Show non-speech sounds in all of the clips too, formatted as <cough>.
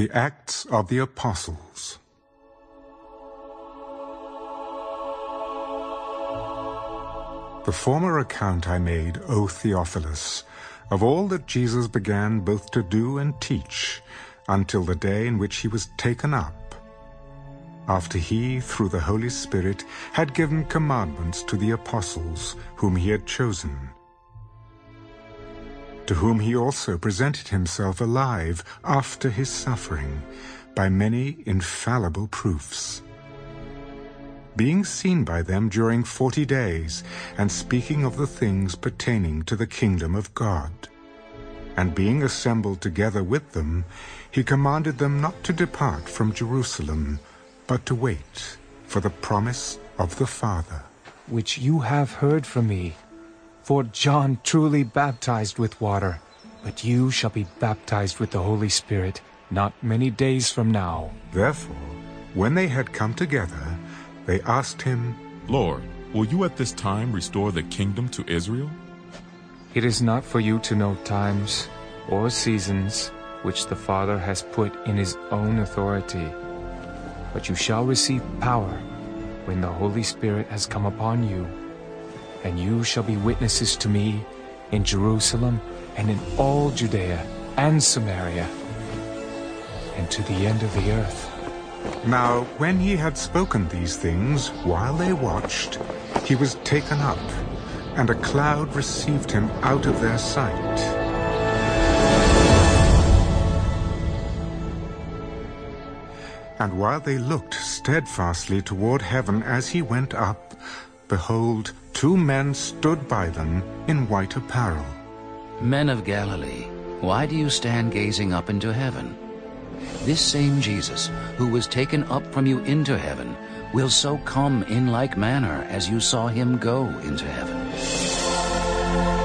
The Acts of the Apostles. The former account I made, O Theophilus, of all that Jesus began both to do and teach, until the day in which he was taken up, after he, through the Holy Spirit, had given commandments to the apostles whom he had chosen, to whom he also presented himself alive after his suffering, by many infallible proofs being seen by them during forty days, and speaking of the things pertaining to the kingdom of God. And being assembled together with them, he commanded them not to depart from Jerusalem, but to wait for the promise of the Father. Which you have heard from me. For John truly baptized with water, but you shall be baptized with the Holy Spirit not many days from now. Therefore, when they had come together, they asked him, Lord, will you at this time restore the kingdom to Israel? It is not for you to know times or seasons which the Father has put in his own authority, but you shall receive power when the Holy Spirit has come upon you, and you shall be witnesses to me in Jerusalem and in all Judea and Samaria, and to the end of the earth. Now when he had spoken these things, while they watched, he was taken up, and a cloud received him out of their sight. And while they looked steadfastly toward heaven as he went up, behold, two men stood by them in white apparel. Men of Galilee, why do you stand gazing up into heaven? This same Jesus, who was taken up from you into heaven, will so come in like manner as you saw him go into heaven.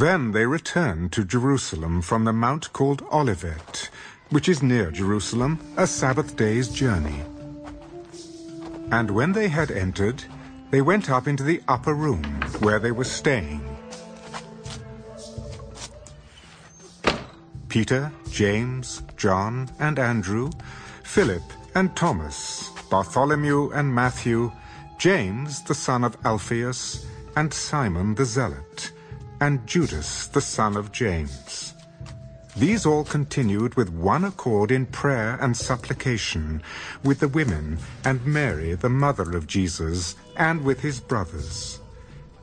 Then they returned to Jerusalem from the mount called Olivet, which is near Jerusalem, a Sabbath day's journey. And when they had entered, they went up into the upper room where they were staying. Peter, James, John, and Andrew, Philip and Thomas, Bartholomew and Matthew, James the son of Alphaeus, and Simon the Zealot, and Judas the son of James. These all continued with one accord in prayer and supplication with the women and Mary the mother of Jesus and with his brothers.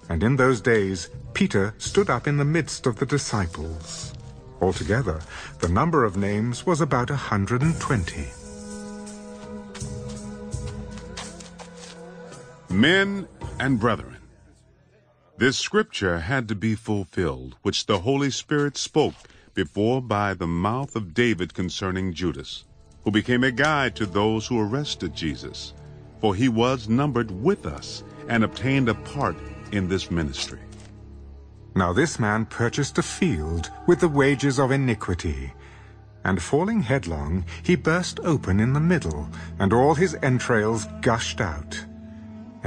And in those days Peter stood up in the midst of the disciples. Altogether, the number of names was about a hundred and twenty. Men and brethren, this scripture had to be fulfilled, which the Holy Spirit spoke before by the mouth of David concerning Judas, who became a guide to those who arrested Jesus, for he was numbered with us and obtained a part in this ministry. Now this man purchased a field with the wages of iniquity, and falling headlong, he burst open in the middle, and all his entrails gushed out.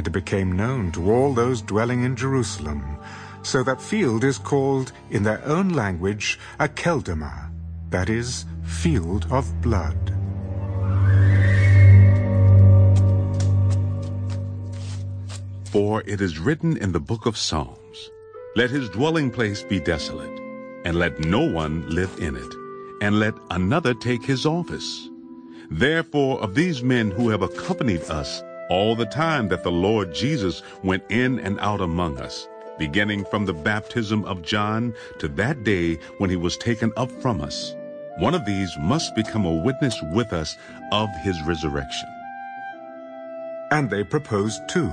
And it became known to all those dwelling in Jerusalem, so that field is called, in their own language, Akeldama, that is, field of blood. For it is written in the book of Psalms, Let his dwelling place be desolate, and let no one live in it, and let another take his office. Therefore of these men who have accompanied us all the time that the Lord Jesus went in and out among us, beginning from the baptism of John to that day when he was taken up from us, one of these must become a witness with us of his resurrection. And they proposed two,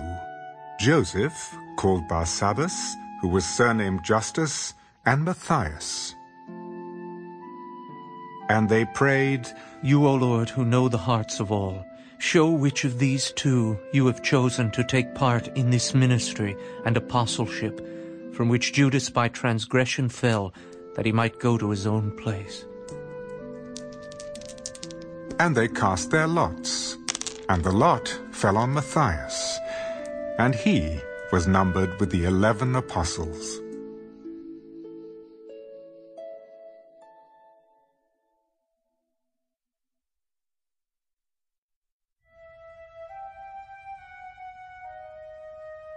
Joseph, called Barsabbas, who was surnamed Justus, and Matthias. And they prayed, You, O Lord, who know the hearts of all, show which of these two you have chosen to take part in this ministry and apostleship, from which Judas by transgression fell, that he might go to his own place. And they cast their lots, and the lot fell on Matthias. and he was numbered with the eleven apostles.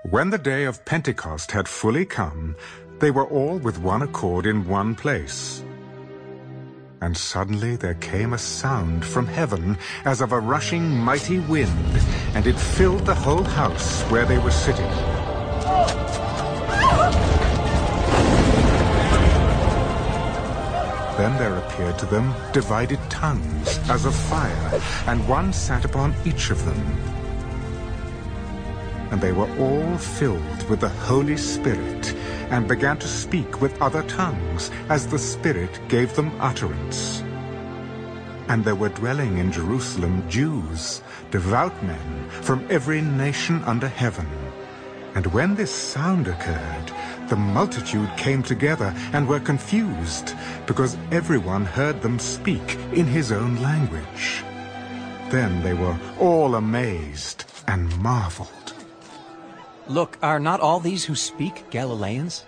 When the day of Pentecost had fully come, they were all with one accord in one place. And suddenly there came a sound from heaven as of a rushing mighty wind, and it filled the whole house where they were sitting. Then there appeared to them divided tongues as of fire, and one sat upon each of them and they were all filled with the Holy Spirit, and began to speak with other tongues, as the Spirit gave them utterance. And there were dwelling in Jerusalem Jews, devout men, from every nation under heaven. And when this sound occurred, the multitude came together and were confused, because everyone heard them speak in his own language. Then they were all amazed and marveled. Look, are not all these who speak Galileans?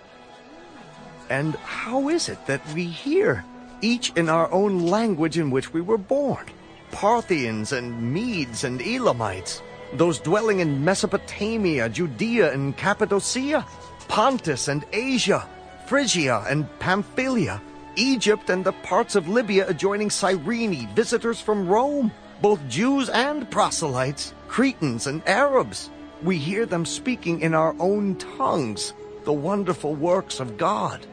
And how is it that we hear, each in our own language in which we were born? Parthians and Medes and Elamites, those dwelling in Mesopotamia, Judea and Cappadocia, Pontus and Asia, Phrygia and Pamphylia, Egypt and the parts of Libya adjoining Cyrene, visitors from Rome, both Jews and proselytes, Cretans and Arabs we hear them speaking in our own tongues the wonderful works of God.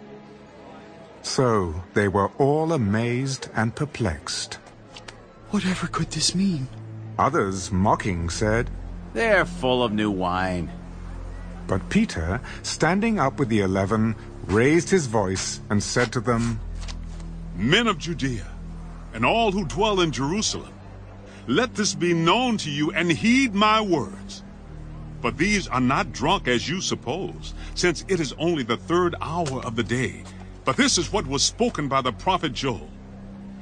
So they were all amazed and perplexed. Whatever could this mean? Others, mocking, said, They're full of new wine. But Peter, standing up with the eleven, raised his voice and said to them, Men of Judea, and all who dwell in Jerusalem, let this be known to you and heed my words. But these are not drunk as you suppose, since it is only the third hour of the day. But this is what was spoken by the prophet Joel.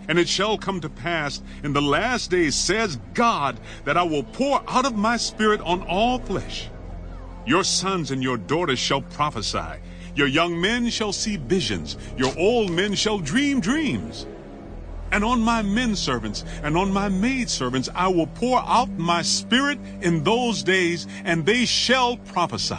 And it shall come to pass in the last days, says God, that I will pour out of my spirit on all flesh. Your sons and your daughters shall prophesy. Your young men shall see visions. Your old men shall dream dreams. And on my men servants and on my maid servants I will pour out my spirit in those days, and they shall prophesy.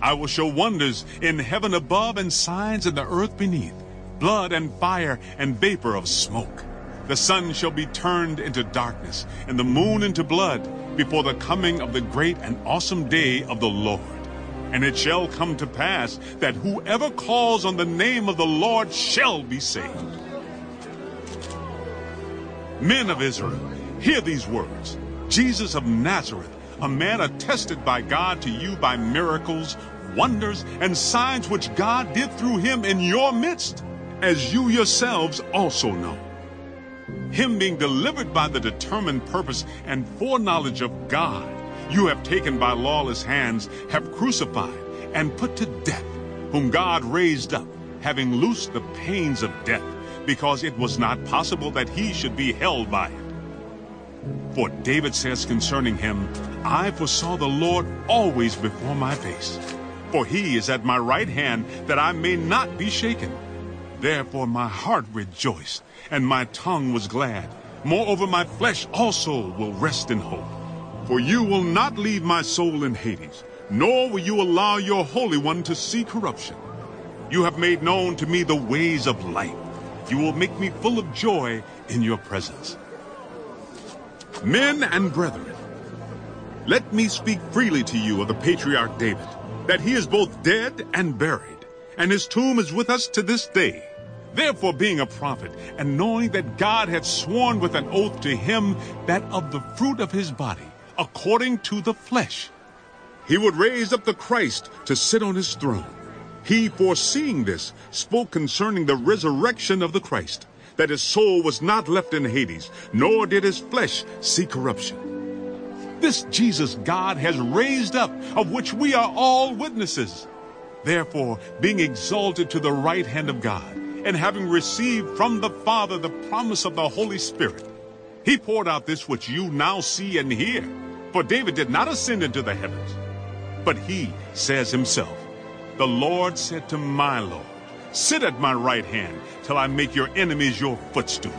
I will show wonders in heaven above and signs in the earth beneath, blood and fire and vapor of smoke. The sun shall be turned into darkness, and the moon into blood, before the coming of the great and awesome day of the Lord. And it shall come to pass that whoever calls on the name of the Lord shall be saved. Men of Israel, hear these words. Jesus of Nazareth, a man attested by God to you by miracles, wonders, and signs which God did through him in your midst, as you yourselves also know. Him being delivered by the determined purpose and foreknowledge of God, you have taken by lawless hands, have crucified and put to death, whom God raised up, having loosed the pains of death because it was not possible that he should be held by it. For David says concerning him, I foresaw the Lord always before my face. For he is at my right hand, that I may not be shaken. Therefore my heart rejoiced, and my tongue was glad. Moreover, my flesh also will rest in hope. For you will not leave my soul in Hades, nor will you allow your Holy One to see corruption. You have made known to me the ways of life. You will make me full of joy in your presence. Men and brethren, let me speak freely to you of the patriarch David, that he is both dead and buried, and his tomb is with us to this day. Therefore, being a prophet, and knowing that God had sworn with an oath to him that of the fruit of his body, according to the flesh, he would raise up the Christ to sit on his throne. He, foreseeing this, spoke concerning the resurrection of the Christ, that his soul was not left in Hades, nor did his flesh see corruption. This Jesus God has raised up, of which we are all witnesses. Therefore, being exalted to the right hand of God, and having received from the Father the promise of the Holy Spirit, he poured out this which you now see and hear. For David did not ascend into the heavens, but he says himself, The Lord said to my Lord, Sit at my right hand till I make your enemies your footstool.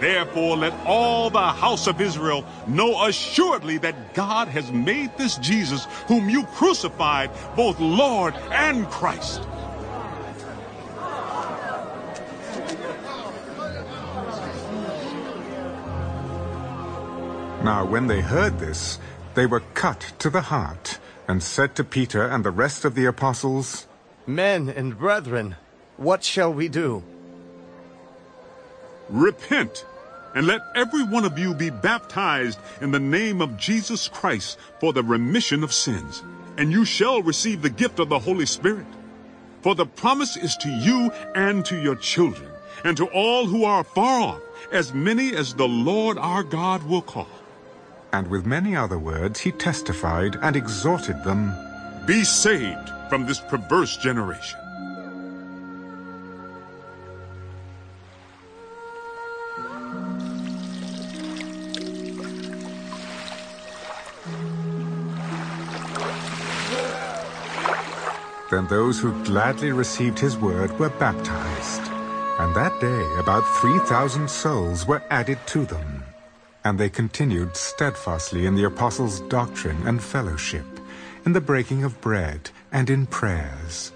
Therefore, let all the house of Israel know assuredly that God has made this Jesus, whom you crucified, both Lord and Christ. Now when they heard this, they were cut to the heart, and said to Peter and the rest of the apostles, Men and brethren, what shall we do? Repent, and let every one of you be baptized in the name of Jesus Christ for the remission of sins, and you shall receive the gift of the Holy Spirit. For the promise is to you and to your children, and to all who are far off, as many as the Lord our God will call. And with many other words he testified and exhorted them, Be saved from this perverse generation. Then those who gladly received his word were baptized. And that day about 3,000 souls were added to them. And they continued steadfastly in the apostles' doctrine and fellowship, in the breaking of bread, and in prayers.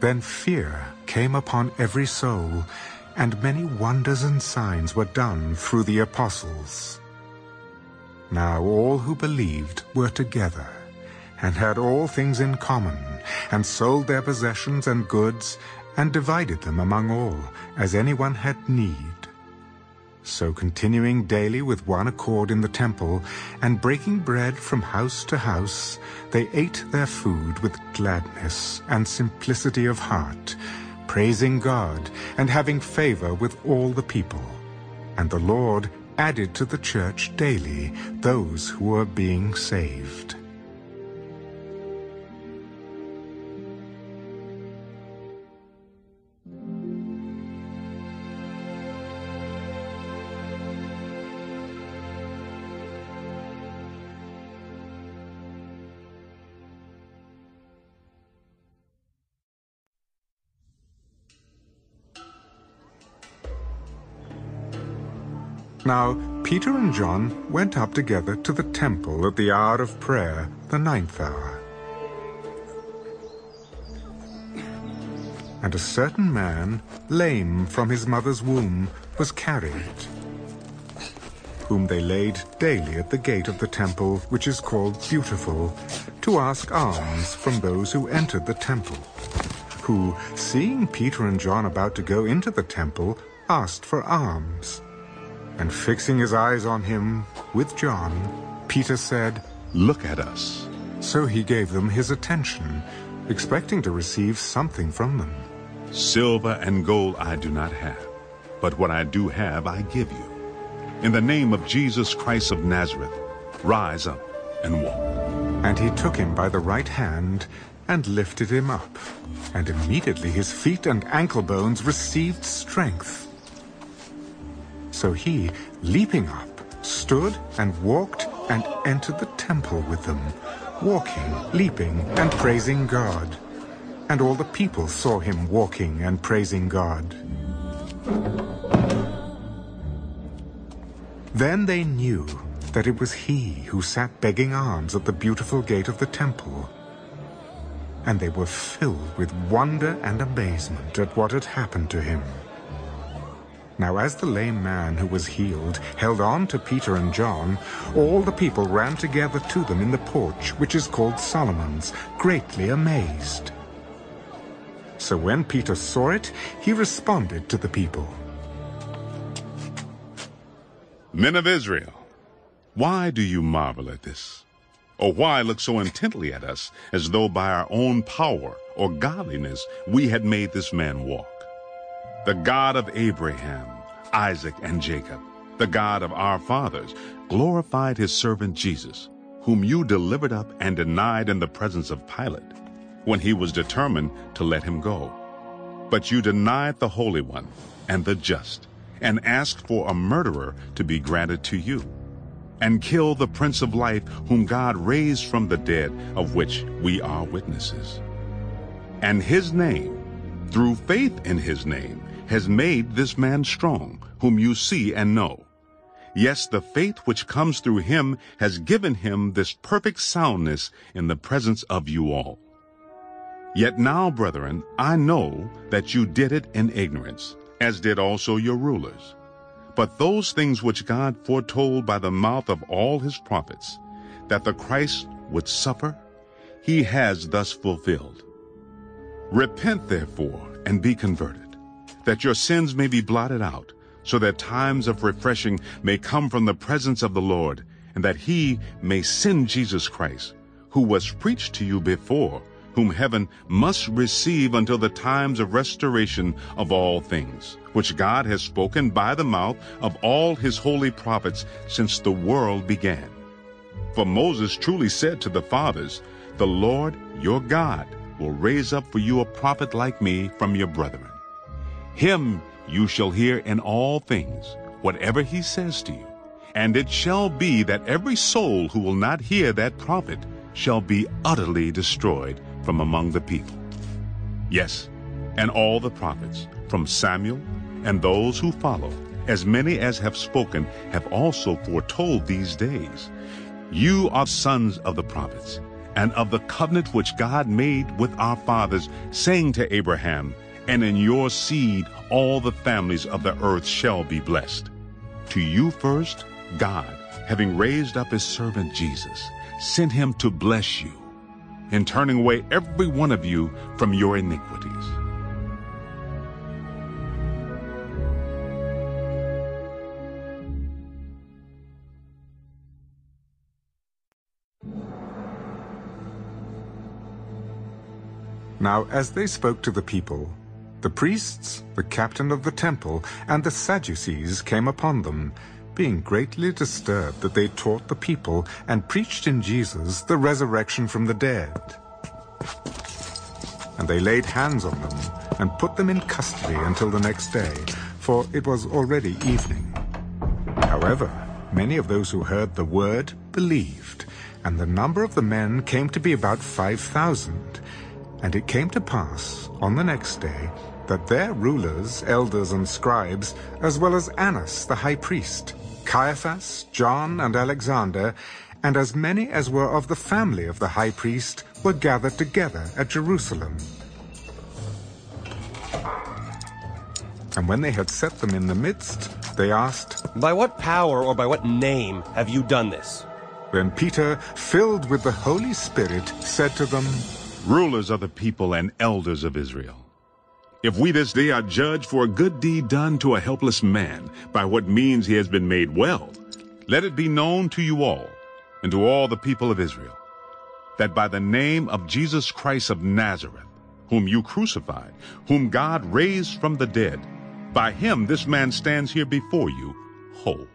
Then fear came upon every soul, and many wonders and signs were done through the apostles. Now all who believed were together, and had all things in common, and sold their possessions and goods, and divided them among all, as anyone had need. So continuing daily with one accord in the temple, and breaking bread from house to house, they ate their food with gladness and simplicity of heart, praising God, and having favor with all the people. And the Lord added to the church daily those who were being saved. Now Peter and John went up together to the temple at the hour of prayer, the ninth hour. And a certain man, lame from his mother's womb, was carried, whom they laid daily at the gate of the temple, which is called Beautiful, to ask alms from those who entered the temple, who, seeing Peter and John about to go into the temple, asked for alms. And fixing his eyes on him with John, Peter said, Look at us. So he gave them his attention, expecting to receive something from them. Silver and gold I do not have, but what I do have I give you. In the name of Jesus Christ of Nazareth, rise up and walk. And he took him by the right hand and lifted him up. And immediately his feet and ankle bones received strength. So he, leaping up, stood and walked and entered the temple with them, walking, leaping, and praising God. And all the people saw him walking and praising God. Then they knew that it was he who sat begging alms at the beautiful gate of the temple. And they were filled with wonder and amazement at what had happened to him. Now as the lame man who was healed held on to Peter and John, all the people ran together to them in the porch, which is called Solomon's, greatly amazed. So when Peter saw it, he responded to the people. Men of Israel, why do you marvel at this? Or why look so intently at us, as though by our own power or godliness we had made this man walk? The God of Abraham, Isaac, and Jacob, the God of our fathers, glorified his servant Jesus, whom you delivered up and denied in the presence of Pilate, when he was determined to let him go. But you denied the Holy One and the just, and asked for a murderer to be granted to you. and kill the Prince of Life, whom God raised from the dead, of which we are witnesses. And his name, through faith in his name, has made this man strong, whom you see and know. Yes, the faith which comes through him has given him this perfect soundness in the presence of you all. Yet now, brethren, I know that you did it in ignorance, as did also your rulers. But those things which God foretold by the mouth of all his prophets, that the Christ would suffer, he has thus fulfilled. Repent therefore and be converted, that your sins may be blotted out, so that times of refreshing may come from the presence of the Lord, and that he may send Jesus Christ, who was preached to you before, whom heaven must receive until the times of restoration of all things, which God has spoken by the mouth of all his holy prophets since the world began. For Moses truly said to the fathers, The Lord your God will raise up for you a prophet like me from your brethren. Him you shall hear in all things, whatever he says to you. And it shall be that every soul who will not hear that prophet shall be utterly destroyed from among the people. Yes, and all the prophets, from Samuel and those who follow, as many as have spoken, have also foretold these days. You are sons of the prophets, and of the covenant which God made with our fathers, saying to Abraham, And in your seed all the families of the earth shall be blessed. To you first, God, having raised up his servant Jesus, sent him to bless you, in turning away every one of you from your iniquities. Now as they spoke to the people, the priests, the captain of the temple, and the Sadducees came upon them, being greatly disturbed that they taught the people and preached in Jesus the resurrection from the dead. And they laid hands on them and put them in custody until the next day, for it was already evening. However, many of those who heard the word believed, and the number of the men came to be about five thousand. And it came to pass, on the next day, that their rulers, elders, and scribes, as well as Annas the high priest, Caiaphas, John, and Alexander, and as many as were of the family of the high priest, were gathered together at Jerusalem. And when they had set them in the midst, they asked, By what power or by what name have you done this? Then Peter, filled with the Holy Spirit, said to them, Rulers of the people and elders of Israel, if we this day are judged for a good deed done to a helpless man, by what means he has been made well, let it be known to you all, and to all the people of Israel, that by the name of Jesus Christ of Nazareth, whom you crucified, whom God raised from the dead, by him this man stands here before you, whole.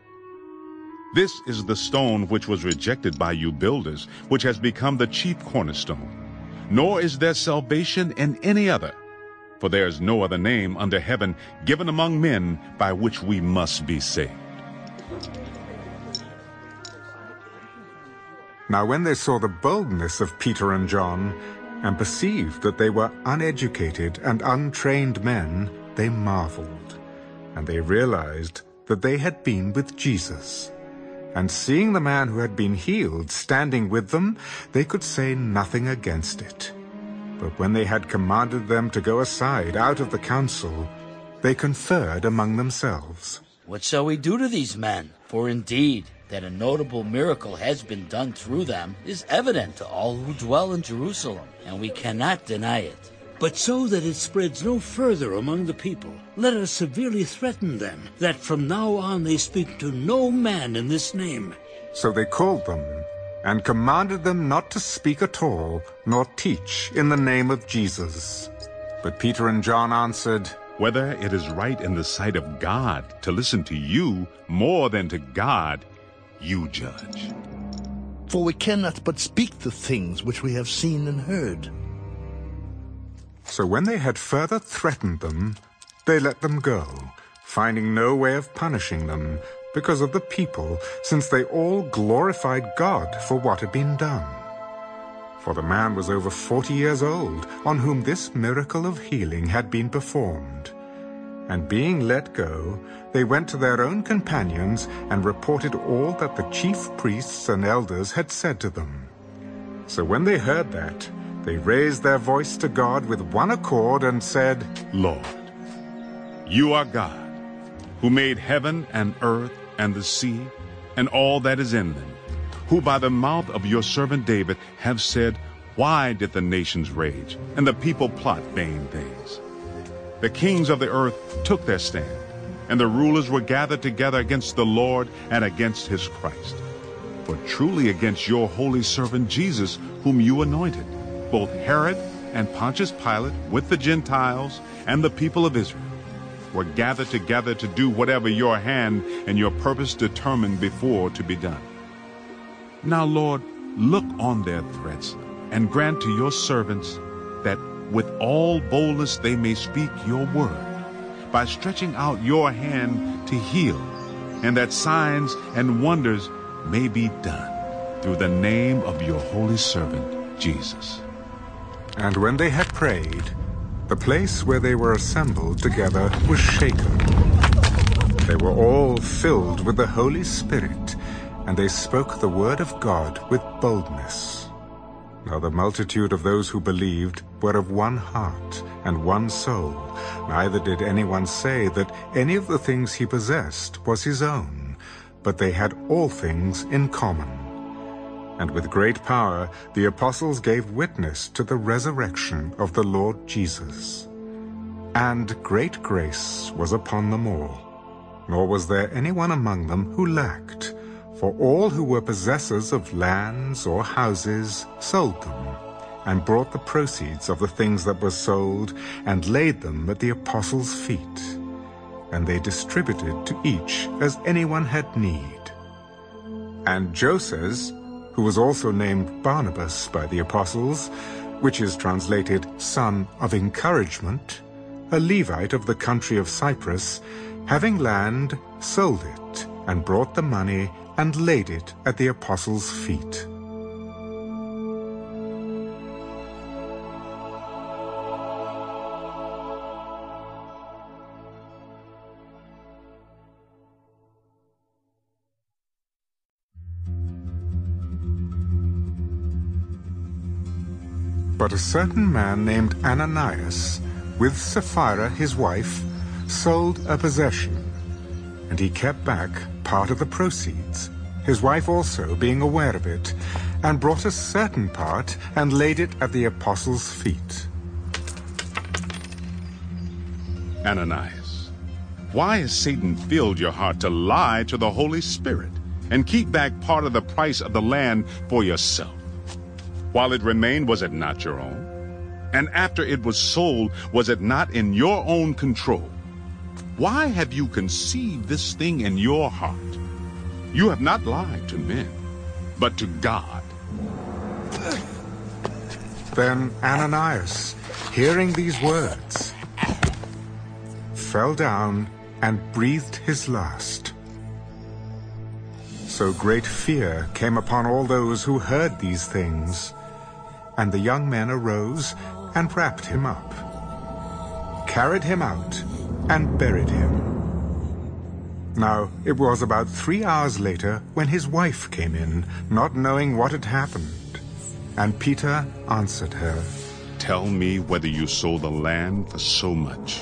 This is the stone which was rejected by you builders, which has become the chief cornerstone. Nor is there salvation in any other, for there is no other name under heaven given among men by which we must be saved. Now when they saw the boldness of Peter and John, and perceived that they were uneducated and untrained men, they marveled, and they realized that they had been with Jesus. And seeing the man who had been healed standing with them, they could say nothing against it. But when they had commanded them to go aside out of the council, they conferred among themselves. What shall we do to these men? For indeed, that a notable miracle has been done through them is evident to all who dwell in Jerusalem, and we cannot deny it. But so that it spreads no further among the people, let us severely threaten them, that from now on they speak to no man in this name. So they called them, and commanded them not to speak at all, nor teach in the name of Jesus. But Peter and John answered, Whether it is right in the sight of God to listen to you more than to God, you judge. For we cannot but speak the things which we have seen and heard. So when they had further threatened them, they let them go, finding no way of punishing them, because of the people, since they all glorified God for what had been done. For the man was over forty years old, on whom this miracle of healing had been performed. And being let go, they went to their own companions and reported all that the chief priests and elders had said to them. So when they heard that, they raised their voice to God with one accord and said, Lord, you are God, who made heaven and earth and the sea and all that is in them, who by the mouth of your servant David have said, Why did the nations rage and the people plot vain things? The kings of the earth took their stand, and the rulers were gathered together against the Lord and against his Christ. For truly against your holy servant Jesus, whom you anointed, both Herod and Pontius Pilate with the Gentiles and the people of Israel were gathered together to do whatever your hand and your purpose determined before to be done. Now, Lord, look on their threats and grant to your servants that with all boldness they may speak your word, by stretching out your hand to heal, and that signs and wonders may be done through the name of your holy servant, Jesus. And when they had prayed, the place where they were assembled together was shaken. They were all filled with the Holy Spirit, and they spoke the word of God with boldness. Now the multitude of those who believed were of one heart and one soul. Neither did anyone say that any of the things he possessed was his own, but they had all things in common. And with great power the apostles gave witness to the resurrection of the Lord Jesus. And great grace was upon them all. Nor was there anyone among them who lacked, for all who were possessors of lands or houses sold them, and brought the proceeds of the things that were sold, and laid them at the apostles' feet. And they distributed to each as anyone had need. And Joses, who was also named Barnabas by the apostles, which is translated Son of Encouragement, a Levite of the country of Cyprus, having land, sold it, and brought the money and laid it at the apostles' feet. But a certain man named Ananias, with Sapphira his wife, sold a possession, and he kept back part of the proceeds, his wife also being aware of it, and brought a certain part and laid it at the apostles' feet. Ananias, why has Satan filled your heart to lie to the Holy Spirit and keep back part of the price of the land for yourself? While it remained, was it not your own? And after it was sold, was it not in your own control? Why have you conceived this thing in your heart? You have not lied to men, but to God. Then Ananias, hearing these words, fell down and breathed his last. So great fear came upon all those who heard these things, and the young men arose and wrapped him up, carried him out, and buried him. Now, it was about three hours later when his wife came in, not knowing what had happened. And Peter answered her, Tell me whether you sold the land for so much.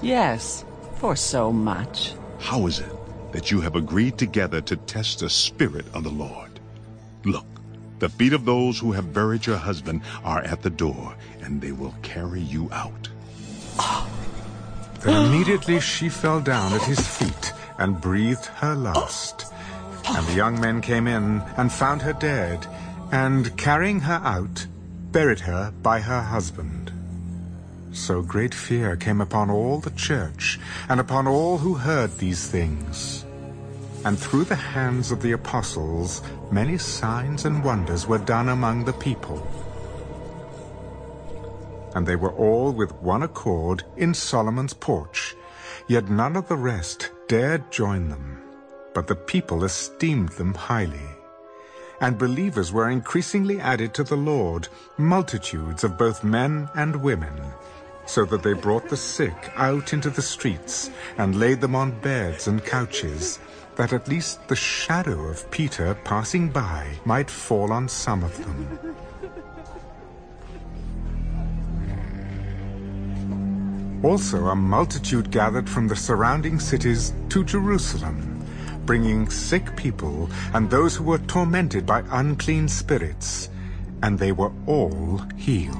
Yes, for so much. How is it that you have agreed together to test the Spirit of the Lord? Look, the feet of those who have buried your husband are at the door, and they will carry you out. Then immediately she fell down at his feet and breathed her last. And the young men came in and found her dead, and carrying her out, buried her by her husband. So great fear came upon all the church, and upon all who heard these things. And through the hands of the apostles many signs and wonders were done among the people. And they were all with one accord in Solomon's porch, yet none of the rest dared join them. but the people esteemed them highly. And believers were increasingly added to the Lord, multitudes of both men and women, so that they brought the sick out into the streets and laid them on beds and couches, that at least the shadow of Peter passing by might fall on some of them. Also a multitude gathered from the surrounding cities to Jerusalem, bringing sick people and those who were tormented by unclean spirits, and they were all healed.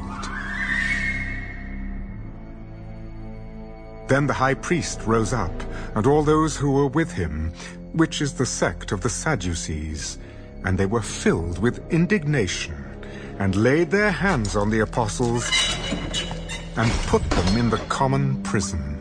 Then the high priest rose up, and all those who were with him, which is the sect of the Sadducees, and they were filled with indignation, and laid their hands on the apostles, and put them in the common prison.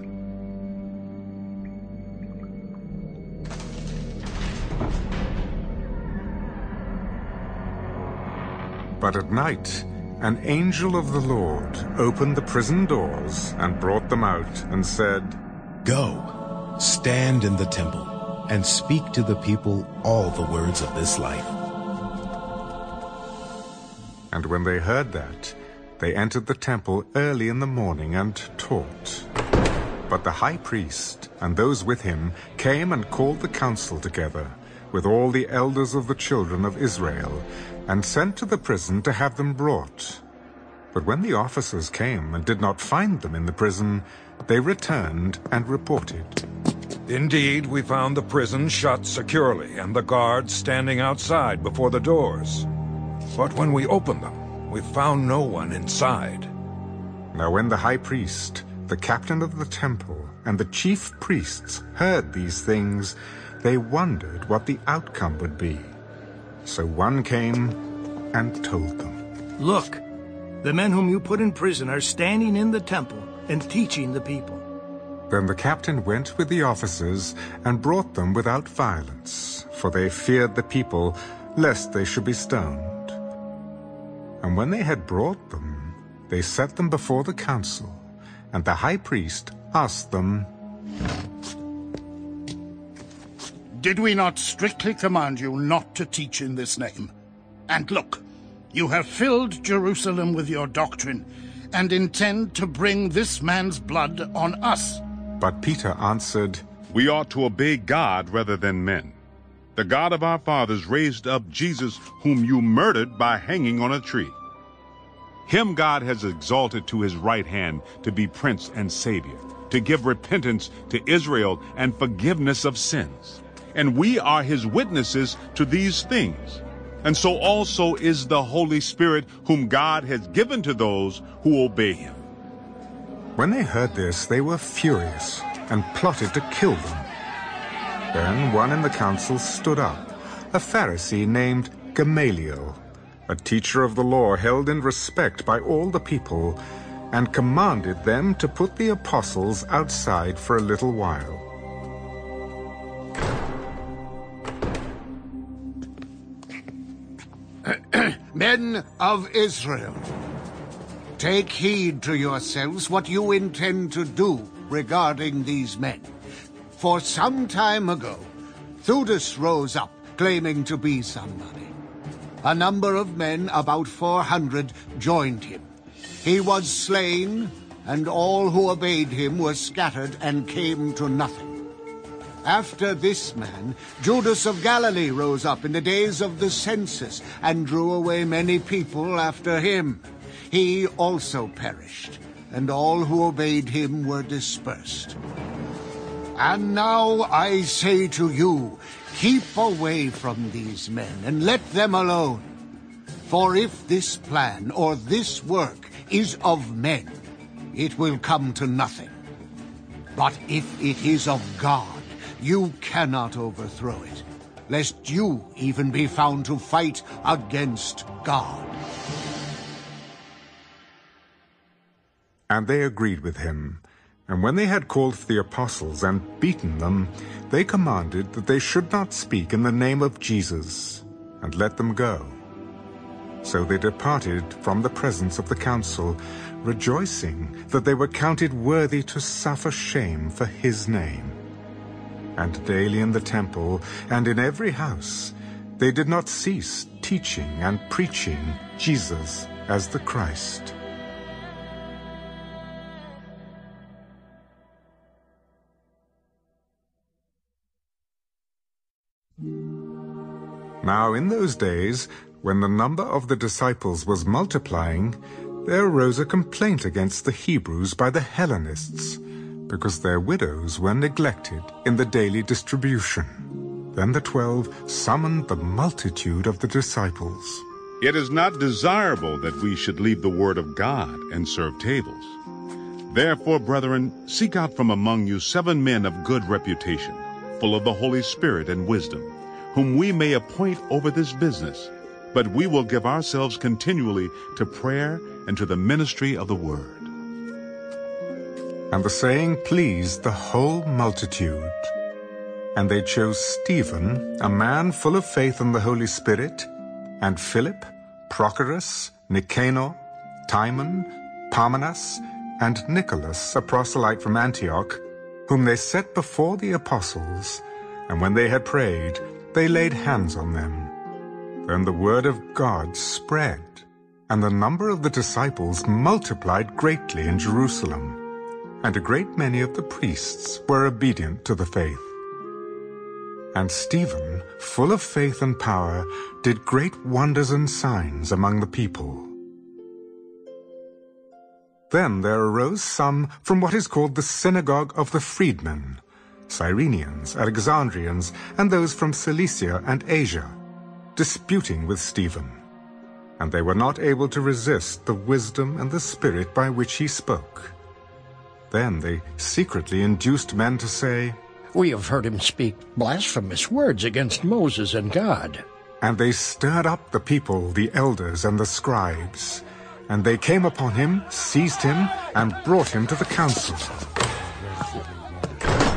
But at night, an angel of the Lord opened the prison doors and brought them out and said, Go, stand in the temple, and speak to the people all the words of this life. And when they heard that, they entered the temple early in the morning and taught. But the high priest and those with him came and called the council together, with all the elders of the children of Israel, and sent to the prison to have them brought. But when the officers came and did not find them in the prison, they returned and reported. Indeed, we found the prison shut securely and the guards standing outside before the doors. But when we opened them, we found no one inside. Now when the high priest, the captain of the temple, and the chief priests heard these things, they wondered what the outcome would be. So one came and told them. Look, the men whom you put in prison are standing in the temple and teaching the people. Then the captain went with the officers and brought them without violence, for they feared the people, lest they should be stoned. And when they had brought them, they set them before the council, and the high priest asked them, Did we not strictly command you not to teach in this name? And look, you have filled Jerusalem with your doctrine, and intend to bring this man's blood on us. But Peter answered, We ought to obey God rather than men. The God of our fathers raised up Jesus, whom you murdered by hanging on a tree. Him God has exalted to his right hand to be Prince and Savior, to give repentance to Israel and forgiveness of sins and we are his witnesses to these things. And so also is the Holy Spirit, whom God has given to those who obey him. When they heard this, they were furious and plotted to kill them. Then one in the council stood up, a Pharisee named Gamaliel, a teacher of the law held in respect by all the people, and commanded them to put the apostles outside for a little while. <clears throat> Men of Israel, take heed to yourselves what you intend to do regarding these men. For some time ago, Theudas rose up, claiming to be somebody. A number of men, about 400, joined him. He was slain, and all who obeyed him were scattered and came to nothing. After this man, Judas of Galilee rose up in the days of the census and drew away many people after him. He also perished, and all who obeyed him were dispersed. And now I say to you, keep away from these men and let them alone. For if this plan or this work is of men, it will come to nothing. But if it is of God, you cannot overthrow it, lest you even be found to fight against God. And they agreed with him. And when they had called for the apostles and beaten them, they commanded that they should not speak in the name of Jesus, and let them go. So they departed from the presence of the council, rejoicing that they were counted worthy to suffer shame for his name. And daily in the temple and in every house they did not cease teaching and preaching Jesus as the Christ. Now in those days, when the number of the disciples was multiplying, there arose a complaint against the Hebrews by the Hellenists, because their widows were neglected in the daily distribution. Then the twelve summoned the multitude of the disciples. It is not desirable that we should leave the word of God and serve tables. Therefore, brethren, seek out from among you seven men of good reputation, of the Holy Spirit and wisdom, whom we may appoint over this business. But we will give ourselves continually to prayer and to the ministry of the word. And the saying pleased the whole multitude. And they chose Stephen, a man full of faith and the Holy Spirit, and Philip, Prochorus, Nicanor, Timon, Parmenas, and Nicholas, a proselyte from Antioch, whom they set before the apostles, and when they had prayed, they laid hands on them. Then the word of God spread, and the number of the disciples multiplied greatly in Jerusalem, and a great many of the priests were obedient to the faith. And Stephen, full of faith and power, did great wonders and signs among the people. Then there arose some from what is called the synagogue of the freedmen, Cyrenians, Alexandrians, and those from Cilicia and Asia, disputing with Stephen. And they were not able to resist the wisdom and the spirit by which he spoke. Then they secretly induced men to say, We have heard him speak blasphemous words against Moses and God. And they stirred up the people, the elders and the scribes. And they came upon him, seized him, and brought him to the council.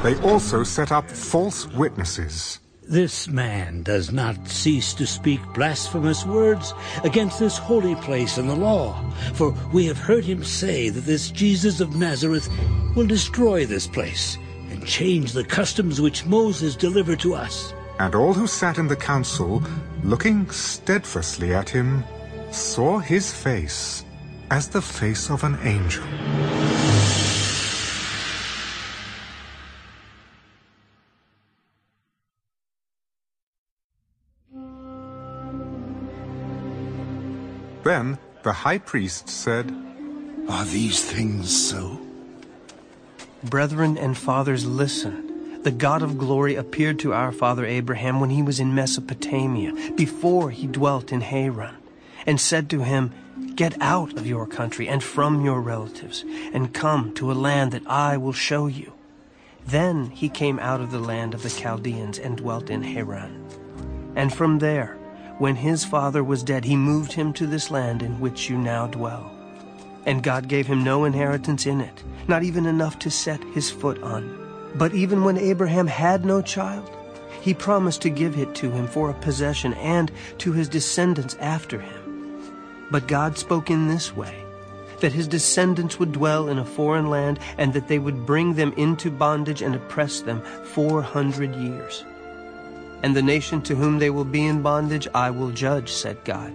They also set up false witnesses. This man does not cease to speak blasphemous words against this holy place and the law. For we have heard him say that this Jesus of Nazareth will destroy this place and change the customs which Moses delivered to us. And all who sat in the council, looking steadfastly at him, saw his face as the face of an angel. Then the high priest said, Are these things so? Brethren and fathers, listen. The God of glory appeared to our father Abraham when he was in Mesopotamia, before he dwelt in Haran, and said to him, Get out of your country and from your relatives, and come to a land that I will show you. Then he came out of the land of the Chaldeans and dwelt in Haran. And from there, when his father was dead, he moved him to this land in which you now dwell. And God gave him no inheritance in it, not even enough to set his foot on. But even when Abraham had no child, he promised to give it to him for a possession and to his descendants after him. But God spoke in this way, that his descendants would dwell in a foreign land and that they would bring them into bondage and oppress them four hundred years. And the nation to whom they will be in bondage I will judge, said God.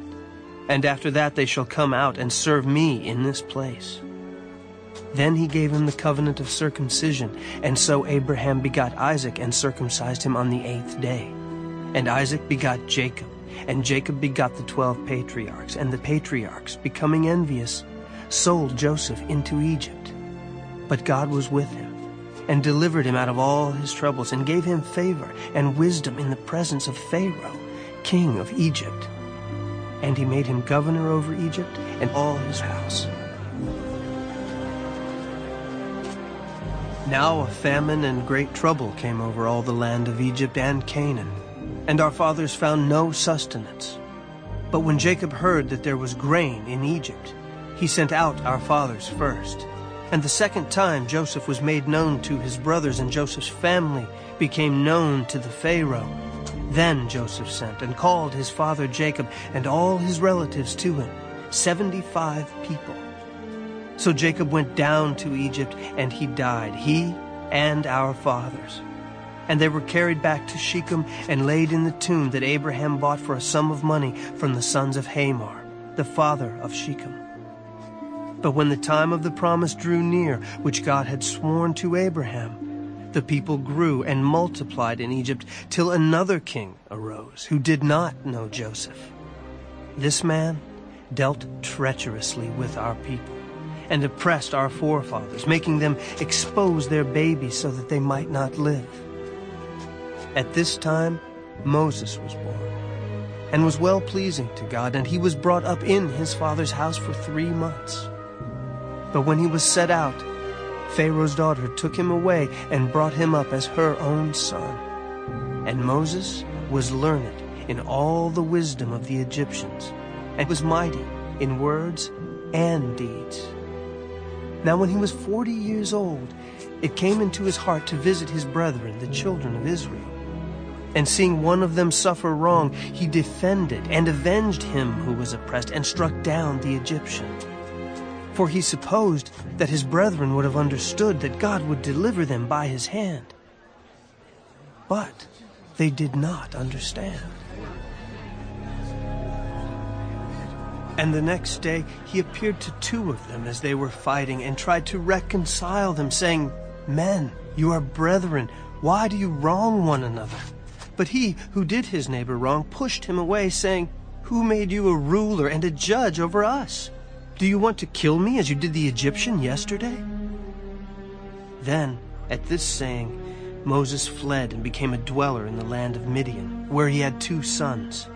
And after that they shall come out and serve me in this place. Then he gave him the covenant of circumcision, and so Abraham begot Isaac and circumcised him on the eighth day. And Isaac begot Jacob, and Jacob begot the twelve patriarchs, and the patriarchs, becoming envious, sold Joseph into Egypt. But God was with him, and delivered him out of all his troubles, and gave him favor and wisdom in the presence of Pharaoh, king of Egypt. And he made him governor over Egypt and all his house. Now a famine and great trouble came over all the land of Egypt and Canaan, and our fathers found no sustenance. But when Jacob heard that there was grain in Egypt, he sent out our fathers first. And the second time Joseph was made known to his brothers, and Joseph's family became known to the Pharaoh. Then Joseph sent and called his father Jacob and all his relatives to him, seventy-five people. So Jacob went down to Egypt, and he died, he and our fathers. And they were carried back to Shechem and laid in the tomb that Abraham bought for a sum of money from the sons of Hamor, the father of Shechem. But when the time of the promise drew near, which God had sworn to Abraham, the people grew and multiplied in Egypt till another king arose who did not know Joseph. This man dealt treacherously with our people and oppressed our forefathers, making them expose their babies so that they might not live. At this time, Moses was born and was well pleasing to God, and he was brought up in his father's house for three months. But when he was set out, Pharaoh's daughter took him away and brought him up as her own son. And Moses was learned in all the wisdom of the Egyptians, and was mighty in words and deeds. Now when he was forty years old, it came into his heart to visit his brethren, the children of Israel. And seeing one of them suffer wrong, he defended and avenged him who was oppressed, and struck down the Egyptian. For he supposed that his brethren would have understood that God would deliver them by his hand. But they did not understand. And the next day he appeared to two of them as they were fighting, and tried to reconcile them, saying, Men, you are brethren. Why do you wrong one another? But he who did his neighbor wrong pushed him away, saying, Who made you a ruler and a judge over us? Do you want to kill me as you did the Egyptian yesterday? Then, at this saying, Moses fled and became a dweller in the land of Midian, where he had two sons.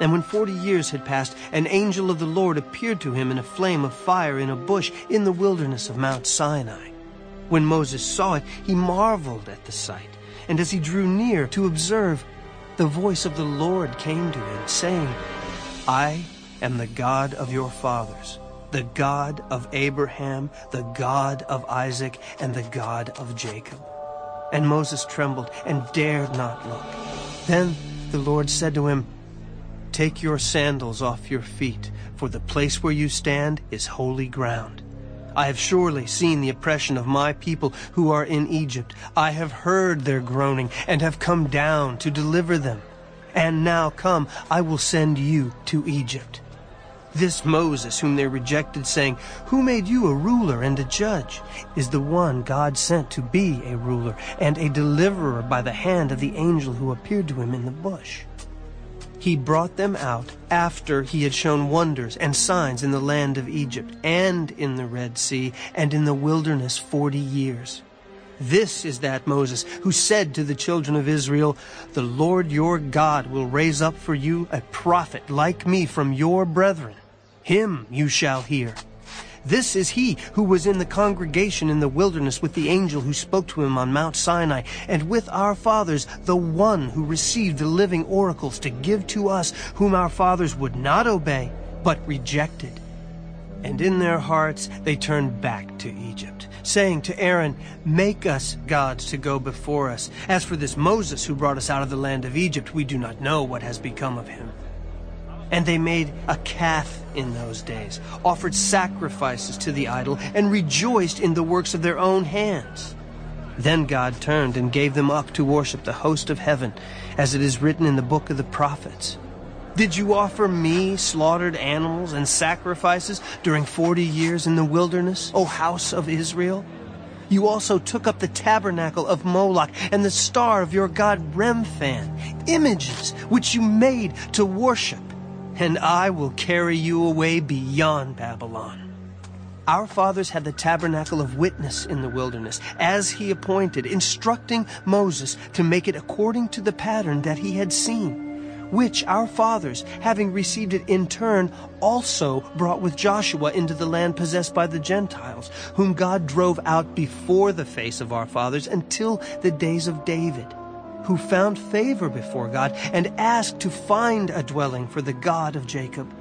And when forty years had passed, an angel of the Lord appeared to him in a flame of fire in a bush in the wilderness of Mount Sinai. When Moses saw it, he marveled at the sight. And as he drew near to observe, the voice of the Lord came to him, saying, I am the God of your fathers, the God of Abraham, the God of Isaac, and the God of Jacob. And Moses trembled and dared not look. Then the Lord said to him, Take your sandals off your feet, for the place where you stand is holy ground. I have surely seen the oppression of my people who are in Egypt. I have heard their groaning and have come down to deliver them. And now come, I will send you to Egypt. This Moses, whom they rejected, saying, Who made you a ruler and a judge? is the one God sent to be a ruler and a deliverer by the hand of the angel who appeared to him in the bush. He brought them out after he had shown wonders and signs in the land of Egypt, and in the Red Sea, and in the wilderness forty years. This is that Moses who said to the children of Israel, The Lord your God will raise up for you a prophet like me from your brethren. Him you shall hear. This is he who was in the congregation in the wilderness with the angel who spoke to him on Mount Sinai, and with our fathers, the one who received the living oracles to give to us, whom our fathers would not obey, but rejected. And in their hearts they turned back to Egypt, saying to Aaron, Make us gods to go before us. As for this Moses who brought us out of the land of Egypt, we do not know what has become of him. And they made a calf in those days, offered sacrifices to the idol, and rejoiced in the works of their own hands. Then God turned and gave them up to worship the host of heaven, as it is written in the book of the prophets. Did you offer me slaughtered animals and sacrifices during forty years in the wilderness, O house of Israel? You also took up the tabernacle of Moloch and the star of your god Remphan, images which you made to worship and I will carry you away beyond Babylon. Our fathers had the tabernacle of witness in the wilderness, as he appointed, instructing Moses to make it according to the pattern that he had seen, which our fathers, having received it in turn, also brought with Joshua into the land possessed by the Gentiles, whom God drove out before the face of our fathers until the days of David who found favor before God and asked to find a dwelling for the God of Jacob.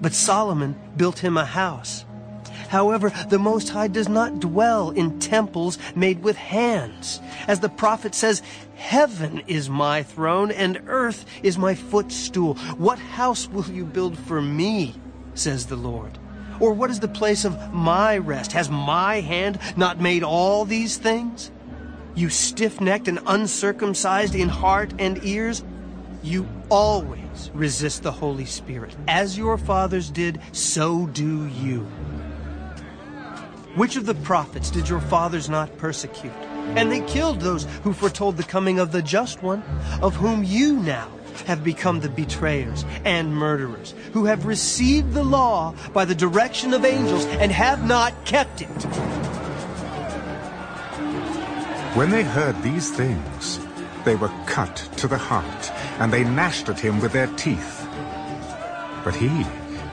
But Solomon built him a house. However, the Most High does not dwell in temples made with hands. As the prophet says, Heaven is my throne and earth is my footstool. What house will you build for me? says the Lord. Or what is the place of my rest? Has my hand not made all these things? You stiff necked and uncircumcised in heart and ears, you always resist the Holy Spirit. As your fathers did, so do you. Which of the prophets did your fathers not persecute? And they killed those who foretold the coming of the just one, of whom you now have become the betrayers and murderers, who have received the law by the direction of angels and have not kept it. When they heard these things, they were cut to the heart, and they gnashed at him with their teeth. But he,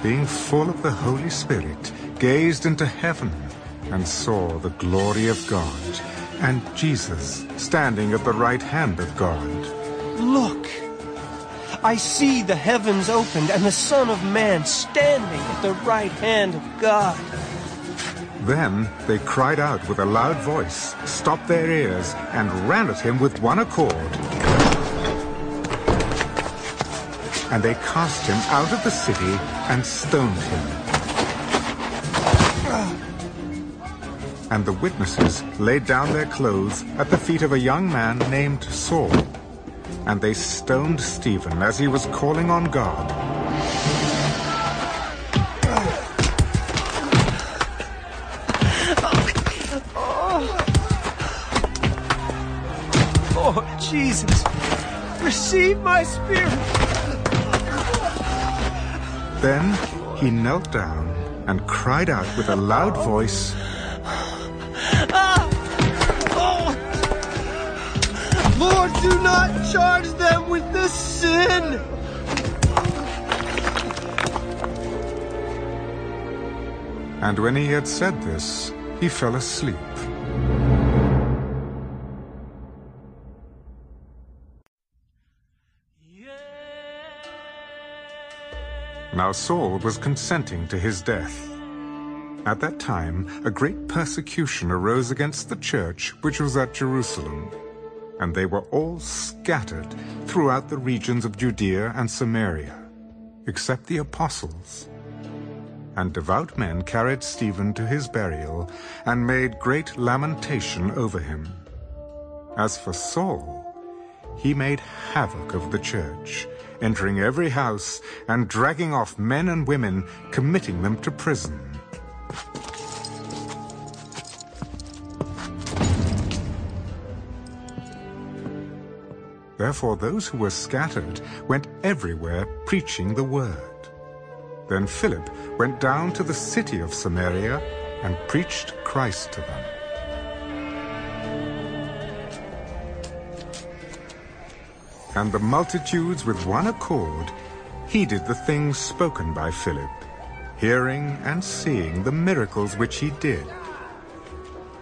being full of the Holy Spirit, gazed into heaven and saw the glory of God, and Jesus standing at the right hand of God. Look! I see the heavens opened and the Son of Man standing at the right hand of God. Then they cried out with a loud voice, stopped their ears, and ran at him with one accord. And they cast him out of the city and stoned him. And the witnesses laid down their clothes at the feet of a young man named Saul. And they stoned Stephen as he was calling on God. Jesus, receive my spirit. Then he knelt down and cried out with a loud voice, Ah! Oh! Lord, do not charge them with this sin. And when he had said this, he fell asleep. Now Saul was consenting to his death. At that time, a great persecution arose against the church which was at Jerusalem, and they were all scattered throughout the regions of Judea and Samaria, except the apostles. And devout men carried Stephen to his burial, and made great lamentation over him. As for Saul, he made havoc of the church, entering every house and dragging off men and women, committing them to prison. Therefore those who were scattered went everywhere preaching the word. Then Philip went down to the city of Samaria and preached Christ to them. And the multitudes with one accord heeded the things spoken by Philip, hearing and seeing the miracles which he did.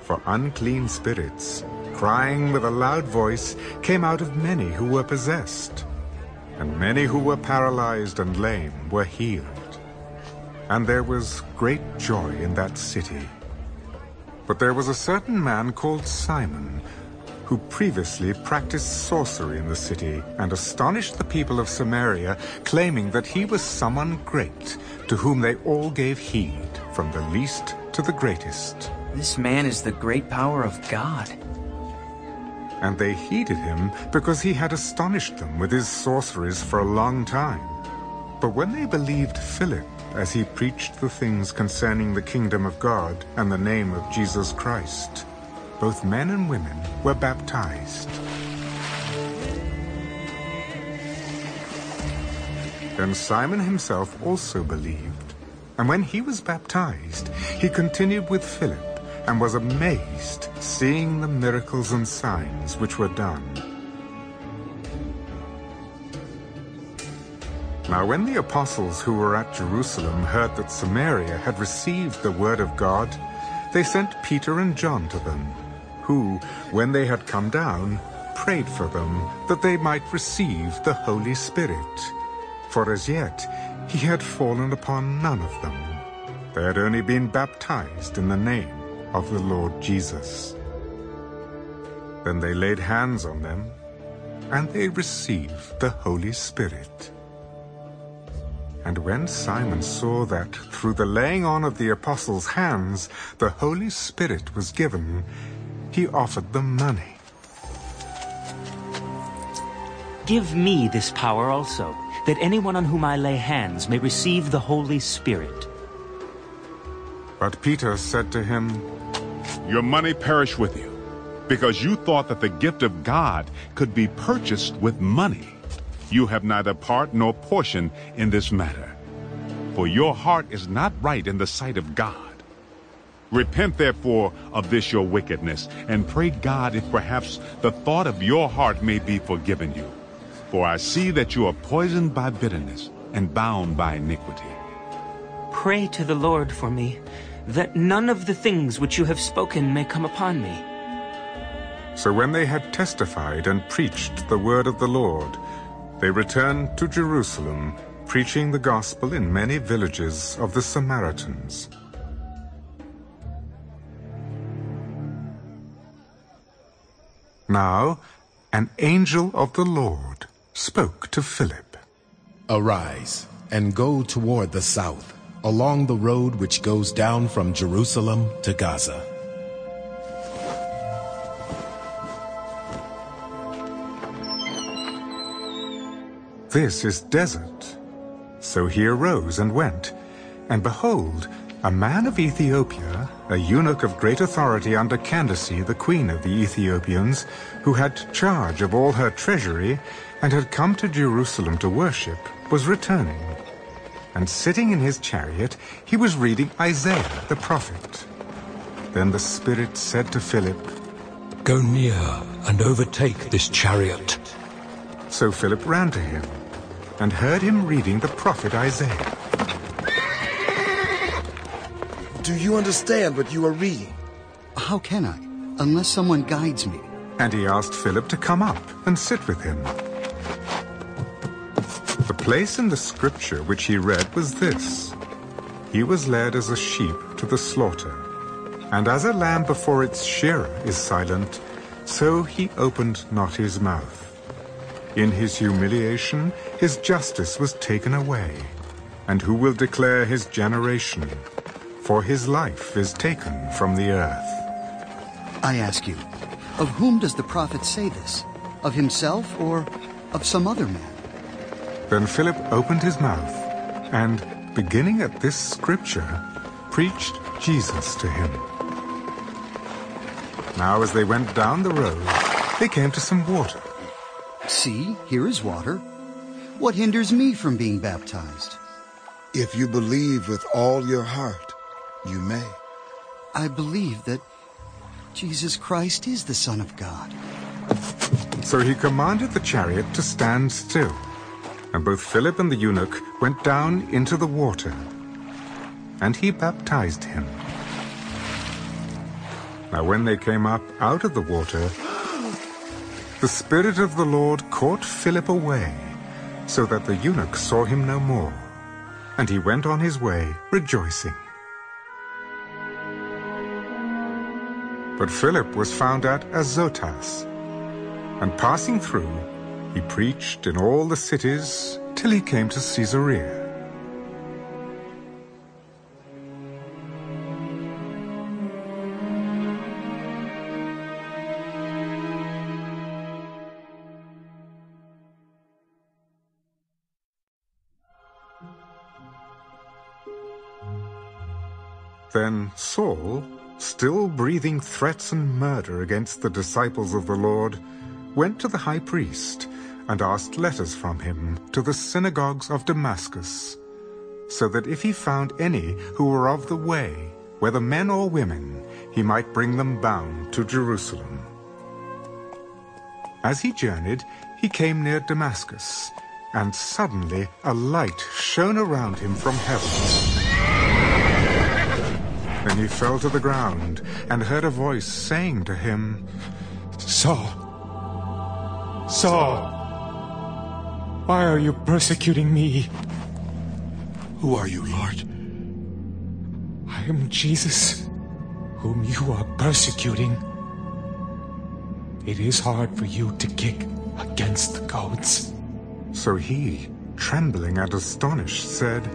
For unclean spirits, crying with a loud voice, came out of many who were possessed, and many who were paralyzed and lame were healed. And there was great joy in that city. But there was a certain man called Simon, who previously practiced sorcery in the city and astonished the people of Samaria, claiming that he was someone great, to whom they all gave heed, from the least to the greatest. This man is the great power of God. And they heeded him because he had astonished them with his sorceries for a long time. But when they believed Philip as he preached the things concerning the kingdom of God and the name of Jesus Christ, both men and women were baptized. Then Simon himself also believed, and when he was baptized, he continued with Philip and was amazed, seeing the miracles and signs which were done. Now when the apostles who were at Jerusalem heard that Samaria had received the word of God, they sent Peter and John to them, who, when they had come down, prayed for them that they might receive the Holy Spirit. For as yet he had fallen upon none of them. They had only been baptized in the name of the Lord Jesus. Then they laid hands on them, and they received the Holy Spirit. And when Simon saw that through the laying on of the apostles' hands the Holy Spirit was given, he offered them money. Give me this power also, that anyone on whom I lay hands may receive the Holy Spirit. But Peter said to him, Your money perish with you, because you thought that the gift of God could be purchased with money. You have neither part nor portion in this matter, for your heart is not right in the sight of God. Repent therefore of this your wickedness, and pray God if perhaps the thought of your heart may be forgiven you. For I see that you are poisoned by bitterness and bound by iniquity. Pray to the Lord for me, that none of the things which you have spoken may come upon me. So when they had testified and preached the word of the Lord, they returned to Jerusalem, preaching the gospel in many villages of the Samaritans. Now an angel of the Lord spoke to Philip. Arise and go toward the south, along the road which goes down from Jerusalem to Gaza. This is desert. So he arose and went, and behold, a man of Ethiopia, a eunuch of great authority under Candace, the queen of the Ethiopians, who had charge of all her treasury, and had come to Jerusalem to worship, was returning. And sitting in his chariot, he was reading Isaiah the prophet. Then the Spirit said to Philip, Go near and overtake this chariot. So Philip ran to him, and heard him reading the prophet Isaiah. Do you understand what you are reading? How can I, unless someone guides me? And he asked Philip to come up and sit with him. The place in the scripture which he read was this. He was led as a sheep to the slaughter, and as a lamb before its shearer is silent, so he opened not his mouth. In his humiliation his justice was taken away. And who will declare his generation? For his life is taken from the earth. I ask you, of whom does the prophet say this? Of himself or of some other man? Then Philip opened his mouth, and, beginning at this scripture, preached Jesus to him. Now as they went down the road, they came to some water. See, here is water. What hinders me from being baptized? If you believe with all your heart, you may. I believe that Jesus Christ is the Son of God. So he commanded the chariot to stand still, and both Philip and the eunuch went down into the water, and he baptized him. Now when they came up out of the water, the Spirit of the Lord caught Philip away, so that the eunuch saw him no more, and he went on his way rejoicing. But Philip was found at Azotus, and passing through, he preached in all the cities till he came to Caesarea. Then Saul, still breathing threats and murder against the disciples of the Lord, went to the high priest and asked letters from him to the synagogues of Damascus, so that if he found any who were of the way, whether men or women, he might bring them bound to Jerusalem. As he journeyed, he came near Damascus, and suddenly a light shone around him from heaven. Then he fell to the ground and heard a voice saying to him, Saul, Saul, why are you persecuting me? Who are you, Lord? I am Jesus, whom you are persecuting. It is hard for you to kick against the goads. So he, trembling and astonished, said,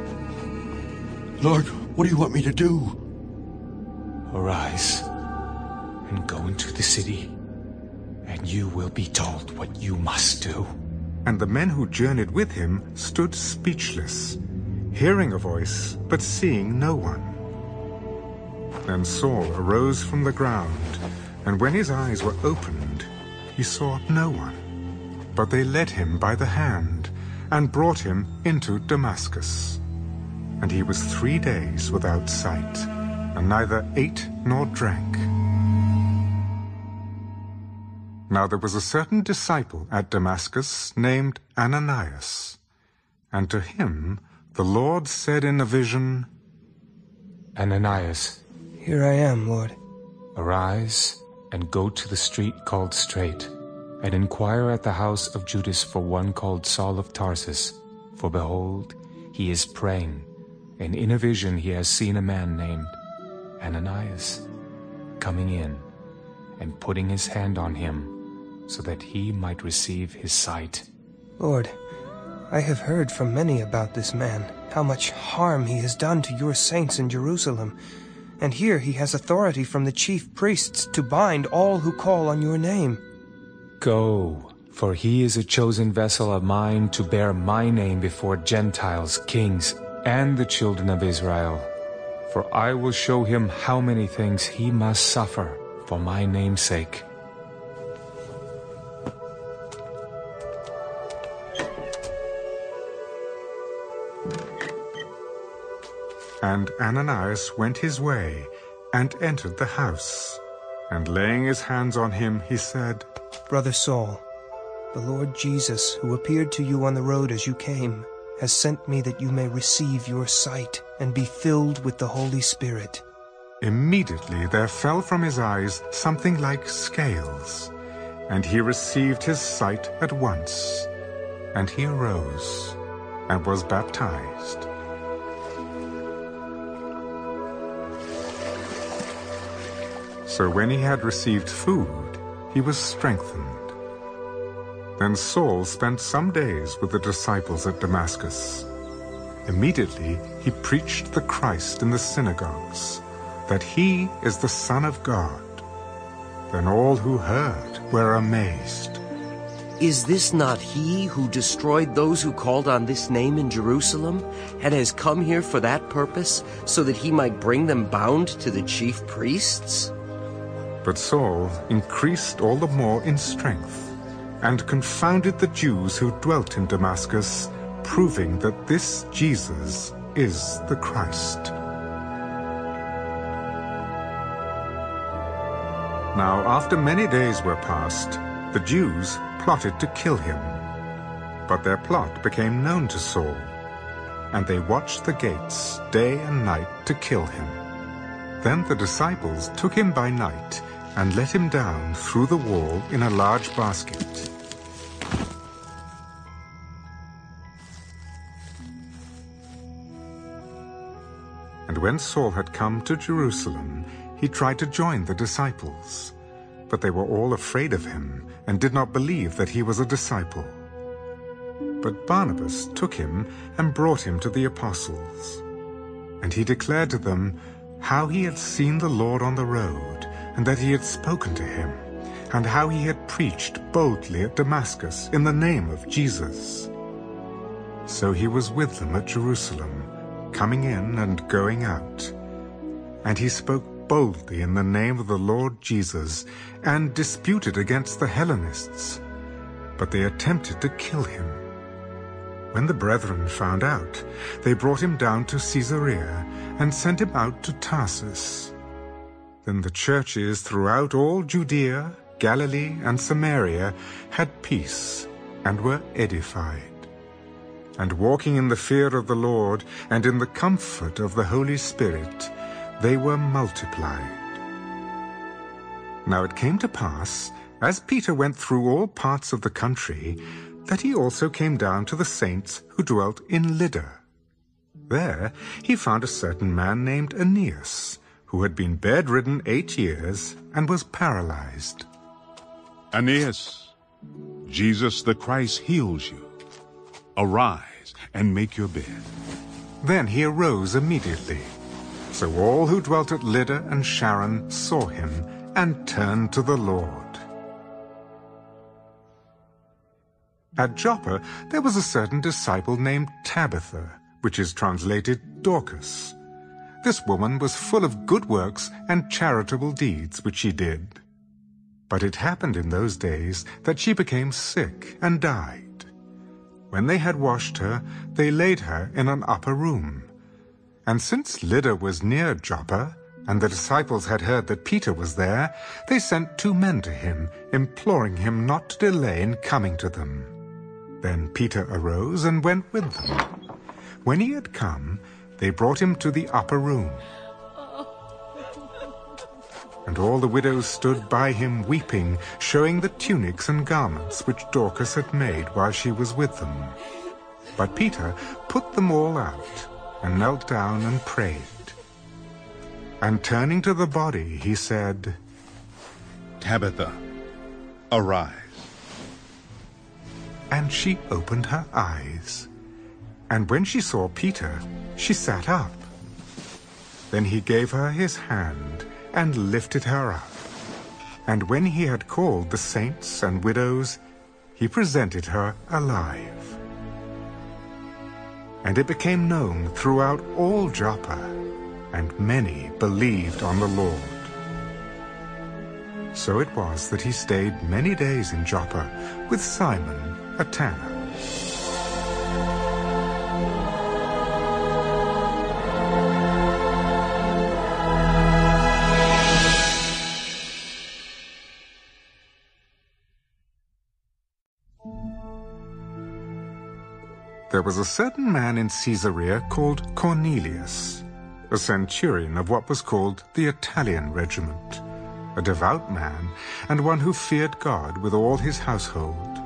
Lord, what do you want me to do? Arise and go into the city, and you will be told what you must do. and the men who journeyed with him stood speechless, hearing a voice, but seeing no one. Then Saul arose from the ground, and when his eyes were opened, he saw no one. But they led him by the hand, and brought him into Damascus. And he was three days without sight, and neither ate nor drank. Now there was a certain disciple at Damascus named Ananias. And to him the Lord said in a vision, Ananias, Here I am, Lord. Arise and go to the street called Straight, and inquire at the house of Judas for one called Saul of Tarsus. For behold, he is praying, and in a vision he has seen a man named Ananias coming in and putting his hand on him so that he might receive his sight. Lord, I have heard from many about this man, how much harm he has done to your saints in Jerusalem. And here he has authority from the chief priests to bind all who call on your name. Go, for he is a chosen vessel of mine to bear my name before Gentiles, kings, and the children of Israel. For I will show him how many things he must suffer for my name's sake. And Ananias went his way, and entered the house. And laying his hands on him, he said, Brother Saul, the Lord Jesus, who appeared to you on the road as you came, has sent me that you may receive your sight and be filled with the Holy Spirit. Immediately there fell from his eyes something like scales, and he received his sight at once. And he arose and was baptized. So when he had received food, he was strengthened. Then Saul spent some days with the disciples at Damascus. Immediately he preached the Christ in the synagogues, that he is the Son of God. Then all who heard were amazed. Is this not he who destroyed those who called on this name in Jerusalem, and has come here for that purpose, so that he might bring them bound to the chief priests? But Saul increased all the more in strength, and confounded the Jews who dwelt in Damascus, proving that this Jesus is the Christ. Now after many days were past, the Jews plotted to kill him. But their plot became known to Saul, and they watched the gates day and night to kill him. Then the disciples took him by night and let him down through the wall in a large basket. When Saul had come to Jerusalem, he tried to join the disciples. But they were all afraid of him, and did not believe that he was a disciple. But Barnabas took him and brought him to the apostles. And he declared to them how he had seen the Lord on the road, and that he had spoken to him, and how he had preached boldly at Damascus in the name of Jesus. So he was with them at Jerusalem, coming in and going out. And he spoke boldly in the name of the Lord Jesus, and disputed against the Hellenists. But they attempted to kill him. When the brethren found out, they brought him down to Caesarea, and sent him out to Tarsus. Then the churches throughout all Judea, Galilee, and Samaria had peace, and were edified. And walking in the fear of the Lord, and in the comfort of the Holy Spirit, they were multiplied. Now it came to pass, as Peter went through all parts of the country, that he also came down to the saints who dwelt in Lydda. There he found a certain man named Aeneas, who had been bedridden eight years and was paralyzed. Aeneas, Jesus the Christ heals you. Arise and make your bed. Then he arose immediately. So all who dwelt at Lydda and Sharon saw him and turned to the Lord. At Joppa there was a certain disciple named Tabitha, which is translated Dorcas. This woman was full of good works and charitable deeds which she did. But it happened in those days that she became sick and died. When they had washed her, they laid her in an upper room. And since Lydda was near Joppa, and the disciples had heard that Peter was there, they sent two men to him, imploring him not to delay in coming to them. Then Peter arose and went with them. When he had come, they brought him to the upper room. And all the widows stood by him weeping, showing the tunics and garments which Dorcas had made while she was with them. But Peter put them all out, and knelt down and prayed. And turning to the body, he said, Tabitha, arise. And she opened her eyes. And when she saw Peter, she sat up. Then he gave her his hand and lifted her up. And when he had called the saints and widows, he presented her alive. And it became known throughout all Joppa and many believed on the Lord. So it was that he stayed many days in Joppa with Simon, a tanner. There was a certain man in Caesarea called Cornelius a centurion of what was called the Italian regiment, a devout man, and one who feared God with all his household,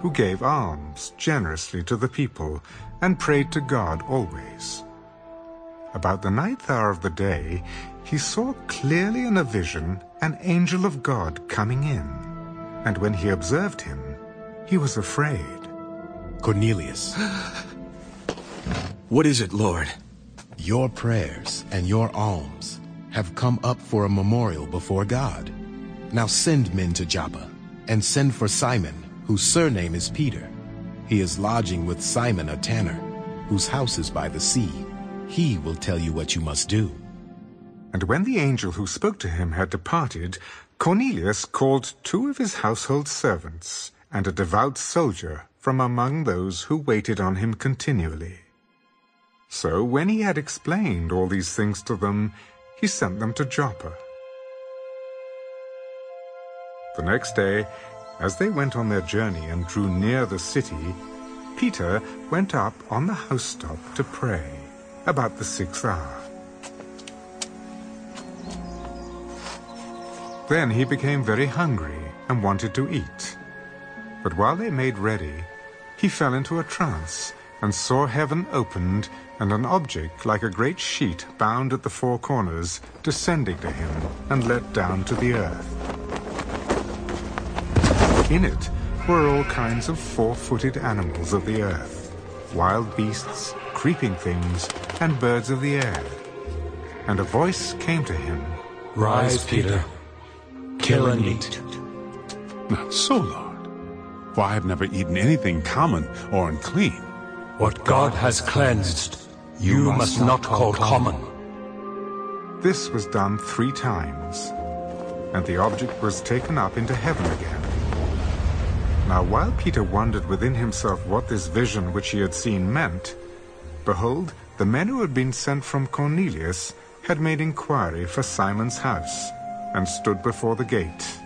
who gave alms generously to the people, and prayed to God always. About the ninth hour of the day, he saw clearly in a vision an angel of God coming in, and when he observed him, he was afraid. Cornelius. what is it, Lord? Your prayers and your alms have come up for a memorial before God. Now send men to Joppa, and send for Simon, whose surname is Peter. He is lodging with Simon a tanner, whose house is by the sea. He will tell you what you must do. And when the angel who spoke to him had departed, Cornelius called two of his household servants, and a devout soldier from among those who waited on him continually. So when he had explained all these things to them, he sent them to Joppa. The next day, as they went on their journey and drew near the city, Peter went up on the housetop to pray, about the sixth hour. Then he became very hungry and wanted to eat. But while they made ready, he fell into a trance and saw heaven opened and an object like a great sheet bound at the four corners descending to him and let down to the earth. In it were all kinds of four-footed animals of the earth, wild beasts, creeping things, and birds of the air. And a voice came to him, Rise, Peter. Kill and eat. Not so, Lord. For I have never eaten anything common or unclean. What God has cleansed, you must not call common. This was done three times, and the object was taken up into heaven again. Now while Peter wondered within himself what this vision which he had seen meant, behold, the men who had been sent from Cornelius had made inquiry for Simon's house, and stood before the gate.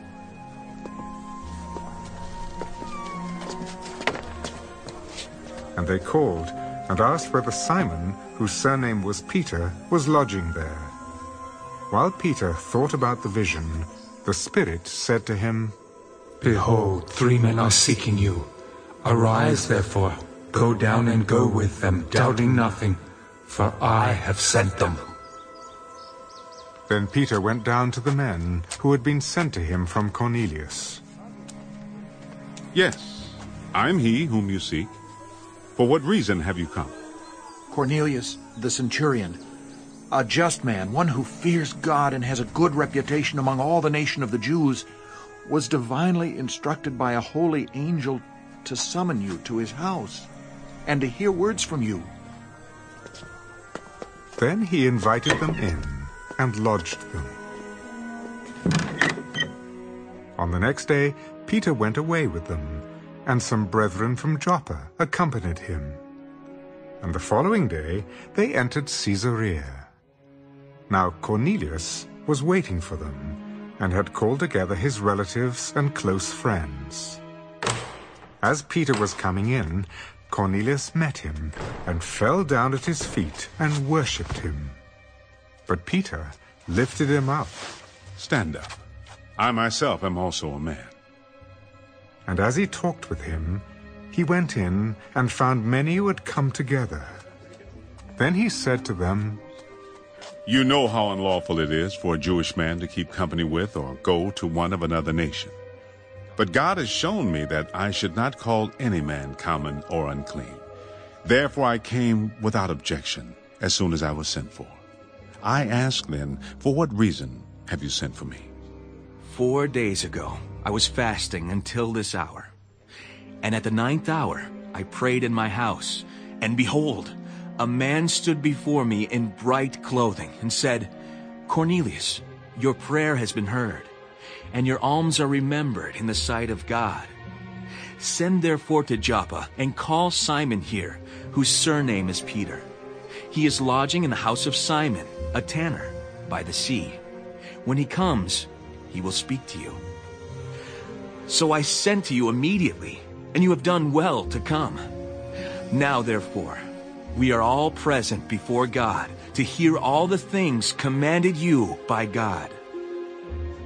And they called, and asked whether Simon, whose surname was Peter, was lodging there. While Peter thought about the vision, the Spirit said to him, Behold, three men are seeking you. Arise, therefore, go down and go with them, doubting nothing, for I have sent them. Then Peter went down to the men who had been sent to him from Cornelius. Yes, I'm he whom you seek. For what reason have you come? Cornelius, the centurion, a just man, one who fears God and has a good reputation among all the nation of the Jews, was divinely instructed by a holy angel to summon you to his house and to hear words from you. Then he invited them in and lodged them. On the next day, Peter went away with them, and some brethren from Joppa accompanied him. And the following day they entered Caesarea. Now Cornelius was waiting for them, and had called together his relatives and close friends. As Peter was coming in, Cornelius met him, and fell down at his feet and worshipped him. But Peter lifted him up. Stand up. I myself am also a man. And as he talked with him, he went in and found many who had come together. Then he said to them, You know how unlawful it is for a Jewish man to keep company with or go to one of another nation. But God has shown me that I should not call any man common or unclean. Therefore I came without objection as soon as I was sent for. I ask then, for what reason have you sent for me? Four days ago, I was fasting until this hour. And at the ninth hour, I prayed in my house, and behold, a man stood before me in bright clothing and said, Cornelius, your prayer has been heard, and your alms are remembered in the sight of God. Send therefore to Joppa and call Simon here, whose surname is Peter. He is lodging in the house of Simon, a tanner, by the sea. When he comes, he will speak to you. So I sent to you immediately, and you have done well to come. Now, therefore, we are all present before God to hear all the things commanded you by God.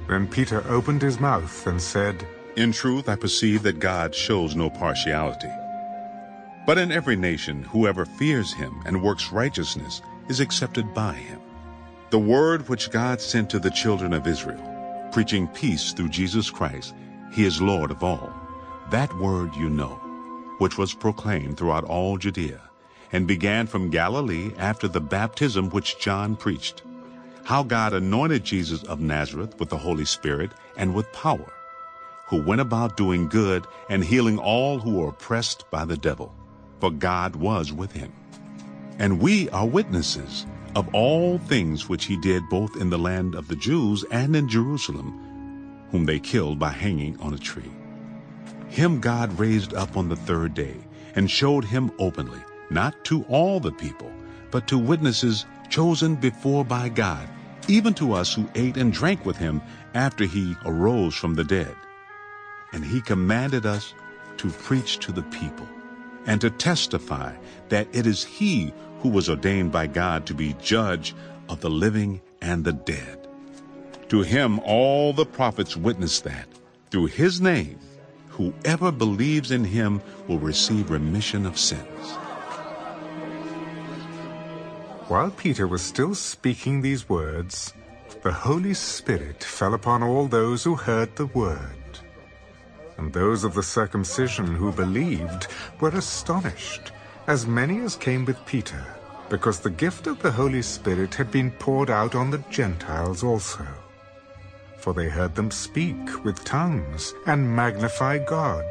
Then Peter opened his mouth and said, In truth, I perceive that God shows no partiality. But in every nation, whoever fears him and works righteousness is accepted by him. The word which God sent to the children of Israel, preaching peace through Jesus Christ, he is Lord of all. That word you know, which was proclaimed throughout all Judea, and began from Galilee after the baptism which John preached, how God anointed Jesus of Nazareth with the Holy Spirit and with power, who went about doing good and healing all who were oppressed by the devil, for God was with him. And we are witnesses of all things which he did both in the land of the Jews and in Jerusalem, whom they killed by hanging on a tree. Him God raised up on the third day, and showed him openly, not to all the people, but to witnesses chosen before by God, even to us who ate and drank with him after he arose from the dead. And he commanded us to preach to the people, and to testify that it is he who was ordained by God to be judge of the living and the dead. To him all the prophets witness that, through his name, whoever believes in him will receive remission of sins. While Peter was still speaking these words, the Holy Spirit fell upon all those who heard the word. And those of the circumcision who believed were astonished, as many as came with Peter, because the gift of the Holy Spirit had been poured out on the Gentiles also. For they heard them speak with tongues and magnify God.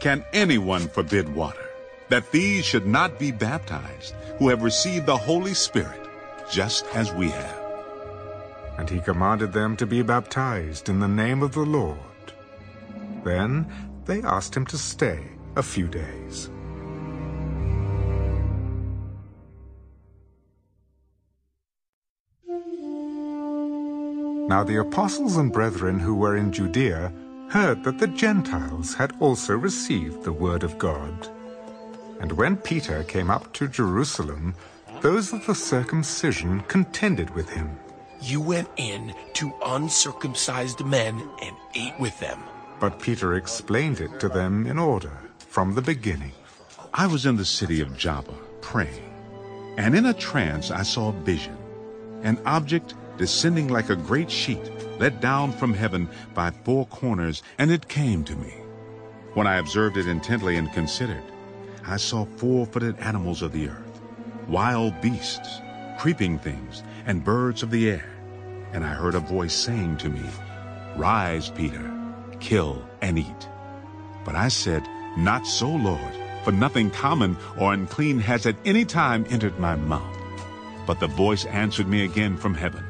Can anyone forbid water, that these should not be baptized, who have received the Holy Spirit, just as we have? And he commanded them to be baptized in the name of the Lord. Then they asked him to stay a few days. Now the apostles and brethren who were in Judea heard that the Gentiles had also received the word of God. And when Peter came up to Jerusalem, those of the circumcision contended with him. You went in to uncircumcised men and ate with them. But Peter explained it to them in order, from the beginning. I was in the city of Joppa, praying, and in a trance I saw a vision, an object descending like a great sheet, let down from heaven by four corners, and it came to me. When I observed it intently and considered, I saw four-footed animals of the earth, wild beasts, creeping things, and birds of the air. And I heard a voice saying to me, Rise, Peter, kill and eat. But I said, Not so, Lord, for nothing common or unclean has at any time entered my mouth. But the voice answered me again from heaven,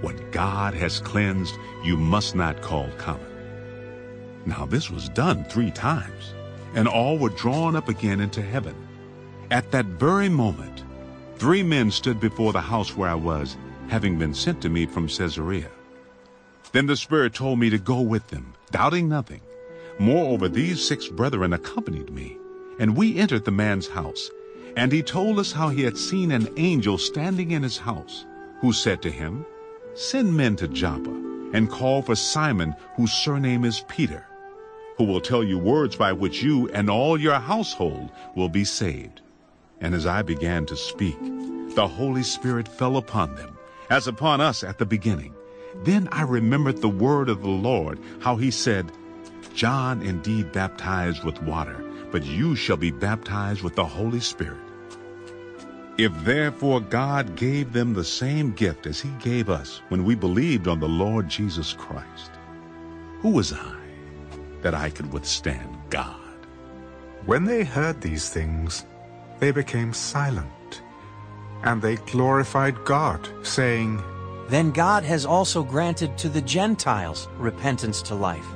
What God has cleansed, you must not call common. Now this was done three times, and all were drawn up again into heaven. At that very moment, three men stood before the house where I was, having been sent to me from Caesarea. Then the Spirit told me to go with them, doubting nothing. Moreover, these six brethren accompanied me, and we entered the man's house. And he told us how he had seen an angel standing in his house, who said to him, Send men to Joppa, and call for Simon, whose surname is Peter, who will tell you words by which you and all your household will be saved. And as I began to speak, the Holy Spirit fell upon them, as upon us at the beginning. Then I remembered the word of the Lord, how he said, John indeed baptized with water, but you shall be baptized with the Holy Spirit. If therefore God gave them the same gift as he gave us when we believed on the Lord Jesus Christ, who was I that I could withstand God? When they heard these things, they became silent, and they glorified God, saying, Then God has also granted to the Gentiles repentance to life.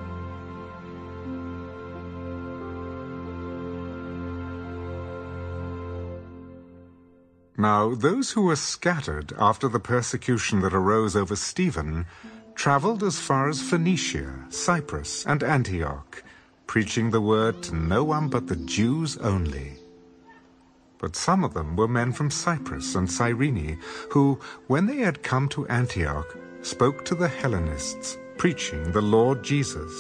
Now those who were scattered after the persecution that arose over Stephen traveled as far as Phoenicia, Cyprus, and Antioch, preaching the word to no one but the Jews only. But some of them were men from Cyprus and Cyrene, who, when they had come to Antioch, spoke to the Hellenists, preaching the Lord Jesus.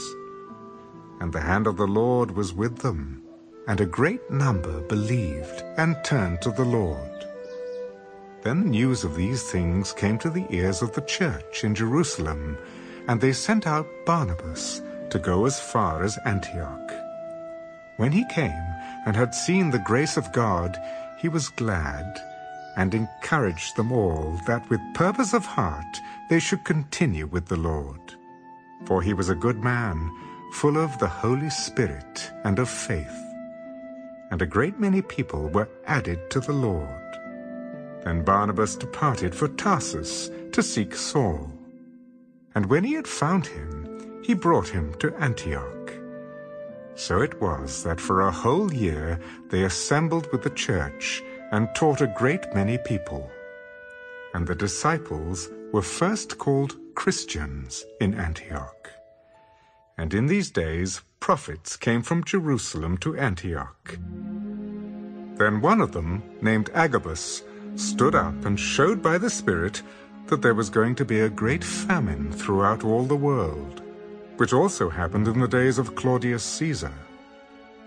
And the hand of the Lord was with them, and a great number believed and turned to the Lord. Then the news of these things came to the ears of the church in Jerusalem, and they sent out Barnabas to go as far as Antioch. When he came and had seen the grace of God, he was glad and encouraged them all that with purpose of heart they should continue with the Lord. For he was a good man, full of the Holy Spirit and of faith. And a great many people were added to the Lord. Then Barnabas departed for Tarsus to seek Saul. And when he had found him, he brought him to Antioch. So it was that for a whole year they assembled with the church and taught a great many people. And the disciples were first called Christians in Antioch. And in these days prophets came from Jerusalem to Antioch. Then one of them, named Agabus, stood up and showed by the Spirit that there was going to be a great famine throughout all the world, which also happened in the days of Claudius Caesar.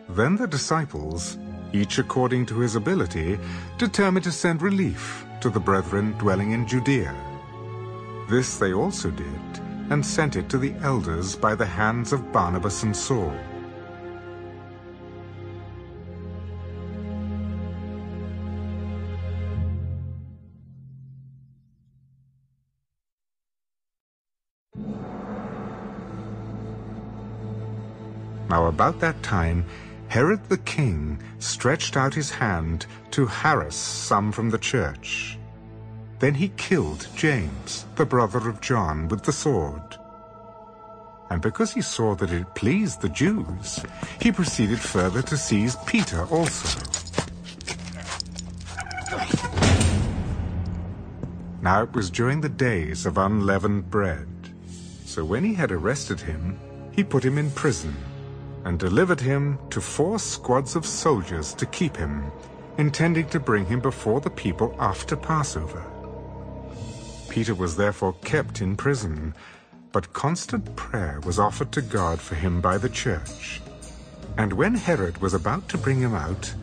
Then the disciples, each according to his ability, determined to send relief to the brethren dwelling in Judea. This they also did, and sent it to the elders by the hands of Barnabas and Saul. About that time Herod the king stretched out his hand to harass some from the church. Then he killed James, the brother of John, with the sword. And because he saw that it pleased the Jews, he proceeded further to seize Peter also. Now it was during the days of unleavened bread. So when he had arrested him, he put him in prison and delivered him to four squads of soldiers to keep him, intending to bring him before the people after Passover. Peter was therefore kept in prison, but constant prayer was offered to God for him by the church. And when Herod was about to bring him out,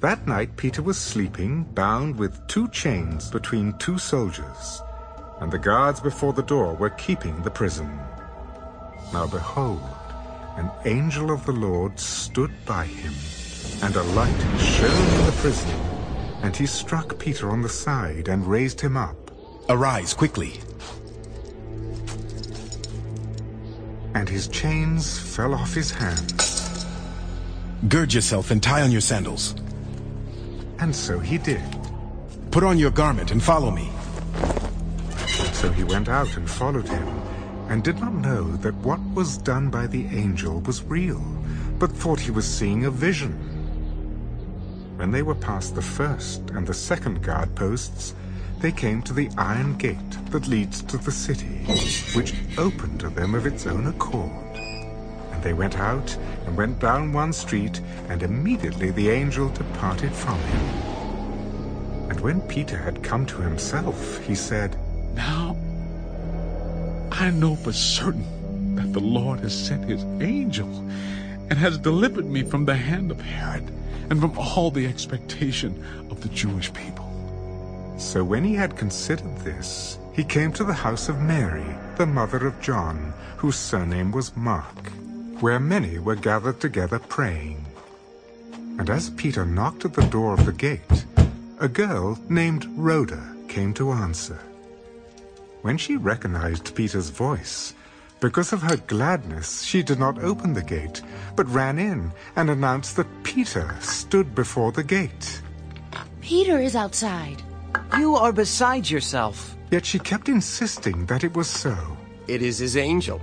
that night Peter was sleeping, bound with two chains between two soldiers, and the guards before the door were keeping the prison. Now behold, an angel of the Lord stood by him, and a light shone in the prison. And he struck Peter on the side and raised him up. Arise quickly. And his chains fell off his hands. Gird yourself and tie on your sandals. And so he did. Put on your garment and follow me. So he went out and followed him, and did not know that what was done by the angel was real, but thought he was seeing a vision. When they were past the first and the second guard posts, they came to the iron gate that leads to the city, which opened to them of its own accord. And they went out and went down one street, and immediately the angel departed from him. And when Peter had come to himself, he said, Now I know for certain that the Lord has sent his angel and has delivered me from the hand of Herod and from all the expectation of the Jewish people. So when he had considered this, he came to the house of Mary, the mother of John, whose surname was Mark, where many were gathered together praying. And as Peter knocked at the door of the gate, a girl named Rhoda came to answer. When she recognized Peter's voice, because of her gladness, she did not open the gate, but ran in and announced that Peter stood before the gate. Peter is outside. You are beside yourself. Yet she kept insisting that it was so. It is his angel.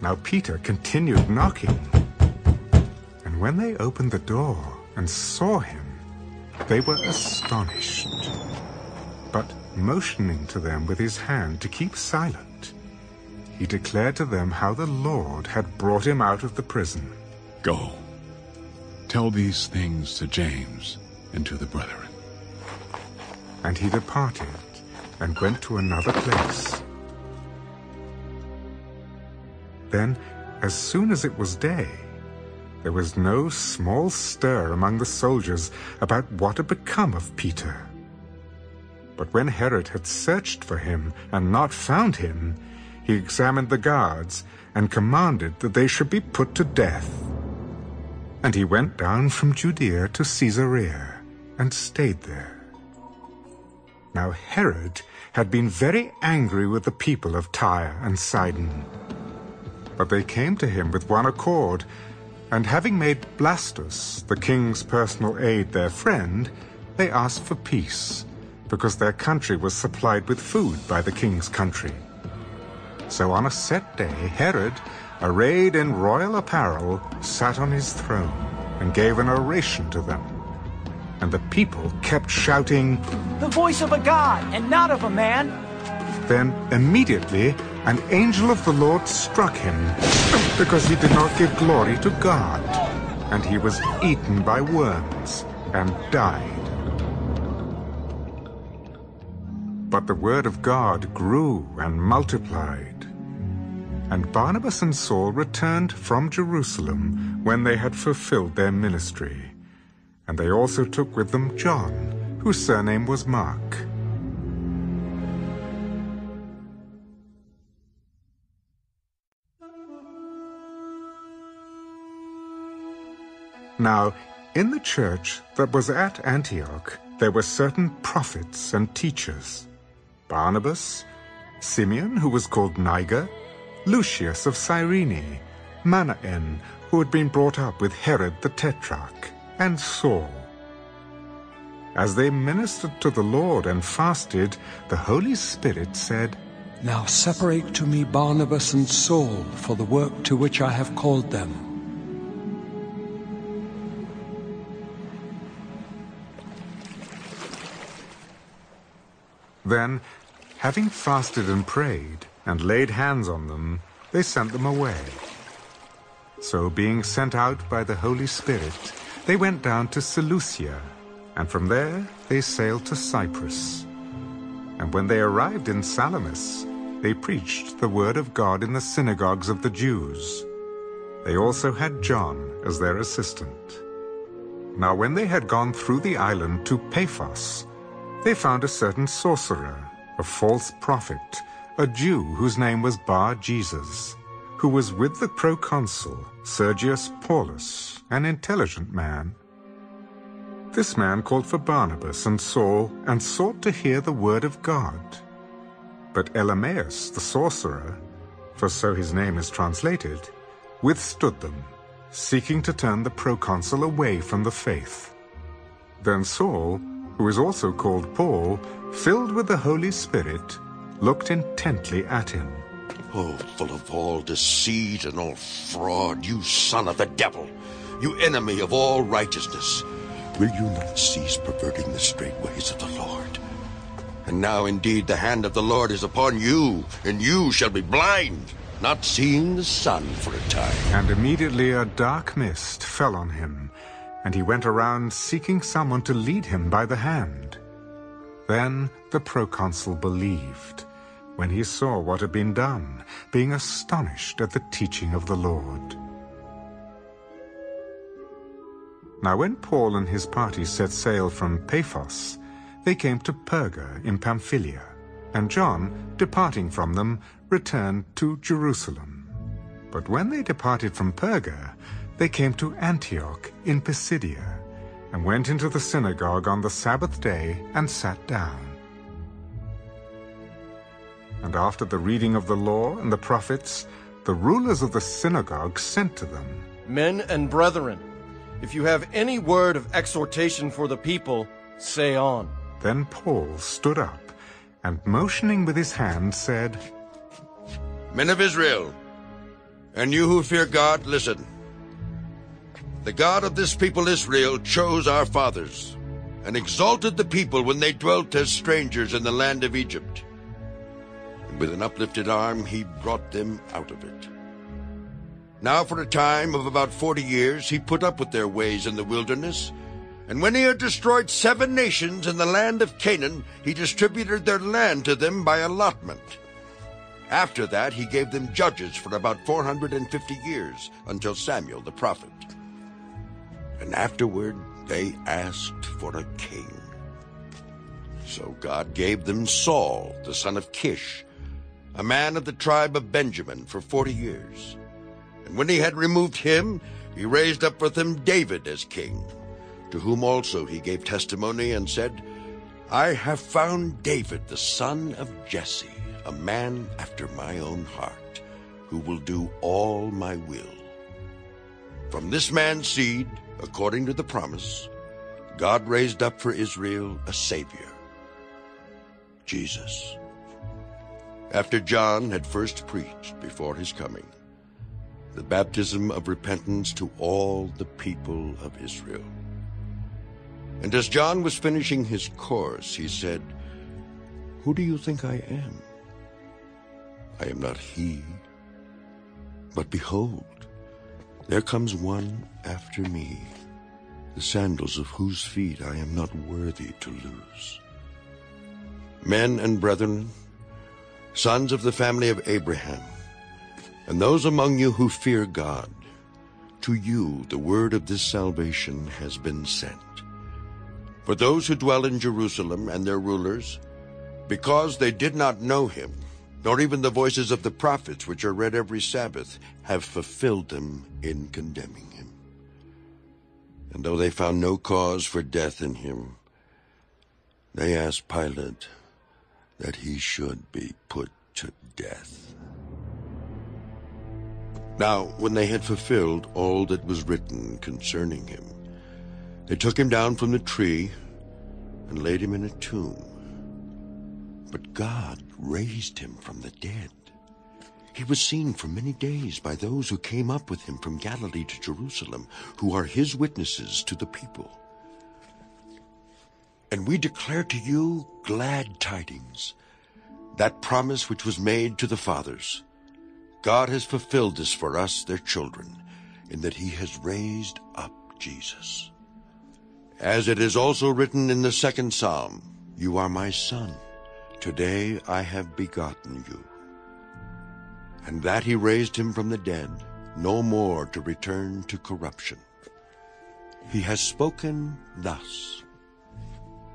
Now Peter continued knocking. And when they opened the door and saw him, they were astonished. But motioning to them with his hand to keep silent, he declared to them how the Lord had brought him out of the prison. Go. Tell these things to James and to the brethren. And he departed and went to another place. Then, as soon as it was day, there was no small stir among the soldiers about what had become of Peter. But when Herod had searched for him and not found him, he examined the guards and commanded that they should be put to death. And he went down from Judea to Caesarea and stayed there. Now Herod had been very angry with the people of Tyre and Sidon. But they came to him with one accord, and having made Blastus, the king's personal aide, their friend, they asked for peace, because their country was supplied with food by the king's country. So on a set day, Herod, arrayed in royal apparel, sat on his throne and gave an oration to them. And the people kept shouting, The voice of a god and not of a man. Then immediately an angel of the Lord struck him, because he did not give glory to God. And he was eaten by worms and died. But the word of God grew and multiplied. And Barnabas and Saul returned from Jerusalem when they had fulfilled their ministry. And they also took with them John, whose surname was Mark. Now, in the church that was at Antioch, there were certain prophets and teachers Barnabas, Simeon, who was called Niger, Lucius of Cyrene, Manaen, who had been brought up with Herod the Tetrarch, and Saul. As they ministered to the Lord and fasted, the Holy Spirit said, Now separate to me Barnabas and Saul for the work to which I have called them. Then, having fasted and prayed, and laid hands on them, they sent them away. So being sent out by the Holy Spirit, they went down to Seleucia, and from there they sailed to Cyprus. And when they arrived in Salamis, they preached the word of God in the synagogues of the Jews. They also had John as their assistant. Now when they had gone through the island to Paphos, they found a certain sorcerer, a false prophet, a Jew whose name was Bar Jesus, who was with the proconsul Sergius Paulus, an intelligent man. This man called for Barnabas and Saul and sought to hear the word of God. But Elymas, the sorcerer, for so his name is translated, withstood them, seeking to turn the proconsul away from the faith. Then Saul, who is also called Paul, filled with the Holy Spirit, looked intently at him. Oh, full of all deceit and all fraud, you son of the devil, you enemy of all righteousness, will you not cease perverting the straight ways of the Lord? And now indeed the hand of the Lord is upon you, and you shall be blind, not seeing the sun for a time. And immediately a dark mist fell on him, and he went around seeking someone to lead him by the hand. Then the proconsul believed when he saw what had been done, being astonished at the teaching of the Lord. Now when Paul and his party set sail from Paphos, they came to Perga in Pamphylia, and John, departing from them, returned to Jerusalem. But when they departed from Perga, they came to Antioch in Pisidia, and went into the synagogue on the Sabbath day and sat down. And after the reading of the law and the prophets, the rulers of the synagogue sent to them, Men and brethren, if you have any word of exhortation for the people, say on. Then Paul stood up, and motioning with his hand said, Men of Israel, and you who fear God, listen. The God of this people Israel chose our fathers, and exalted the people when they dwelt as strangers in the land of Egypt. And with an uplifted arm he brought them out of it. Now for a time of about forty years he put up with their ways in the wilderness, and when he had destroyed seven nations in the land of Canaan, he distributed their land to them by allotment. After that, he gave them judges for about 450 years, until Samuel the prophet. And afterward, they asked for a king. So God gave them Saul, the son of Kish, a man of the tribe of Benjamin, for 40 years. And when he had removed him, he raised up for them David as king to whom also he gave testimony and said, I have found David the son of Jesse, a man after my own heart, who will do all my will. From this man's seed, according to the promise, God raised up for Israel a Savior, Jesus. After John had first preached before his coming, the baptism of repentance to all the people of Israel. And as John was finishing his course, he said, Who do you think I am? I am not he. But behold, there comes one after me, the sandals of whose feet I am not worthy to loose. Men and brethren, sons of the family of Abraham, and those among you who fear God, to you the word of this salvation has been sent. For those who dwell in Jerusalem and their rulers, because they did not know him, nor even the voices of the prophets which are read every Sabbath, have fulfilled them in condemning him. And though they found no cause for death in him, they asked Pilate that he should be put to death. Now, when they had fulfilled all that was written concerning him, they took him down from the tree and laid him in a tomb. But God raised him from the dead. He was seen for many days by those who came up with him from Galilee to Jerusalem, who are his witnesses to the people. And we declare to you glad tidings, that promise which was made to the fathers. God has fulfilled this for us, their children, in that he has raised up Jesus. As it is also written in the second psalm, You are my son. Today I have begotten you. And that he raised him from the dead, no more to return to corruption. He has spoken thus,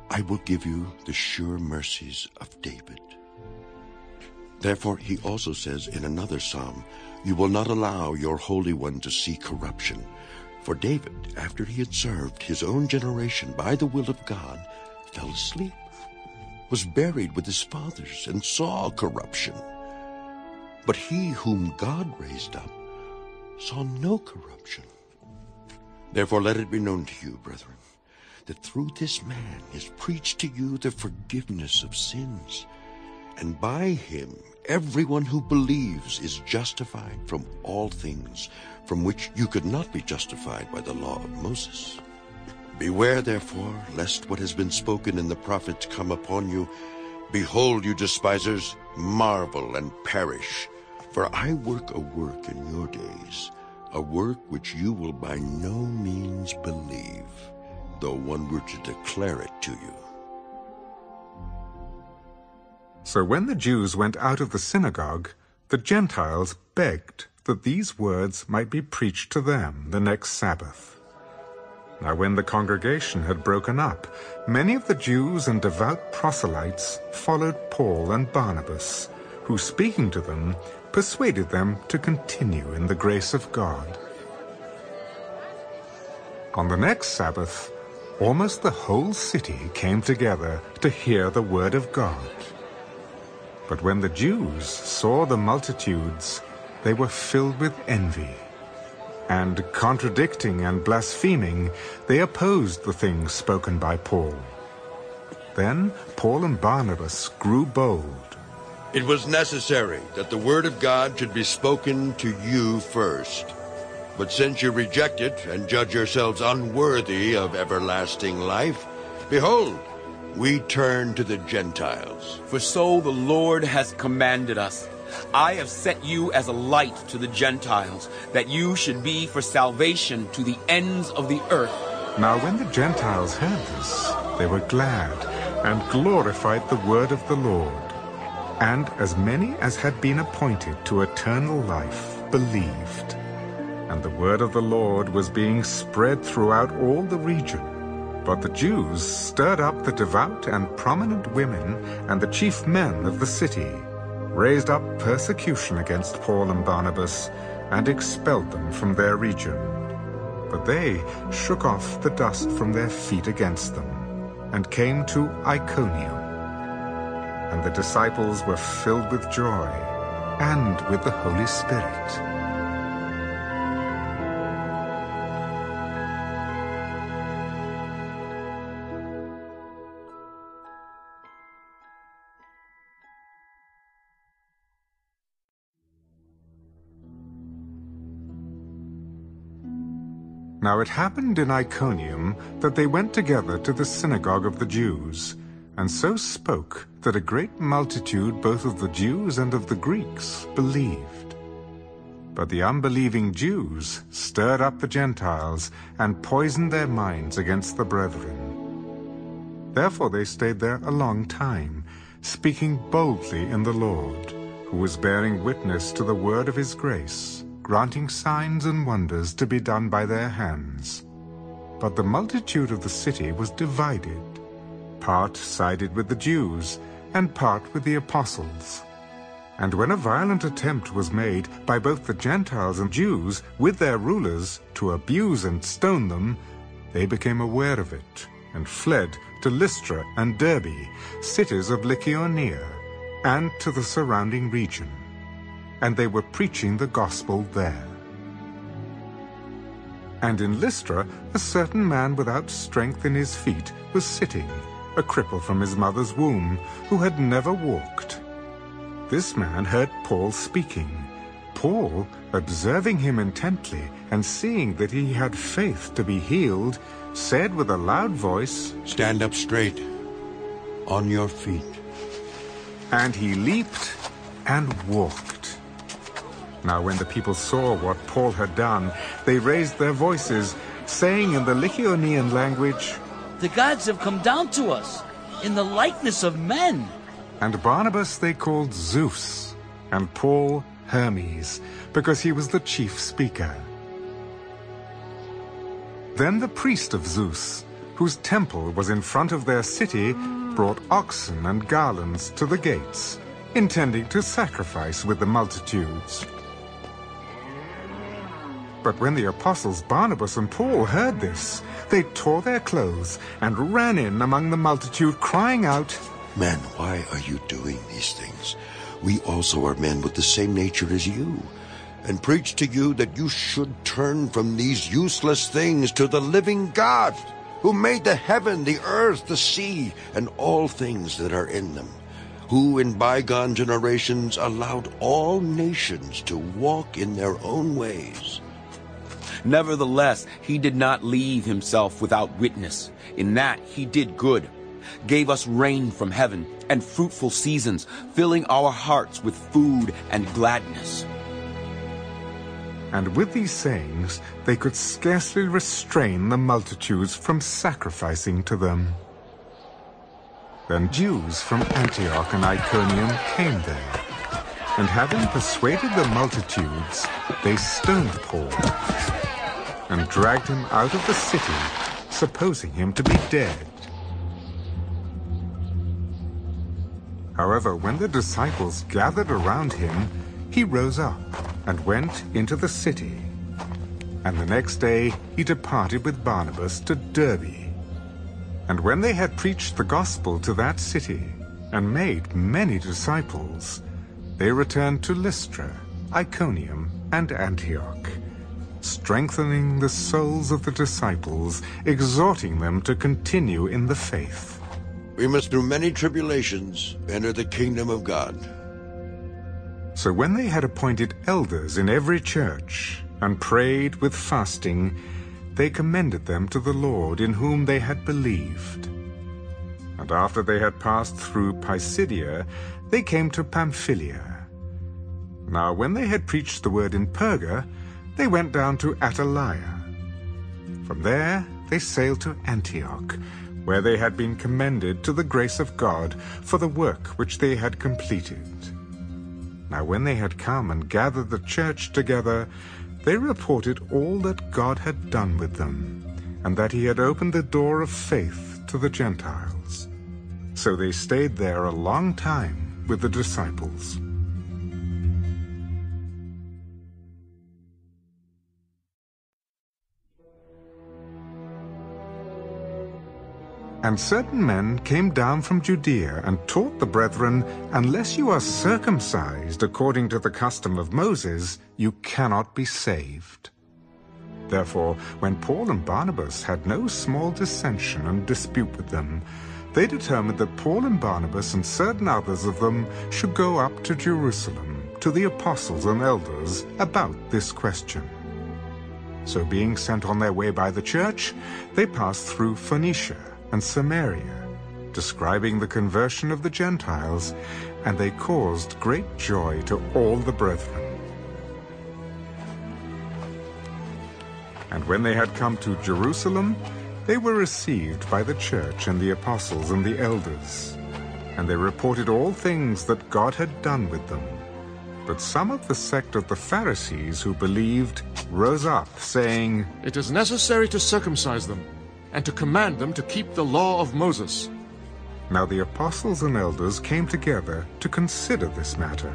I will give you the sure mercies of David. Therefore he also says in another psalm, You will not allow your Holy One to see corruption. For David, after he had served his own generation by the will of God, fell asleep, was buried with his fathers, and saw corruption. But he whom God raised up saw no corruption. Therefore let it be known to you, brethren, that through this man is preached to you the forgiveness of sins. And by him everyone who believes is justified from all things from which you could not be justified by the law of Moses. Beware, therefore, lest what has been spoken in the prophets come upon you. Behold, you despisers, marvel and perish. For I work a work in your days, a work which you will by no means believe, though one were to declare it to you. So when the Jews went out of the synagogue, the Gentiles begged that these words might be preached to them the next Sabbath. Now when the congregation had broken up, many of the Jews and devout proselytes followed Paul and Barnabas, who speaking to them, persuaded them to continue in the grace of God. On the next Sabbath, almost the whole city came together to hear the word of God. But when the Jews saw the multitudes, they were filled with envy. And contradicting and blaspheming, they opposed the things spoken by Paul. Then Paul and Barnabas grew bold. It was necessary that the word of God should be spoken to you first. But since you reject it and judge yourselves unworthy of everlasting life, behold, we turn to the Gentiles. For so the Lord has commanded us. I have set you as a light to the Gentiles, that you should be for salvation to the ends of the earth. Now when the Gentiles heard this, they were glad, and glorified the word of the Lord. And as many as had been appointed to eternal life believed. And the word of the Lord was being spread throughout all the region. But the Jews stirred up the devout and prominent women and the chief men of the city, raised up persecution against Paul and Barnabas, and expelled them from their region. But they shook off the dust from their feet against them, and came to Iconium. And the disciples were filled with joy, and with the Holy Spirit. Now it happened in Iconium that they went together to the synagogue of the Jews, and so spoke that a great multitude both of the Jews and of the Greeks believed. But the unbelieving Jews stirred up the Gentiles and poisoned their minds against the brethren. Therefore they stayed there a long time, speaking boldly in the Lord, who was bearing witness to the word of his grace granting signs and wonders to be done by their hands. But the multitude of the city was divided. Part sided with the Jews, and part with the apostles. And when a violent attempt was made by both the Gentiles and Jews with their rulers to abuse and stone them, they became aware of it, and fled to Lystra and Derbe, cities of Lycaonia, and to the surrounding region and they were preaching the gospel there. And in Lystra, a certain man without strength in his feet was sitting, a cripple from his mother's womb, who had never walked. This man heard Paul speaking. Paul, observing him intently, and seeing that he had faith to be healed, said with a loud voice, Stand up straight, on your feet. And he leaped and walked. Now when the people saw what Paul had done, they raised their voices, saying in the Lycaonian language, The gods have come down to us in the likeness of men. And Barnabas they called Zeus, and Paul Hermes, because he was the chief speaker. Then the priest of Zeus, whose temple was in front of their city, brought oxen and garlands to the gates, intending to sacrifice with the multitudes. But when the apostles Barnabas and Paul heard this, they tore their clothes and ran in among the multitude, crying out, Men, why are you doing these things? We also are men with the same nature as you. and preach to you that you should turn from these useless things to the living God, who made the heaven, the earth, the sea, and all things that are in them, who in bygone generations allowed all nations to walk in their own ways. Nevertheless, he did not leave himself without witness. In that he did good, gave us rain from heaven and fruitful seasons, filling our hearts with food and gladness. And with these sayings, they could scarcely restrain the multitudes from sacrificing to them. Then Jews from Antioch and Iconium came there, and having persuaded the multitudes, they stoned Paul and dragged him out of the city, supposing him to be dead. However, when the disciples gathered around him, he rose up and went into the city. And the next day he departed with Barnabas to Derbe. And when they had preached the gospel to that city, and made many disciples, they returned to Lystra, Iconium, and Antioch, strengthening the souls of the disciples, exhorting them to continue in the faith. We must through many tribulations enter the kingdom of God. So when they had appointed elders in every church, and prayed with fasting, they commended them to the Lord in whom they had believed. And after they had passed through Pisidia, they came to Pamphylia. Now when they had preached the word in Perga, they went down to Attalia. From there they sailed to Antioch, where they had been commended to the grace of God for the work which they had completed. Now when they had come and gathered the church together, they reported all that God had done with them, and that he had opened the door of faith to the Gentiles. So they stayed there a long time with the disciples. And certain men came down from Judea and taught the brethren, Unless you are circumcised according to the custom of Moses, you cannot be saved. Therefore, when Paul and Barnabas had no small dissension and dispute with them, they determined that Paul and Barnabas and certain others of them should go up to Jerusalem to the apostles and elders about this question. So being sent on their way by the church, they passed through Phoenicia and Samaria, describing the conversion of the Gentiles, and they caused great joy to all the brethren. And when they had come to Jerusalem, they were received by the church and the apostles and the elders. And they reported all things that God had done with them. But some of the sect of the Pharisees who believed rose up, saying, It is necessary to circumcise them and to command them to keep the law of Moses. Now the apostles and elders came together to consider this matter.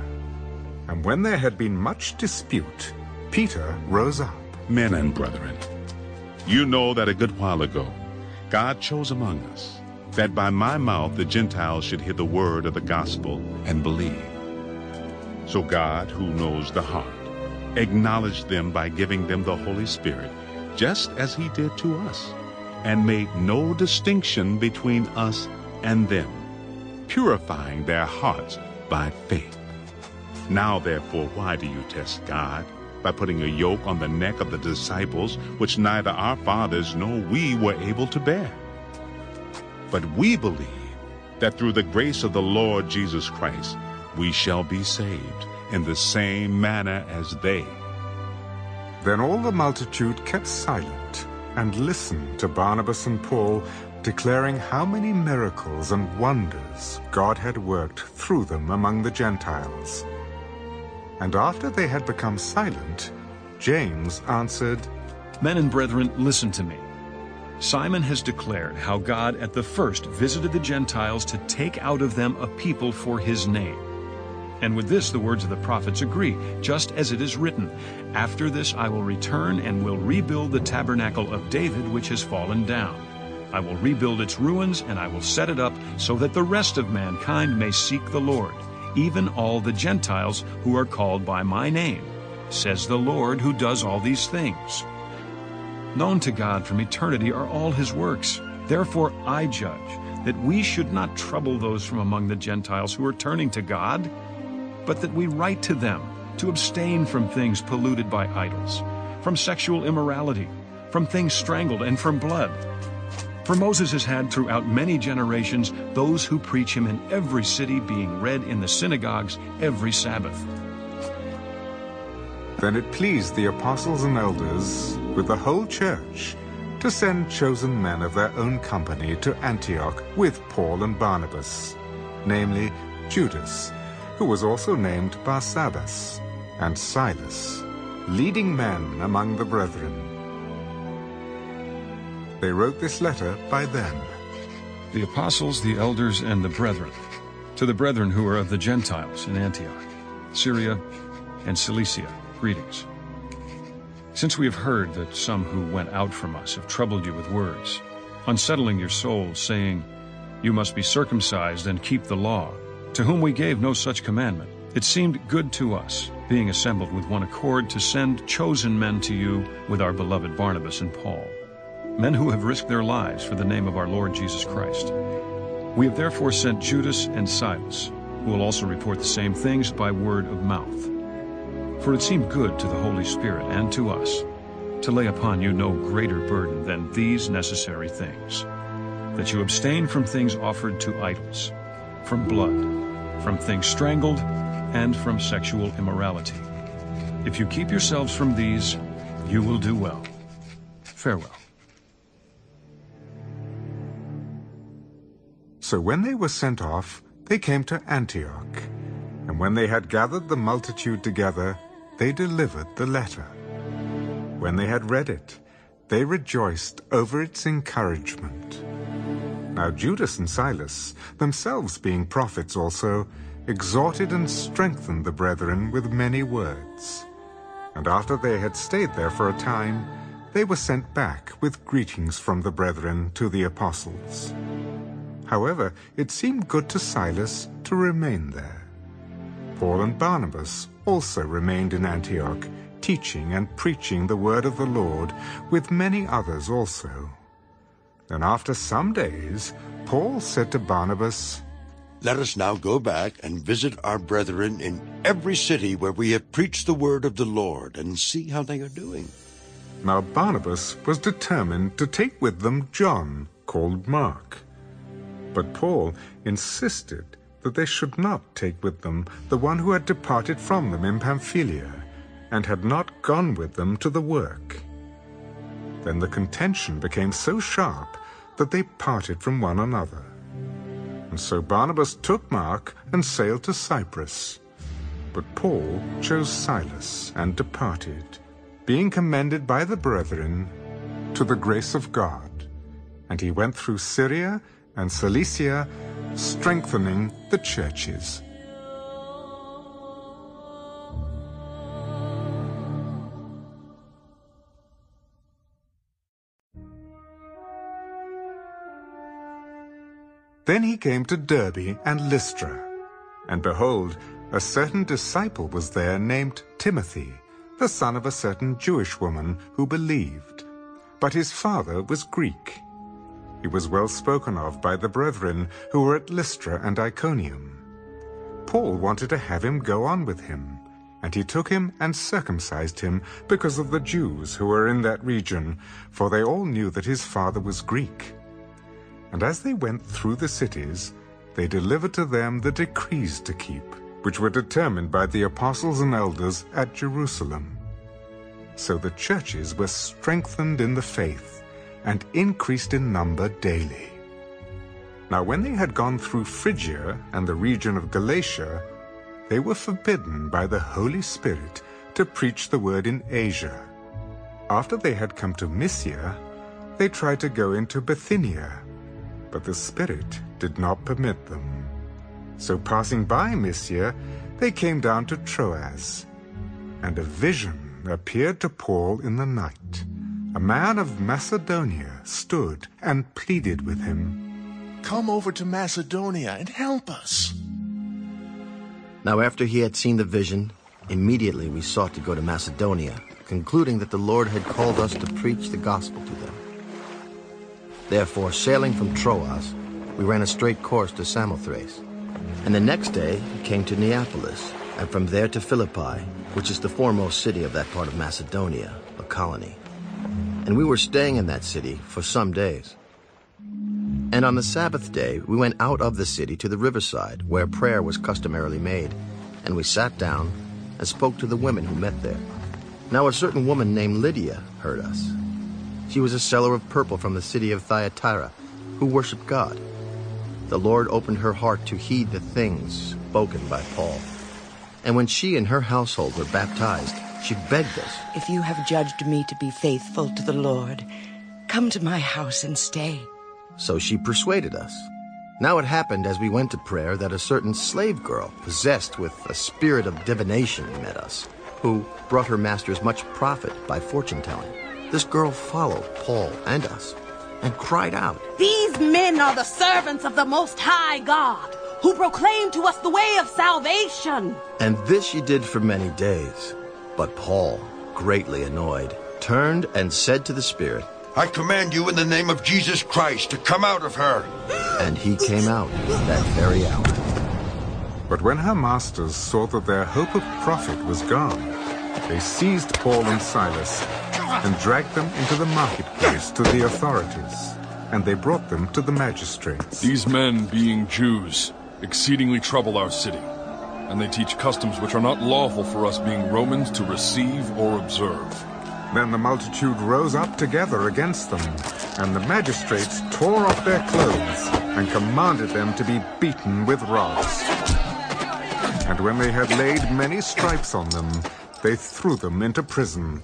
And when there had been much dispute, Peter rose up. Men and brethren, you know that a good while ago God chose among us that by my mouth the Gentiles should hear the word of the gospel and believe. So God, who knows the heart, acknowledged them by giving them the Holy Spirit, just as he did to us and made no distinction between us and them, purifying their hearts by faith. Now therefore, why do you test God? By putting a yoke on the neck of the disciples, which neither our fathers nor we were able to bear. But we believe that through the grace of the Lord Jesus Christ, we shall be saved in the same manner as they. Then all the multitude kept silent and listened to Barnabas and Paul, declaring how many miracles and wonders God had worked through them among the Gentiles. And after they had become silent, James answered, Men and brethren, listen to me. Simon has declared how God at the first visited the Gentiles to take out of them a people for his name. And with this the words of the prophets agree, just as it is written, After this I will return and will rebuild the tabernacle of David which has fallen down. I will rebuild its ruins, and I will set it up so that the rest of mankind may seek the Lord, even all the Gentiles who are called by my name, says the Lord who does all these things. Known to God from eternity are all his works. Therefore I judge that we should not trouble those from among the Gentiles who are turning to God, but that we write to them to abstain from things polluted by idols, from sexual immorality, from things strangled, and from blood. For Moses has had throughout many generations those who preach him in every city being read in the synagogues every Sabbath. Then it pleased the apostles and elders, with the whole church, to send chosen men of their own company to Antioch with Paul and Barnabas, namely Judas, who was also named Barsabbas, and Silas, leading men among the brethren. They wrote this letter by them. The apostles, the elders, and the brethren, to the brethren who are of the Gentiles in Antioch, Syria, and Cilicia, greetings. Since we have heard that some who went out from us have troubled you with words, unsettling your souls, saying, You must be circumcised and keep the law, to whom we gave no such commandment, it seemed good to us, being assembled with one accord, to send chosen men to you with our beloved Barnabas and Paul, men who have risked their lives for the name of our Lord Jesus Christ. We have therefore sent Judas and Silas, who will also report the same things by word of mouth. For it seemed good to the Holy Spirit and to us to lay upon you no greater burden than these necessary things, that you abstain from things offered to idols, from blood, from things strangled, and from sexual immorality. If you keep yourselves from these, you will do well. Farewell. So when they were sent off, they came to Antioch. And when they had gathered the multitude together, they delivered the letter. When they had read it, they rejoiced over its encouragement. Now Judas and Silas, themselves being prophets also, exhorted and strengthened the brethren with many words. And after they had stayed there for a time, they were sent back with greetings from the brethren to the apostles. However, it seemed good to Silas to remain there. Paul and Barnabas also remained in Antioch, teaching and preaching the word of the Lord, with many others also. Then after some days, Paul said to Barnabas, Let us now go back and visit our brethren in every city where we have preached the word of the Lord, and see how they are doing. Now Barnabas was determined to take with them John, called Mark. But Paul insisted that they should not take with them the one who had departed from them in Pamphylia, and had not gone with them to the work. Then the contention became so sharp that they parted from one another. And so Barnabas took Mark and sailed to Cyprus. But Paul chose Silas and departed, being commended by the brethren to the grace of God. And he went through Syria and Cilicia, strengthening the churches. Then he came to Derbe and Lystra. And behold, a certain disciple was there named Timothy, the son of a certain Jewish woman who believed. But his father was Greek. He was well spoken of by the brethren who were at Lystra and Iconium. Paul wanted to have him go on with him, and he took him and circumcised him because of the Jews who were in that region, for they all knew that his father was Greek. And as they went through the cities, they delivered to them the decrees to keep, which were determined by the apostles and elders at Jerusalem. So the churches were strengthened in the faith and increased in number daily. Now when they had gone through Phrygia and the region of Galatia, they were forbidden by the Holy Spirit to preach the word in Asia. After they had come to Mysia, they tried to go into Bithynia, but the Spirit did not permit them. So passing by Mysia, they came down to Troas. And a vision appeared to Paul in the night. A man of Macedonia stood and pleaded with him, Come over to Macedonia and help us. Now after he had seen the vision, Immediately we sought to go to Macedonia, concluding that the Lord had called us to preach the gospel to them. Therefore, sailing from Troas, we ran a straight course to Samothrace. And the next day came to Neapolis, and from there to Philippi, which is the foremost city of that part of Macedonia, a colony. And we were staying in that city for some days. And on the Sabbath day we went out of the city to the riverside, where prayer was customarily made, and we sat down and spoke to the women who met there. Now a certain woman named Lydia heard us. She was a seller of purple from the city of Thyatira, who worshipped God. The Lord opened her heart to heed the things spoken by Paul. And when she and her household were baptized, she begged us, If you have judged me to be faithful to the Lord, come to my house and stay. So she persuaded us. Now it happened as we went to prayer that a certain slave girl, possessed with a spirit of divination, met us, who brought her masters much profit by fortune telling. This girl followed Paul and us and cried out, These men are the servants of the Most High God, who proclaim to us the way of salvation. And this she did for many days. But Paul, greatly annoyed, turned and said to the Spirit, I command you in the name of Jesus Christ to come out of her. And he came out that very hour. But when her masters saw that their hope of profit was gone, they seized Paul and Silas and dragged them into the marketplace to the authorities, and they brought them to the magistrates. These men, being Jews, exceedingly trouble our city, and they teach customs which are not lawful for us being Romans to receive or observe. Then the multitude rose up together against them, and the magistrates tore off their clothes and commanded them to be beaten with rods. And when they had laid many stripes on them, they threw them into prison,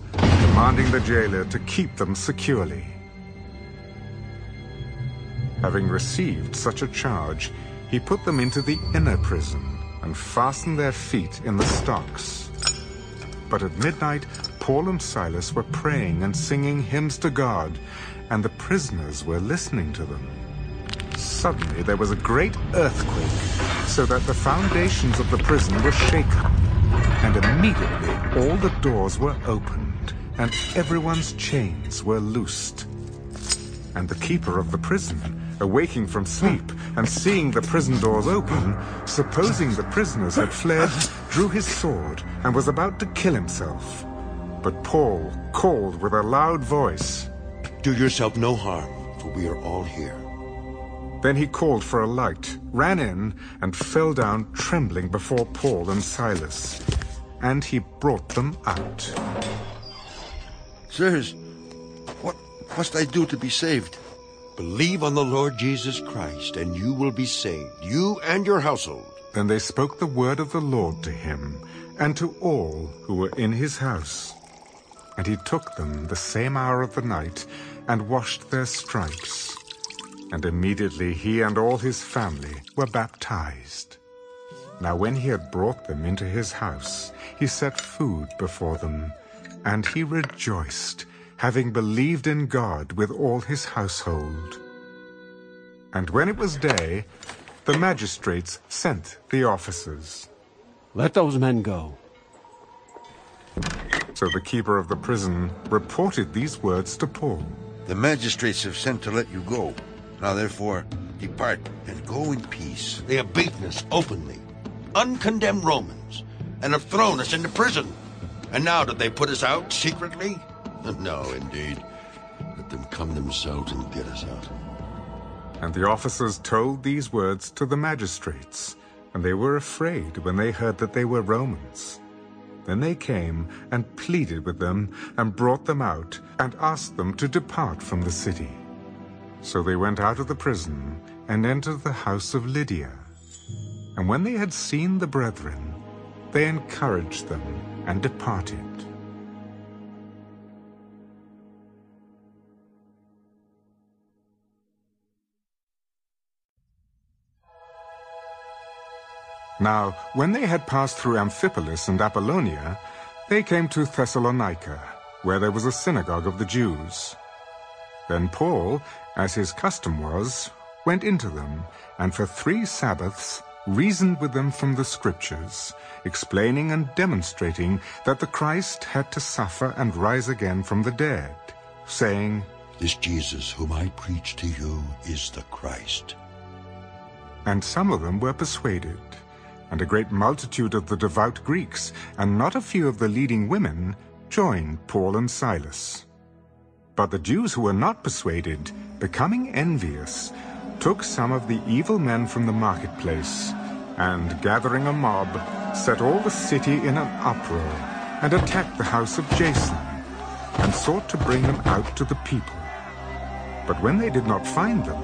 commanding the jailer to keep them securely. Having received such a charge, he put them into the inner prison and fastened their feet in the stocks. But at midnight, Paul and Silas were praying and singing hymns to God, and the prisoners were listening to them. Suddenly there was a great earthquake, so that the foundations of the prison were shaken, and immediately all the doors were opened, and everyone's chains were loosed. And the keeper of the prison, awaking from sleep and seeing the prison doors open, supposing the prisoners had fled, drew his sword and was about to kill himself. But Paul called with a loud voice, Do yourself no harm, for we are all here. Then he called for a light, ran in, and fell down trembling before Paul and Silas. And he brought them out. Sirs, what must I do to be saved? Believe on the Lord Jesus Christ, and you will be saved, you and your household. Then they spoke the word of the Lord to him, and to all who were in his house. And he took them the same hour of the night, and washed their stripes. And immediately he and all his family were baptized. Now when he had brought them into his house, he set food before them, and he rejoiced, having believed in God with all his household. And when it was day, the magistrates sent the officers. Let those men go. So the keeper of the prison reported these words to Paul. The magistrates have sent to let you go. Now therefore, depart and go in peace. They have beaten us openly, uncondemned Romans, and have thrown us into prison. And now did they put us out secretly? <laughs> No, indeed. Let them come themselves and get us out. And the officers told these words to the magistrates, and they were afraid when they heard that they were Romans. Then they came and pleaded with them, and brought them out, and asked them to depart from the city. So they went out of the prison, and entered the house of Lydia. And when they had seen the brethren, they encouraged them, and departed. Now, when they had passed through Amphipolis and Apollonia, they came to Thessalonica, where there was a synagogue of the Jews. Then Paul, as his custom was, went into them, and for three Sabbaths reasoned with them from the Scriptures, explaining and demonstrating that the Christ had to suffer and rise again from the dead, saying, This Jesus whom I preach to you is the Christ. And some of them were persuaded, and a great multitude of the devout Greeks, and not a few of the leading women, joined Paul and Silas. But the Jews who were not persuaded, becoming envious, took some of the evil men from the marketplace, and gathering a mob, set all the city in an uproar, and attacked the house of Jason, and sought to bring them out to the people. But when they did not find them,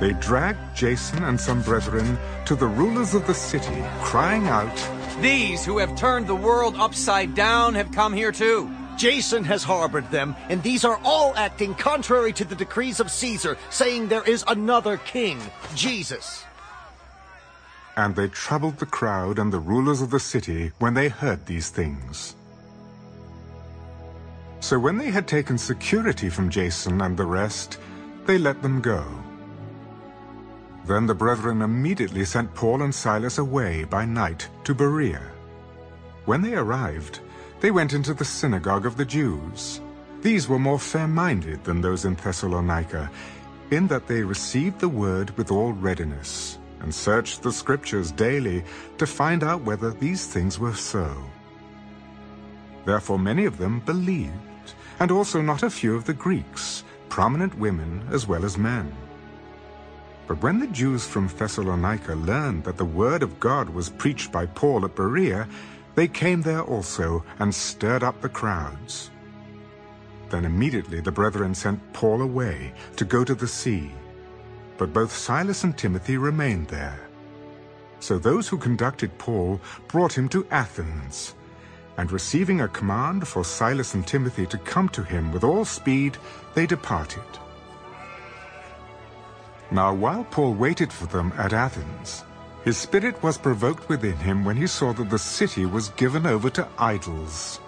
they dragged Jason and some brethren to the rulers of the city, crying out, These who have turned the world upside down have come here too. Jason has harbored them, and these are all acting contrary to the decrees of Caesar, saying there is another king, Jesus. And they troubled the crowd and the rulers of the city when they heard these things. So when they had taken security from Jason and the rest, they let them go. Then the brethren immediately sent Paul and Silas away by night to Berea. When they arrived, they went into the synagogue of the Jews. These were more fair-minded than those in Thessalonica, in that they received the word with all readiness, and searched the Scriptures daily to find out whether these things were so. Therefore many of them believed, and also not a few of the Greeks, prominent women as well as men. But when the Jews from Thessalonica learned that the word of God was preached by Paul at Berea, they came there also and stirred up the crowds. Then immediately the brethren sent Paul away to go to the sea. But both Silas and Timothy remained there. So those who conducted Paul brought him to Athens. And receiving a command for Silas and Timothy to come to him with all speed, they departed. Now while Paul waited for them at Athens, his spirit was provoked within him when he saw that the city was given over to idols.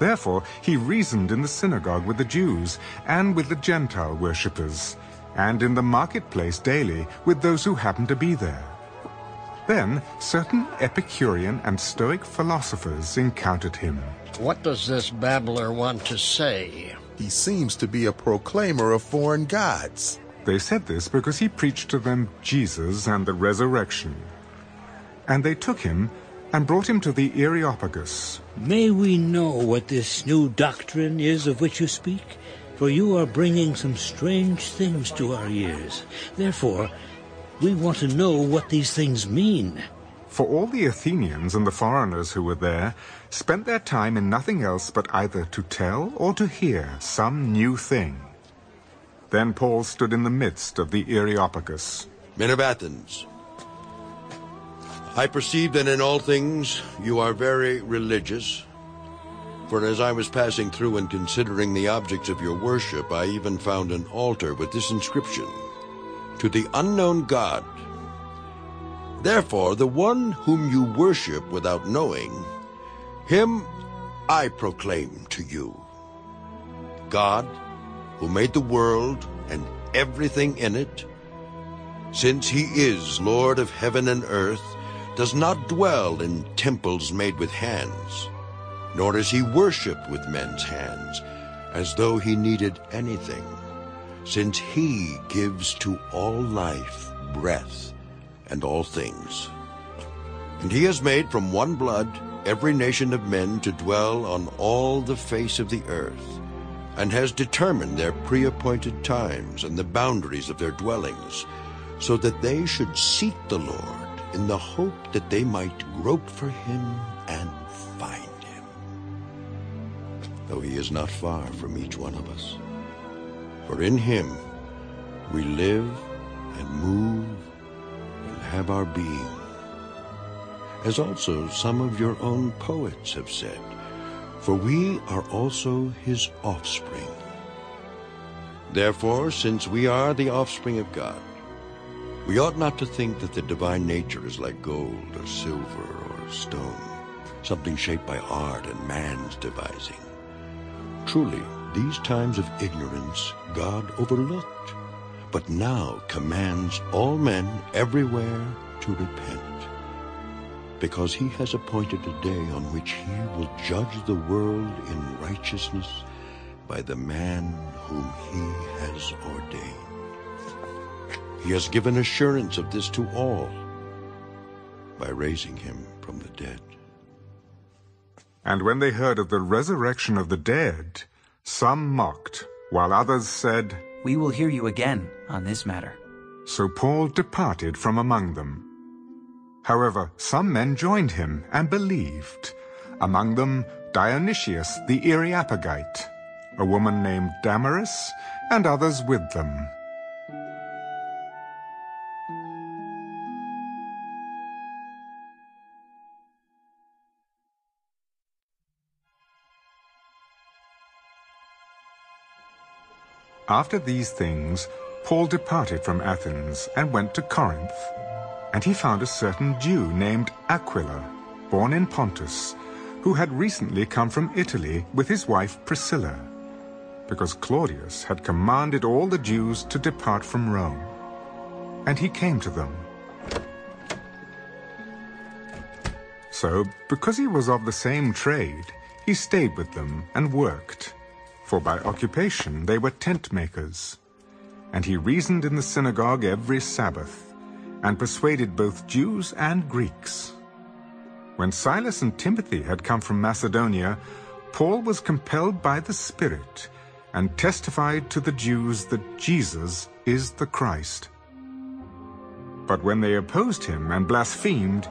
Therefore he reasoned in the synagogue with the Jews and with the Gentile worshippers, and in the marketplace daily with those who happened to be there. Then certain Epicurean and Stoic philosophers encountered him. What does this babbler want to say? He seems to be a proclaimer of foreign gods. They said this because he preached to them Jesus and the resurrection. And they took him and brought him to the Areopagus. May we know what this new doctrine is of which you speak? For you are bringing some strange things to our ears. Therefore, we want to know what these things mean. For all the Athenians and the foreigners who were there spent their time in nothing else but either to tell or to hear some new thing. Then Paul stood in the midst of the Areopagus. Men of Athens, I perceive that in all things you are very religious. For as I was passing through and considering the objects of your worship, I even found an altar with this inscription, To the unknown God. Therefore, the one whom you worship without knowing, him I proclaim to you. God, who made the world and everything in it, since he is Lord of heaven and earth, does not dwell in temples made with hands, nor is he worshipped with men's hands, as though he needed anything, since he gives to all life, breath, and all things. And he has made from one blood every nation of men to dwell on all the face of the earth, and has determined their pre-appointed times and the boundaries of their dwellings, so that they should seek the Lord in the hope that they might grope for him and find him. Though he is not far from each one of us. For in him we live and move and have our being. As also some of your own poets have said, for we are also his offspring. Therefore, since we are the offspring of God, we ought not to think that the divine nature is like gold or silver or stone, something shaped by art and man's devising. Truly, these times of ignorance God overlooked, but now commands all men everywhere to repent, because he has appointed a day on which he will judge the world in righteousness by the man whom he has ordained. He has given assurance of this to all by raising him from the dead. And when they heard of the resurrection of the dead, some mocked, while others said, We will hear you again on this matter. So Paul departed from among them. However, some men joined him and believed, among them Dionysius the Areopagite, a woman named Damaris, and others with them. After these things, Paul departed from Athens and went to Corinth. And he found a certain Jew named Aquila, born in Pontus, who had recently come from Italy with his wife Priscilla, because Claudius had commanded all the Jews to depart from Rome. And he came to them. So, because he was of the same trade, he stayed with them and worked, for by occupation they were tent makers. And he reasoned in the synagogue every Sabbath, and persuaded both Jews and Greeks. When Silas and Timothy had come from Macedonia, Paul was compelled by the Spirit, and testified to the Jews that Jesus is the Christ. But when they opposed him and blasphemed,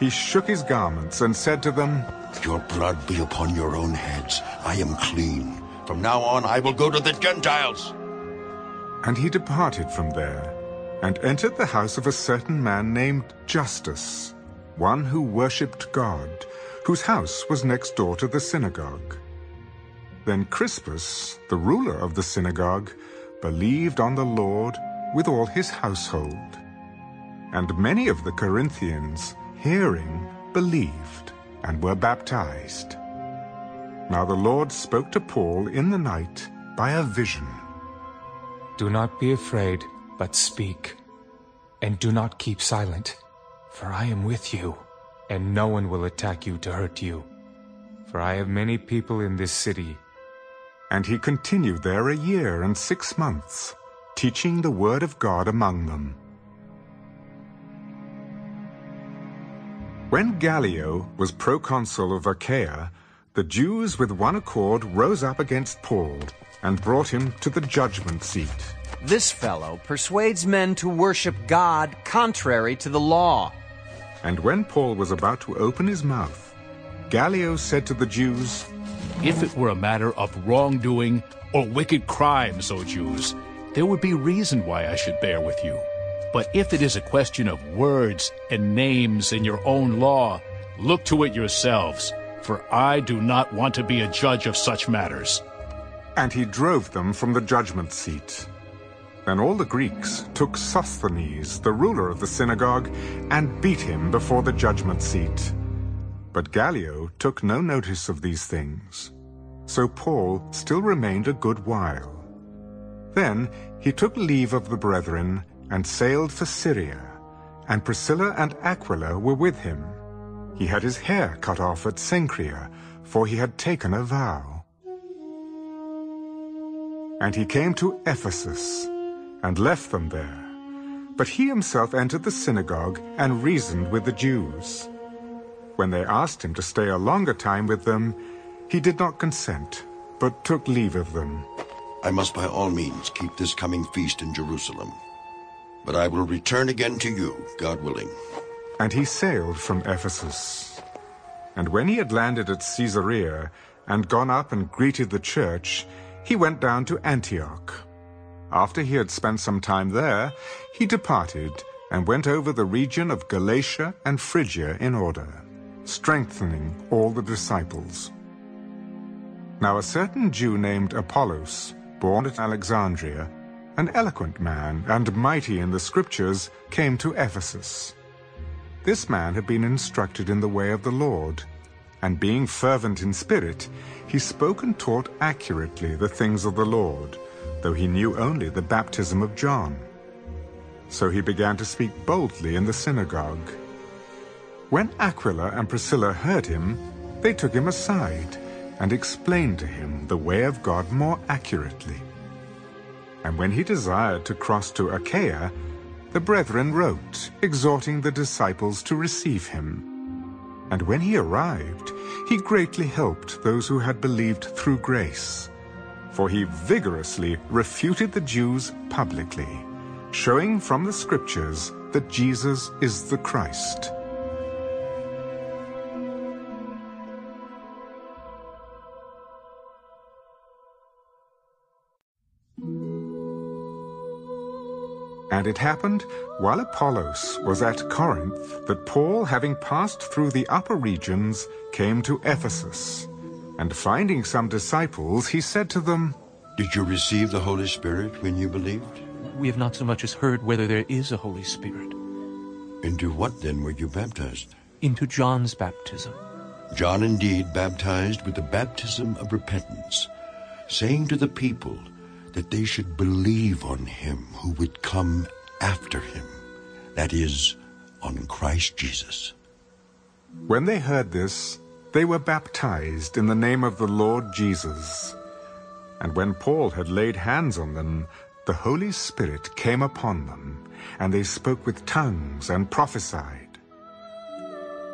he shook his garments and said to them, Your blood be upon your own heads. I am clean. From now on I will go to the Gentiles. And he departed from there, and entered the house of a certain man named Justus, one who worshipped God, whose house was next door to the synagogue. Then Crispus, the ruler of the synagogue, believed on the Lord with all his household. And many of the Corinthians, hearing, believed, and were baptized. Now the Lord spoke to Paul in the night by a vision. Do not be afraid, but speak. And do not keep silent, for I am with you, and no one will attack you to hurt you. For I have many people in this city. And he continued there a year and six months, teaching the word of God among them. When Gallio was proconsul of Achaia, the Jews with one accord rose up against Paul and brought him to the judgment seat. This fellow persuades men to worship God contrary to the law. And when Paul was about to open his mouth, Gallio said to the Jews, If it were a matter of wrongdoing or wicked crimes, O Jews, there would be reason why I should bear with you. But if it is a question of words and names in your own law, look to it yourselves, for I do not want to be a judge of such matters. And he drove them from the judgment seat. Then all the Greeks took Sosthenes, the ruler of the synagogue, and beat him before the judgment seat. But Gallio took no notice of these things. So Paul still remained a good while. Then he took leave of the brethren and sailed for Syria, and Priscilla and Aquila were with him. He had his hair cut off at Cenchrea, for he had taken a vow. And he came to Ephesus, and left them there. But he himself entered the synagogue and reasoned with the Jews. When they asked him to stay a longer time with them, he did not consent, but took leave of them. I must by all means keep this coming feast in Jerusalem. But I will return again to you, God willing. And he sailed from Ephesus. And when he had landed at Caesarea, and gone up and greeted the church, he went down to Antioch. After he had spent some time there, he departed, and went over the region of Galatia and Phrygia in order, strengthening all the disciples. Now a certain Jew named Apollos, born at Alexandria, an eloquent man and mighty in the Scriptures, came to Ephesus. This man had been instructed in the way of the Lord, and being fervent in spirit, he spoke and taught accurately the things of the Lord, though he knew only the baptism of John. So he began to speak boldly in the synagogue. When Aquila and Priscilla heard him, they took him aside and explained to him the way of God more accurately. And when he desired to cross to Achaia, the brethren wrote, exhorting the disciples to receive him. And when he arrived, he greatly helped those who had believed through grace. For he vigorously refuted the Jews publicly, showing from the Scriptures that Jesus is the Christ. And it happened, while Apollos was at Corinth, that Paul, having passed through the upper regions, came to Ephesus. And finding some disciples, he said to them, Did you receive the Holy Spirit when you believed? We have not so much as heard whether there is a Holy Spirit. Into what then were you baptized? Into John's baptism. John indeed baptized with the baptism of repentance, saying to the people, that they should believe on him who would come after him, that is, on Christ Jesus. When they heard this, they were baptized in the name of the Lord Jesus. And when Paul had laid hands on them, the Holy Spirit came upon them, and they spoke with tongues and prophesied.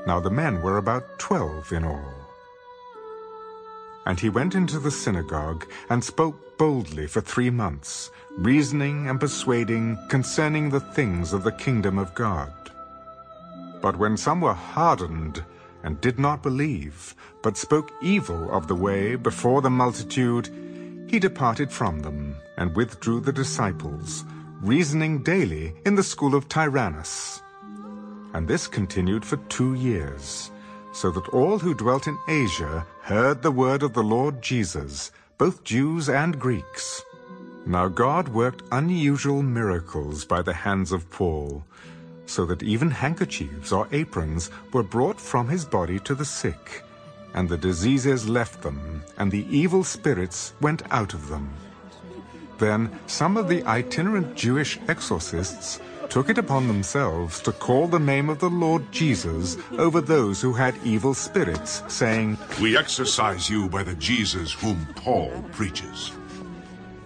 Now the men were about twelve in all. And he went into the synagogue and spoke boldly for three months, reasoning and persuading concerning the things of the kingdom of God. But when some were hardened and did not believe, but spoke evil of the way before the multitude, he departed from them and withdrew the disciples, reasoning daily in the school of Tyrannus. And this continued for two years so that all who dwelt in Asia heard the word of the Lord Jesus, both Jews and Greeks. Now God worked unusual miracles by the hands of Paul, so that even handkerchiefs or aprons were brought from his body to the sick, and the diseases left them, and the evil spirits went out of them. Then some of the itinerant Jewish exorcists took it upon themselves to call the name of the Lord Jesus over those who had evil spirits, saying, We exorcise you by the Jesus whom Paul preaches.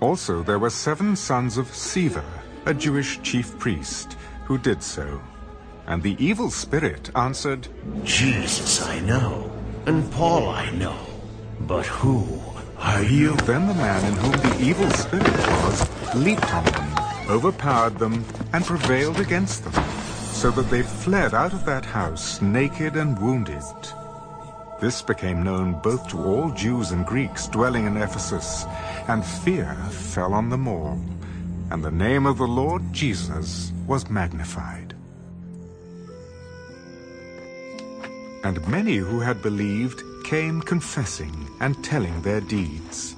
Also there were seven sons of Sceva, a Jewish chief priest, who did so. And the evil spirit answered, Jesus I know, and Paul I know, but who are you? Then the man in whom the evil spirit was leaped on them overpowered them, and prevailed against them, so that they fled out of that house naked and wounded. This became known both to all Jews and Greeks dwelling in Ephesus, and fear fell on them all, and the name of the Lord Jesus was magnified. And many who had believed came confessing and telling their deeds.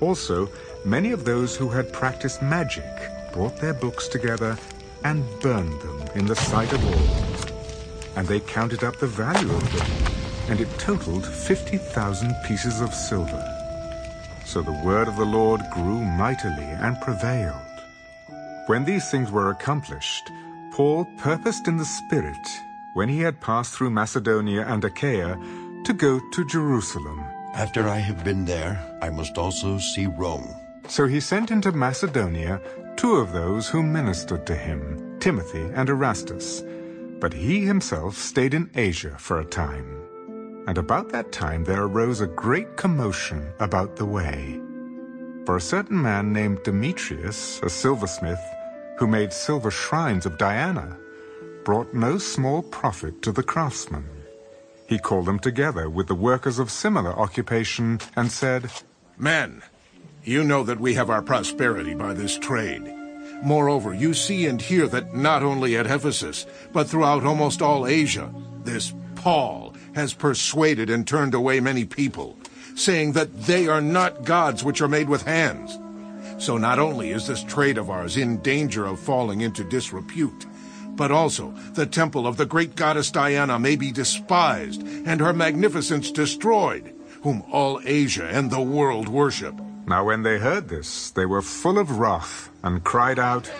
Also, many of those who had practiced magic brought their books together and burned them in the sight of all. And they counted up the value of them, and it totaled 50,000 pieces of silver. So the word of the Lord grew mightily and prevailed. When these things were accomplished, Paul purposed in the Spirit, when he had passed through Macedonia and Achaia, to go to Jerusalem. After I have been there, I must also see Rome. So he sent into Macedonia two of those who ministered to him, Timothy and Erastus. But he himself stayed in Asia for a time. And about that time there arose a great commotion about the way. For a certain man named Demetrius, a silversmith, who made silver shrines of Diana, brought no small profit to the craftsmen. He called them together with the workers of similar occupation and said, Men, you know that we have our prosperity by this trade. Moreover, you see and hear that not only at Ephesus, but throughout almost all Asia, this Paul has persuaded and turned away many people, saying that they are not gods which are made with hands. So not only is this trade of ours in danger of falling into disrepute, but also the temple of the great goddess Diana may be despised and her magnificence destroyed, whom all Asia and the world worship. Now when they heard this, they were full of wrath, and cried out,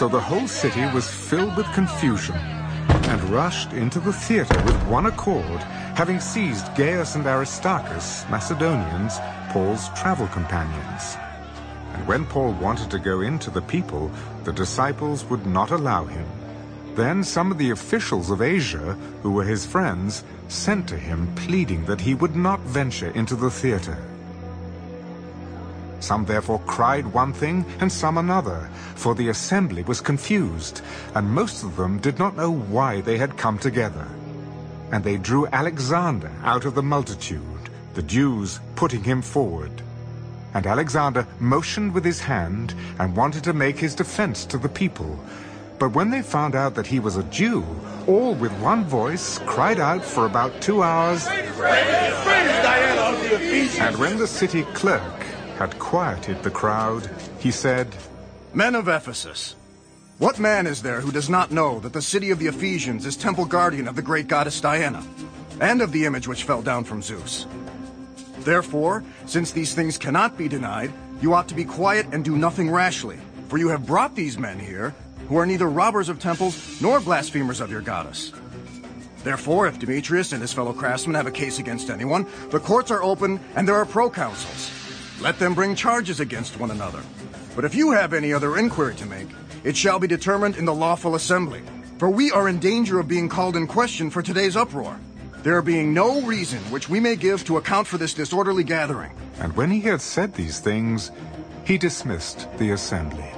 So the whole city was filled with confusion and rushed into the theater with one accord, having seized Gaius and Aristarchus, Macedonians, Paul's travel companions. And when Paul wanted to go into the people, the disciples would not allow him. Then some of the officials of Asia, who were his friends, sent to him pleading that he would not venture into the theater. Some therefore cried one thing, and some another, for the assembly was confused, and most of them did not know why they had come together. And they drew Alexander out of the multitude, the Jews putting him forward. And Alexander motioned with his hand and wanted to make his defense to the people. But when they found out that he was a Jew, all with one voice cried out for about two hours. And when the city clerk had quieted the crowd, he said, Men of Ephesus, what man is there who does not know that the city of the Ephesians is temple guardian of the great goddess Diana, and of the image which fell down from Zeus? Therefore, since these things cannot be denied, you ought to be quiet and do nothing rashly, for you have brought these men here, who are neither robbers of temples nor blasphemers of your goddess. Therefore, if Demetrius and his fellow craftsmen have a case against anyone, the courts are open and there are proconsuls. Let them bring charges against one another. But if you have any other inquiry to make, it shall be determined in the lawful assembly. For we are in danger of being called in question for today's uproar, there being no reason which we may give to account for this disorderly gathering. And when he had said these things, he dismissed the assembly.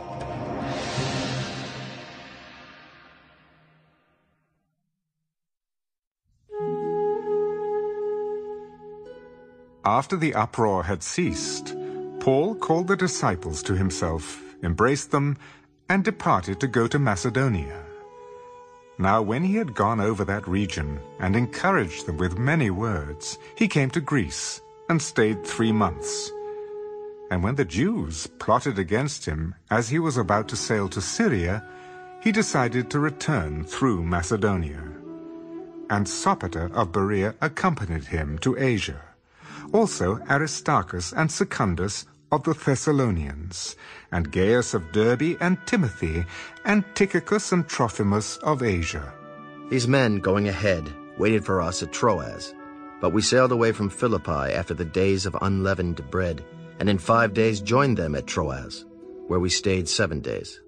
After the uproar had ceased, Paul called the disciples to himself, embraced them, and departed to go to Macedonia. Now when he had gone over that region, and encouraged them with many words, he came to Greece, and stayed three months. And when the Jews plotted against him as he was about to sail to Syria, he decided to return through Macedonia. And Sopater of Berea accompanied him to Asia also Aristarchus and Secundus of the Thessalonians, and Gaius of Derbe and Timothy, and Tychicus and Trophimus of Asia. These men going ahead waited for us at Troas, but we sailed away from Philippi after the days of unleavened bread, and in five days joined them at Troas, where we stayed seven days.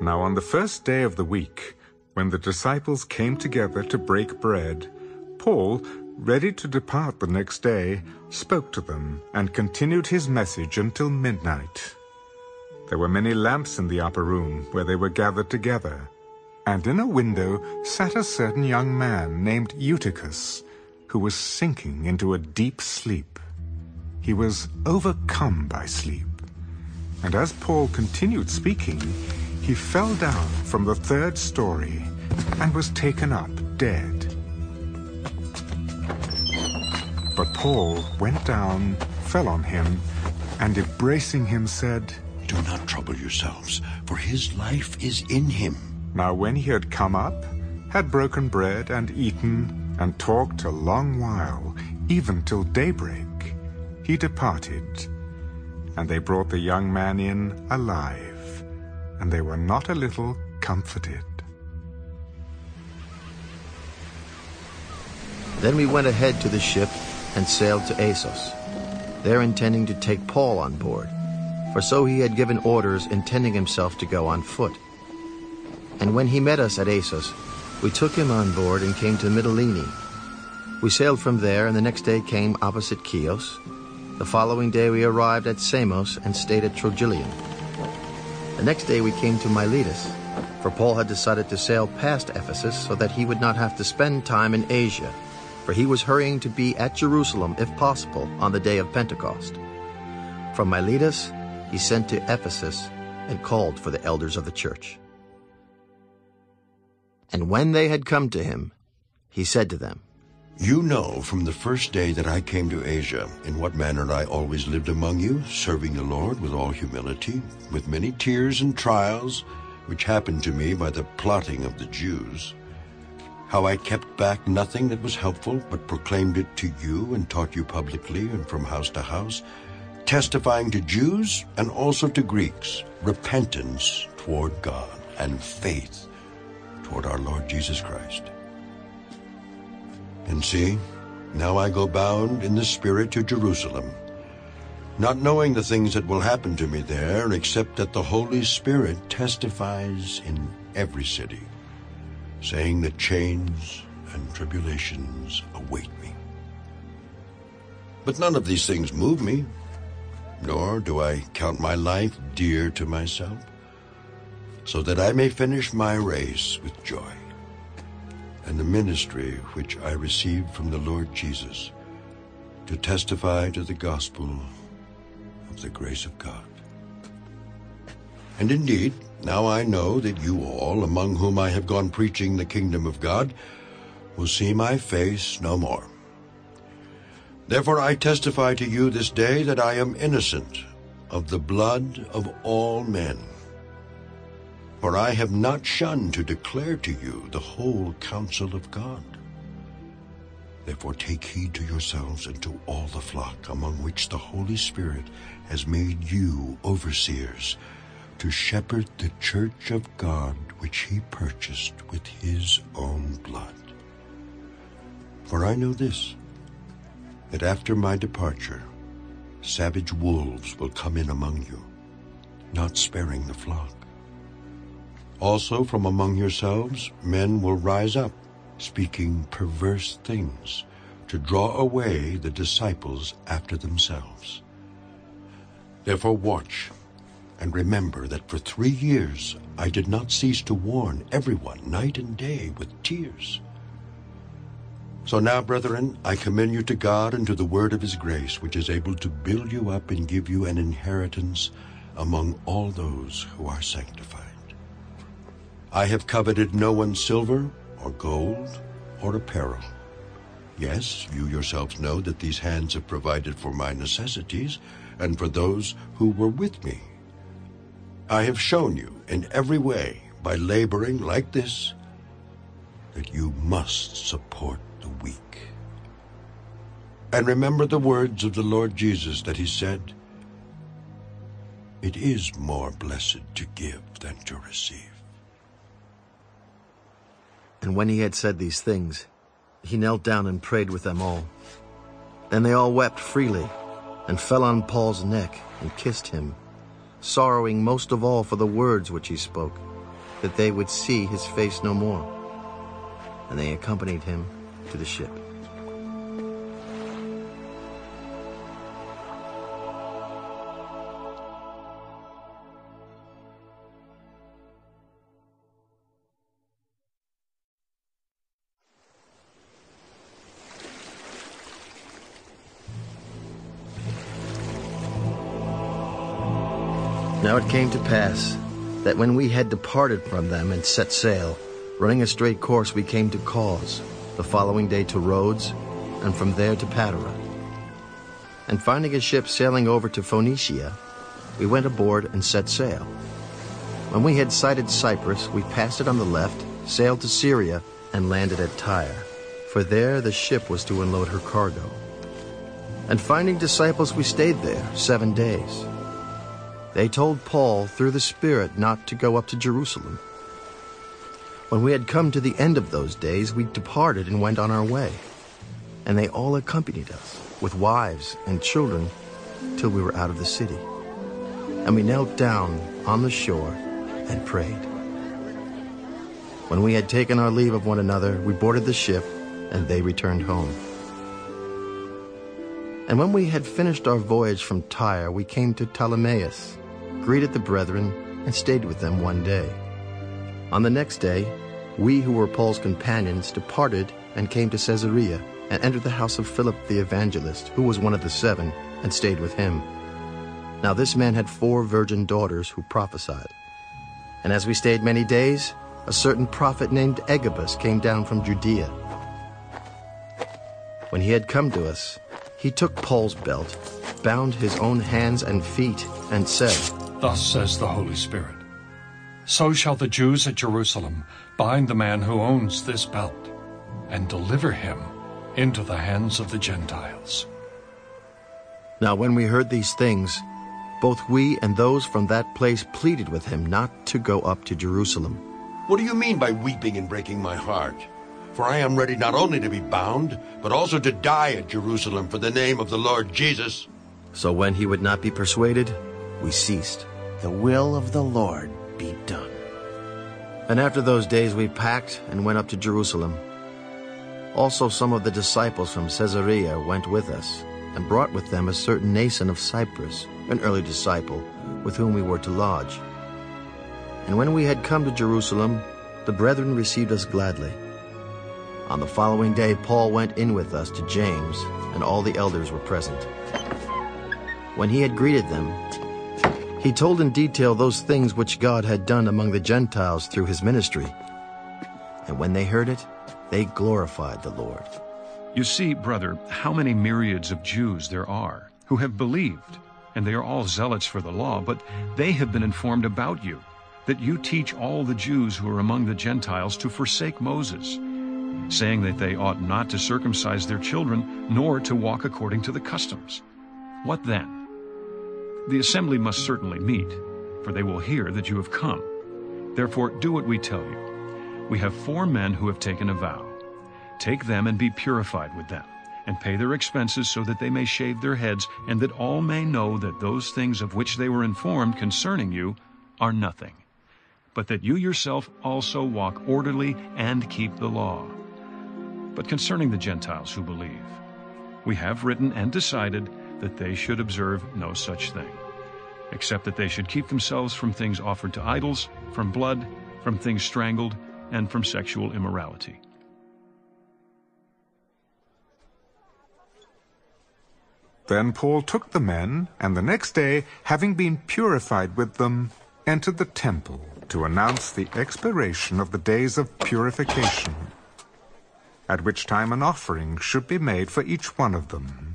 Now on the first day of the week, when the disciples came together to break bread, Paul, ready to depart the next day, spoke to them and continued his message until midnight. There were many lamps in the upper room where they were gathered together, and in a window sat a certain young man named Eutychus, who was sinking into a deep sleep. He was overcome by sleep, and as Paul continued speaking, he fell down from the third story and was taken up dead. But Paul went down, fell on him, and embracing him said, Do not trouble yourselves, for his life is in him. Now when he had come up, had broken bread and eaten, and talked a long while, even till daybreak, he departed. And they brought the young man in alive, and they were not a little comforted. Then we went ahead to the ship and sailed to Assos, there intending to take Paul on board, for so he had given orders intending himself to go on foot. And when he met us at Assos, we took him on board and came to Mytilene. We sailed from there, and the next day came opposite Chios. The following day we arrived at Samos and stayed at Trogyllium. The next day we came to Miletus, for Paul had decided to sail past Ephesus so that he would not have to spend time in Asia, for he was hurrying to be at Jerusalem, if possible, on the day of Pentecost. From Miletus he sent to Ephesus and called for the elders of the church. And when they had come to him, he said to them, You know from the first day that I came to Asia in what manner I always lived among you, serving the Lord with all humility, with many tears and trials, which happened to me by the plotting of the Jews how I kept back nothing that was helpful, but proclaimed it to you and taught you publicly and from house to house, testifying to Jews and also to Greeks repentance toward God and faith toward our Lord Jesus Christ. And see, now I go bound in the Spirit to Jerusalem, not knowing the things that will happen to me there, except that the Holy Spirit testifies in every city, saying that chains and tribulations await me. But none of these things move me, nor do I count my life dear to myself, so that I may finish my race with joy, and the ministry which I received from the Lord Jesus, to testify to the gospel of the grace of God. And indeed, now I know that you all, among whom I have gone preaching the kingdom of God, will see my face no more. Therefore I testify to you this day that I am innocent of the blood of all men. For I have not shunned to declare to you the whole counsel of God. Therefore take heed to yourselves and to all the flock among which the Holy Spirit has made you overseers, to shepherd the church of God which he purchased with his own blood. For I know this, that after my departure, savage wolves will come in among you, not sparing the flock. Also from among yourselves men will rise up, speaking perverse things, to draw away the disciples after themselves. Therefore watch, and remember that for three years I did not cease to warn everyone night and day with tears. So now, brethren, I commend you to God and to the word of his grace, which is able to build you up and give you an inheritance among all those who are sanctified. I have coveted no one's silver or gold or apparel. Yes, you yourselves know that these hands have provided for my necessities and for those who were with me. I have shown you in every way, by laboring like this, that you must support the weak. And remember the words of the Lord Jesus that he said, It is more blessed to give than to receive. And when he had said these things, he knelt down and prayed with them all. Then they all wept freely, and fell on Paul's neck and kissed him, sorrowing most of all for the words which he spoke, that they would see his face no more. And they accompanied him to the ship. Came to pass that when we had departed from them and set sail, running a straight course, we came to Cos, the following day to Rhodes, and from there to Patara. And finding a ship sailing over to Phoenicia, we went aboard and set sail. When we had sighted Cyprus, we passed it on the left, sailed to Syria, and landed at Tyre, for there the ship was to unload her cargo. And finding disciples, we stayed there seven days. They told Paul through the Spirit not to go up to Jerusalem. When we had come to the end of those days, we departed and went on our way. And they all accompanied us, with wives and children, till we were out of the city. And we knelt down on the shore and prayed. When we had taken our leave of one another, we boarded the ship, and they returned home. And when we had finished our voyage from Tyre, we came to Ptolemais, greeted the brethren, and stayed with them one day. On the next day, we who were Paul's companions departed and came to Caesarea, and entered the house of Philip the evangelist, who was one of the seven, and stayed with him. Now this man had four virgin daughters who prophesied. And as we stayed many days, a certain prophet named Agabus came down from Judea. When he had come to us, he took Paul's belt, bound his own hands and feet, and said, Thus says the Holy Spirit, So shall the Jews at Jerusalem bind the man who owns this belt, and deliver him into the hands of the Gentiles. Now when we heard these things, both we and those from that place pleaded with him not to go up to Jerusalem. What do you mean by weeping and breaking my heart? For I am ready not only to be bound, but also to die at Jerusalem for the name of the Lord Jesus. So when he would not be persuaded, we ceased. The will of the Lord be done. And after those days we packed and went up to Jerusalem. Also some of the disciples from Caesarea went with us, and brought with them a certain Mnason of Cyprus, an early disciple, with whom we were to lodge. And when we had come to Jerusalem, the brethren received us gladly. On the following day Paul went in with us to James, and all the elders were present. When he had greeted them, he told in detail those things which God had done among the Gentiles through his ministry. And when they heard it, they glorified the Lord. You see, brother, how many myriads of Jews there are who have believed, and they are all zealots for the law, but they have been informed about you, that you teach all the Jews who are among the Gentiles to forsake Moses, saying that they ought not to circumcise their children, nor to walk according to the customs. What then? The assembly must certainly meet, for they will hear that you have come. Therefore do what we tell you. We have four men who have taken a vow. Take them and be purified with them, and pay their expenses so that they may shave their heads, and that all may know that those things of which they were informed concerning you are nothing, but that you yourself also walk orderly and keep the law. But concerning the Gentiles who believe, we have written and decided that they should observe no such thing, except that they should keep themselves from things offered to idols, from blood, from things strangled, and from sexual immorality. Then Paul took the men, and the next day, having been purified with them, entered the temple to announce the expiration of the days of purification, at which time an offering should be made for each one of them.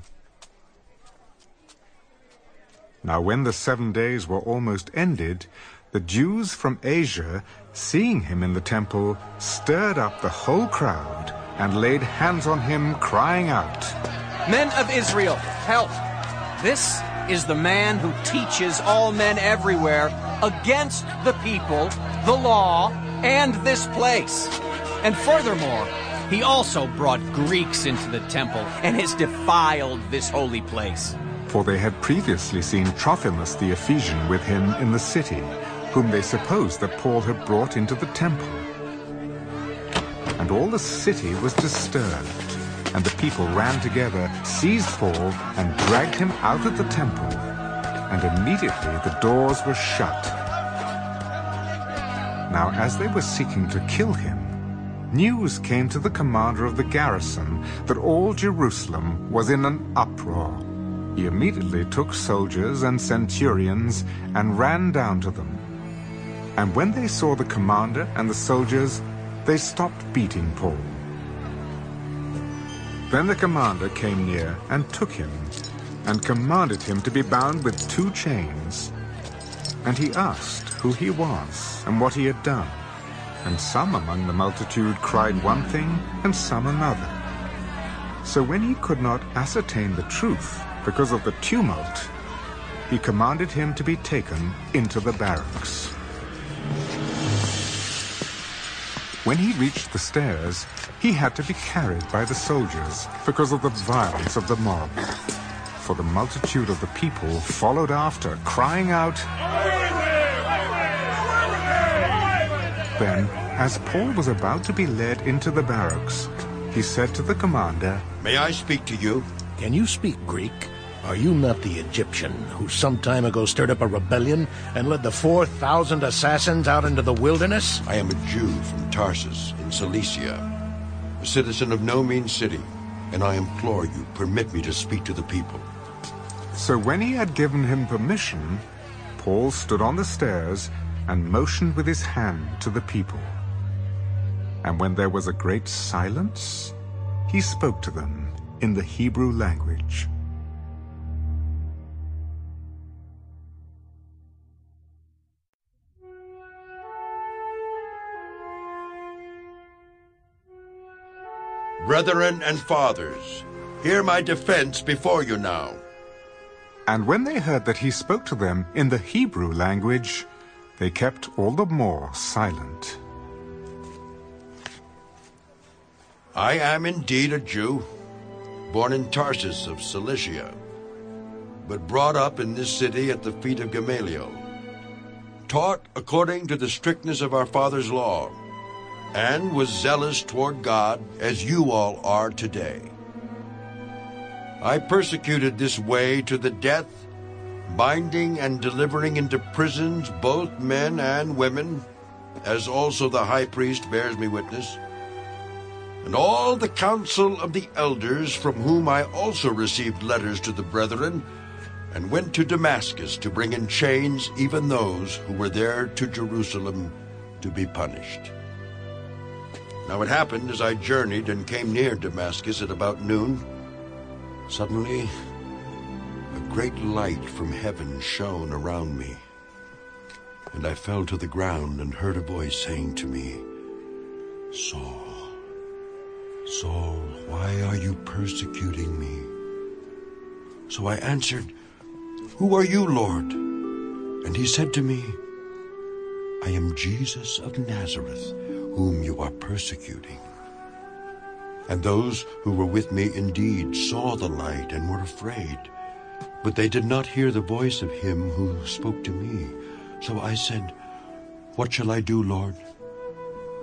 Now when the seven days were almost ended, the Jews from Asia, seeing him in the temple, stirred up the whole crowd and laid hands on him, crying out, Men of Israel, help! This is the man who teaches all men everywhere against the people, the law, and this place. And furthermore, he also brought Greeks into the temple and has defiled this holy place. For they had previously seen Trophimus the Ephesian with him in the city, whom they supposed that Paul had brought into the temple. And all the city was disturbed, and the people ran together, seized Paul, and dragged him out of the temple. And immediately the doors were shut. Now as they were seeking to kill him, news came to the commander of the garrison that all Jerusalem was in an uproar. He immediately took soldiers and centurions and ran down to them. And when they saw the commander and the soldiers, they stopped beating Paul. Then the commander came near and took him, and commanded him to be bound with two chains. And he asked who he was and what he had done. And some among the multitude cried one thing, and some another. So when he could not ascertain the truth because of the tumult, he commanded him to be taken into the barracks. When he reached the stairs, he had to be carried by the soldiers because of the violence of the mob. For the multitude of the people followed after, crying out. Then, as Paul was about to be led into the barracks, he said to the commander, May I speak to you? Can you speak Greek? Are you not the Egyptian who some time ago stirred up a rebellion and led the 4,000 assassins out into the wilderness? I am a Jew from Tarsus in Cilicia, a citizen of no mean city, and I implore you, permit me to speak to the people. So when he had given him permission, Paul stood on the stairs and motioned with his hand to the people. And when there was a great silence, he spoke to them in the Hebrew language. Brethren and fathers, hear my defense before you now. And when they heard that he spoke to them in the Hebrew language, they kept all the more silent. I am indeed a Jew, born in Tarsus of Cilicia, but brought up in this city at the feet of Gamaliel, taught according to the strictness of our father's law, and was zealous toward God as you all are today. I persecuted this way to the death, binding and delivering into prisons both men and women, as also the high priest bears me witness, and all the council of the elders, from whom I also received letters to the brethren, and went to Damascus to bring in chains even those who were there to Jerusalem to be punished. Now it happened as I journeyed and came near Damascus at about noon, suddenly a great light from heaven shone around me. And I fell to the ground and heard a voice saying to me, Saul, Saul, why are you persecuting me? So I answered, Who are you, Lord? And he said to me, I am Jesus of Nazareth, whom you are persecuting. And those who were with me indeed saw the light and were afraid. But they did not hear the voice of him who spoke to me. So I said, What shall I do, Lord?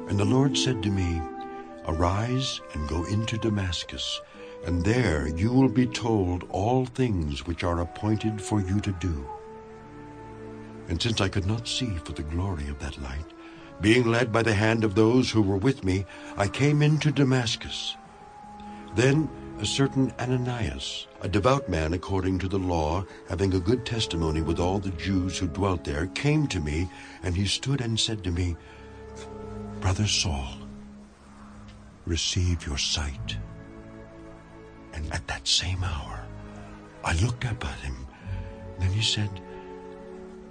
And the Lord said to me, Arise and go into Damascus, and there you will be told all things which are appointed for you to do. And since I could not see for the glory of that light, being led by the hand of those who were with me, I came into Damascus. Then a certain Ananias, a devout man according to the law, having a good testimony with all the Jews who dwelt there, came to me, and he stood and said to me, Brother Saul, receive your sight. And at that same hour, I looked up at him. Then he said,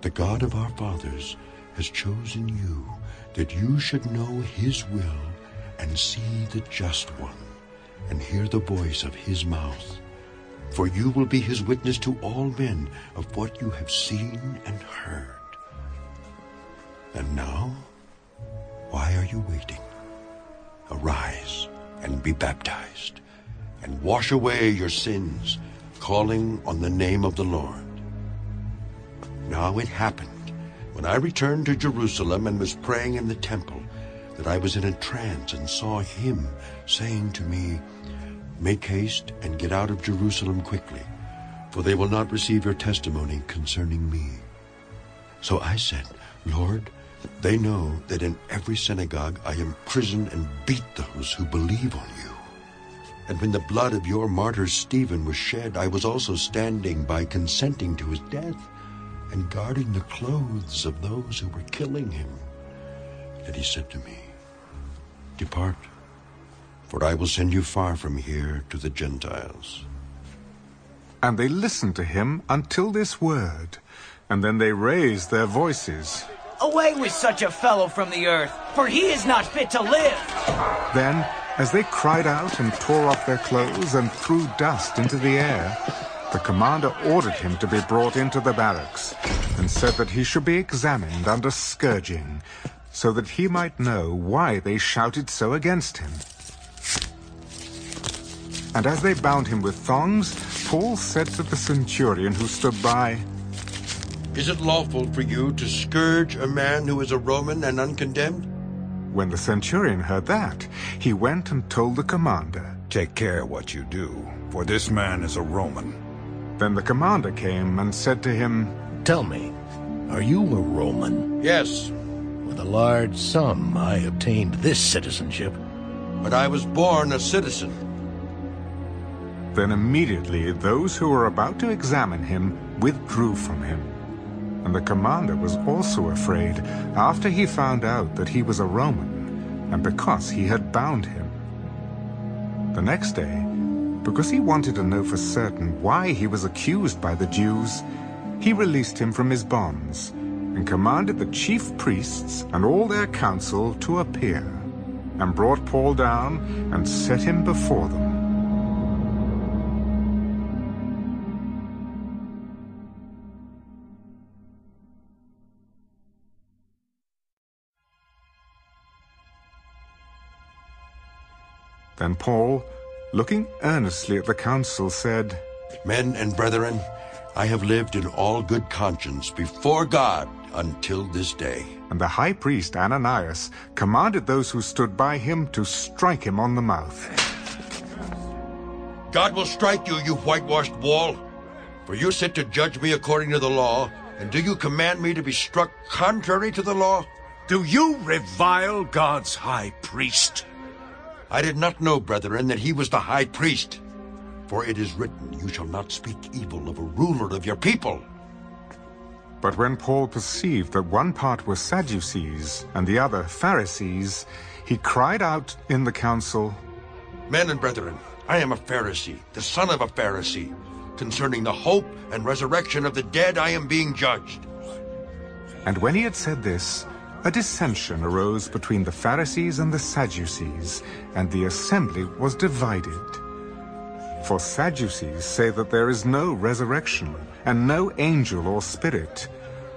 The God of our fathers has chosen you, that you should know his will and see the just one, and hear the voice of his mouth. For you will be his witness to all men of what you have seen and heard. And now, why are you waiting? Arise and be baptized, and wash away your sins, calling on the name of the Lord. Now it happened, when I returned to Jerusalem and was praying in the temple, that I was in a trance and saw him saying to me, Make haste and get out of Jerusalem quickly, for they will not receive your testimony concerning me. So I said, Lord, they know that in every synagogue I imprison and beat those who believe on you. And when the blood of your martyr Stephen was shed, I was also standing by consenting to his death and guarding the clothes of those who were killing him. And he said to me, Depart, for I will send you far from here to the Gentiles. And they listened to him until this word, and then they raised their voices. Away with such a fellow from the earth, for he is not fit to live. Then, as they cried out and tore off their clothes and threw dust into the air, the commander ordered him to be brought into the barracks, and said that he should be examined under scourging, so that he might know why they shouted so against him. And as they bound him with thongs, Paul said to the centurion who stood by, Is it lawful for you to scourge a man who is a Roman and uncondemned? When the centurion heard that, he went and told the commander. Take care what you do, for this man is a Roman. Then the commander came and said to him, Tell me, are you a Roman? Yes. With a large sum I obtained this citizenship. But I was born a citizen. Then immediately those who were about to examine him withdrew from him. And the commander was also afraid after he found out that he was a Roman, and because he had bound him. The next day, because he wanted to know for certain why he was accused by the Jews, he released him from his bonds and commanded the chief priests and all their council to appear, and brought Paul down and set him before them. Then Paul, looking earnestly at the council, said, Men and brethren, I have lived in all good conscience before God until this day. And the high priest Ananias commanded those who stood by him to strike him on the mouth. God will strike you, you whitewashed wall. For you sit to judge me according to the law, and do you command me to be struck contrary to the law? Do you revile God's high priest? I did not know, brethren, that he was the high priest. For it is written, You shall not speak evil of a ruler of your people. But when Paul perceived that one part were Sadducees and the other Pharisees, he cried out in the council, Men and brethren, I am a Pharisee, the son of a Pharisee. Concerning the hope and resurrection of the dead, I am being judged. And when he had said this, a dissension arose between the Pharisees and the Sadducees, and the assembly was divided. For Sadducees say that there is no resurrection, and no angel or spirit,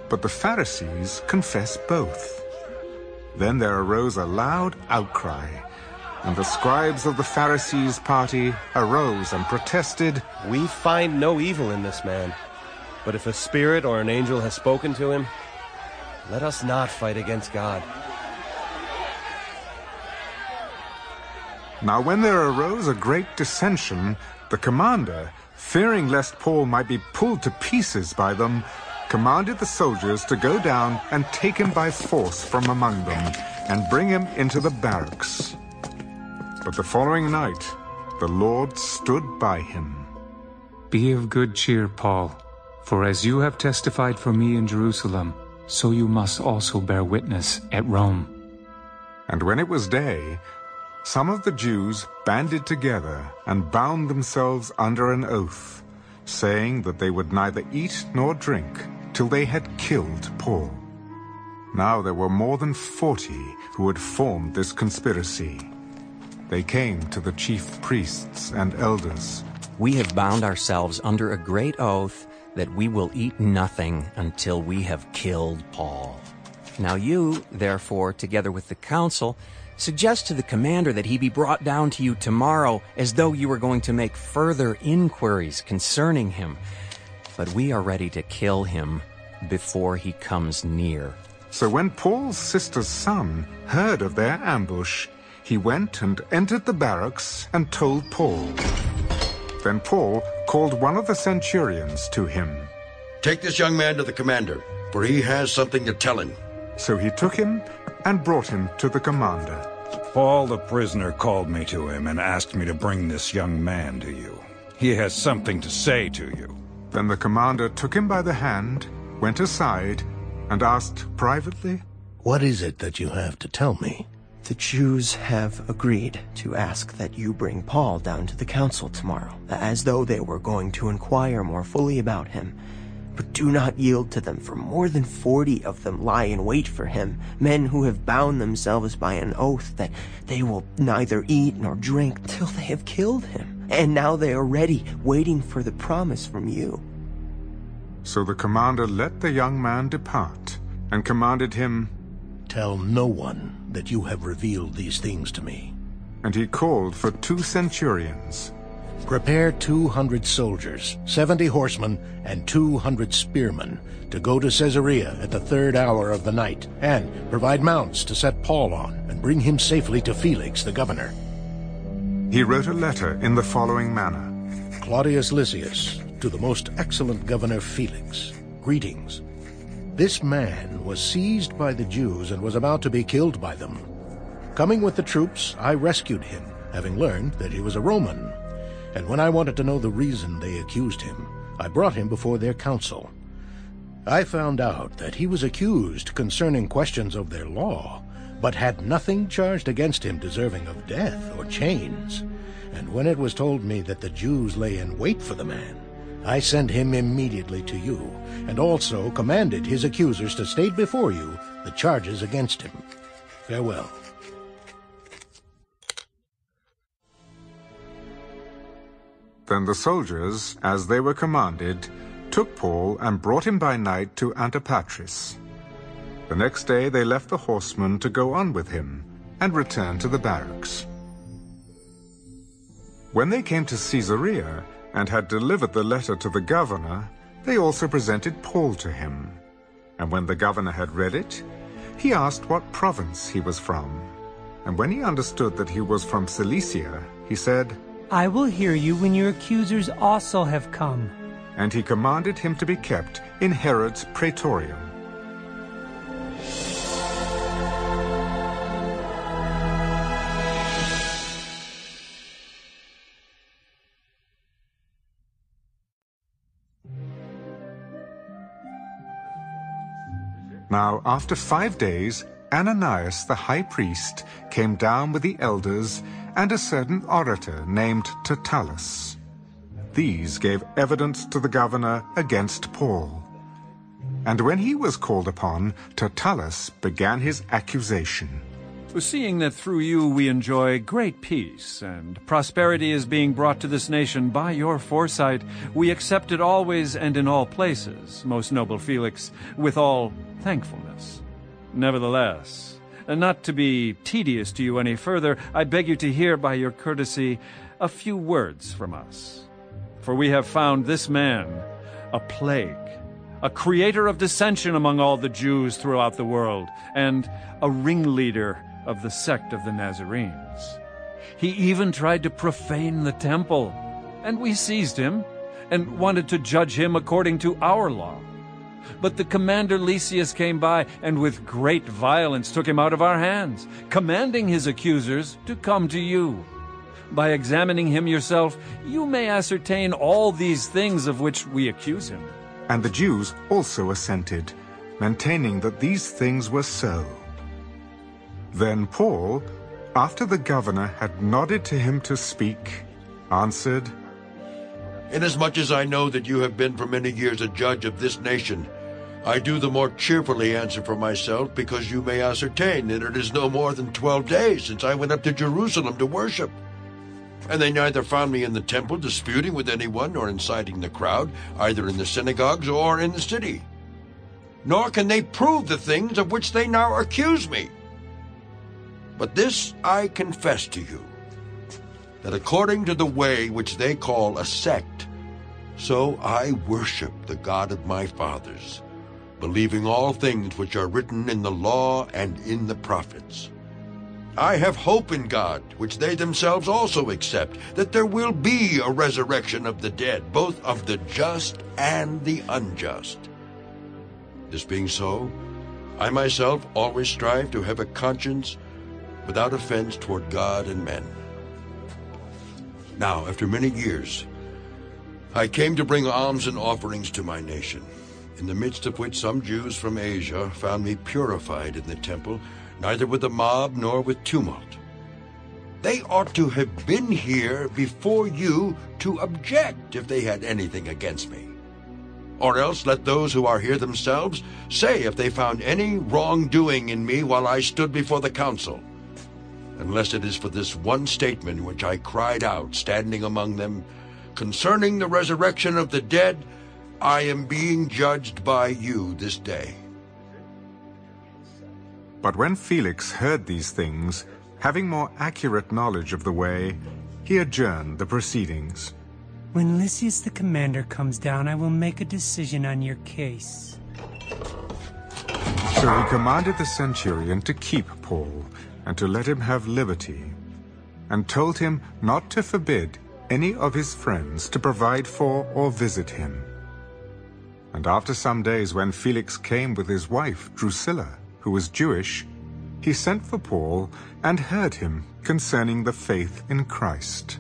but the Pharisees confess both. Then there arose a loud outcry, and the scribes of the Pharisees' party arose and protested, We find no evil in this man. But if a spirit or an angel has spoken to him, let us not fight against God. Now when there arose a great dissension, the commander, fearing lest Paul might be pulled to pieces by them, commanded the soldiers to go down and take him by force from among them, and bring him into the barracks. But the following night, the Lord stood by him. Be of good cheer, Paul, for as you have testified for me in Jerusalem, so you must also bear witness at Rome. And when it was day, some of the Jews banded together and bound themselves under an oath, saying that they would neither eat nor drink till they had killed Paul. Now there were more than forty who had formed this conspiracy. They came to the chief priests and elders. We have bound ourselves under a great oath that we will eat nothing until we have killed Paul. Now you, therefore, together with the council, suggest to the commander that he be brought down to you tomorrow as though you were going to make further inquiries concerning him. But we are ready to kill him before he comes near. So when Paul's sister's son heard of their ambush, he went and entered the barracks and told Paul. Then Paul called one of the centurions to him. Take this young man to the commander, for he has something to tell him. So he took him and brought him to the commander. Paul the prisoner called me to him and asked me to bring this young man to you. He has something to say to you. Then the commander took him by the hand, went aside, and asked privately, What is it that you have to tell me? The Jews have agreed to ask that you bring Paul down to the council tomorrow, as though they were going to inquire more fully about him. But do not yield to them, for more than forty of them lie in wait for him, men who have bound themselves by an oath that they will neither eat nor drink till they have killed him. And now they are ready, waiting for the promise from you. So the commander let the young man depart, and commanded him, Tell no one that you have revealed these things to me. And he called for two centurions. Prepare two hundred soldiers, seventy horsemen, and two hundred spearmen to go to Caesarea at the third hour of the night, and provide mounts to set Paul on, and bring him safely to Felix the governor. He wrote a letter in the following manner. Claudius Lysias, to the most excellent governor Felix, greetings. This man was seized by the Jews and was about to be killed by them. Coming with the troops, I rescued him, having learned that he was a Roman. And when I wanted to know the reason they accused him, I brought him before their council. I found out that he was accused concerning questions of their law, but had nothing charged against him deserving of death or chains. And when it was told me that the Jews lay in wait for the man, I sent him immediately to you, and also commanded his accusers to state before you the charges against him. Farewell. Then the soldiers, as they were commanded, took Paul and brought him by night to Antipatris. The next day they left the horsemen to go on with him, and returned to the barracks. When they came to Caesarea and had delivered the letter to the governor, they also presented Paul to him. And when the governor had read it, he asked what province he was from. And when he understood that he was from Cilicia, he said, I will hear you when your accusers also have come. And he commanded him to be kept in Herod's praetorium. Now, after five days, Ananias the high priest came down with the elders and a certain orator named Tertullus. These gave evidence to the governor against Paul. And when he was called upon, Tertullus began his accusation. Seeing that through you we enjoy great peace, and prosperity is being brought to this nation by your foresight, we accept it always and in all places, most noble Felix, with all thankfulness. Nevertheless, not to be tedious to you any further, I beg you to hear by your courtesy a few words from us. For we have found this man a plague, a creator of dissension among all the Jews throughout the world, and a ringleader of the sect of the Nazarenes. He even tried to profane the temple, and we seized him and wanted to judge him according to our law. But the commander Lysias came by and with great violence took him out of our hands, commanding his accusers to come to you. By examining him yourself, you may ascertain all these things of which we accuse him. And the Jews also assented, maintaining that these things were so. Then Paul, after the governor had nodded to him to speak, answered, Inasmuch as I know that you have been for many years a judge of this nation, I do the more cheerfully answer for myself because you may ascertain that it is no more than twelve days since I went up to Jerusalem to worship. And they neither found me in the temple disputing with anyone nor inciting the crowd, either in the synagogues or in the city. Nor can they prove the things of which they now accuse me. But this I confess to you, that according to the way which they call a sect, so I worship the God of my fathers, believing all things which are written in the law and in the prophets. I have hope in God, which they themselves also accept, that there will be a resurrection of the dead, both of the just and the unjust. This being so, I myself always strive to have a conscience without offense toward God and men. Now, after many years, I came to bring alms and offerings to my nation, in the midst of which some Jews from Asia found me purified in the temple, neither with a mob nor with tumult. They ought to have been here before you to object if they had anything against me. Or else let those who are here themselves say if they found any wrongdoing in me while I stood before the council unless it is for this one statement which I cried out, standing among them, concerning the resurrection of the dead, I am being judged by you this day. But when Felix heard these things, having more accurate knowledge of the way, he adjourned the proceedings. When Lysias the commander comes down, I will make a decision on your case. So he commanded the centurion to keep Paul, and to let him have liberty, and told him not to forbid any of his friends to provide for or visit him. And after some days, when Felix came with his wife Drusilla, who was Jewish, he sent for Paul and heard him concerning the faith in Christ.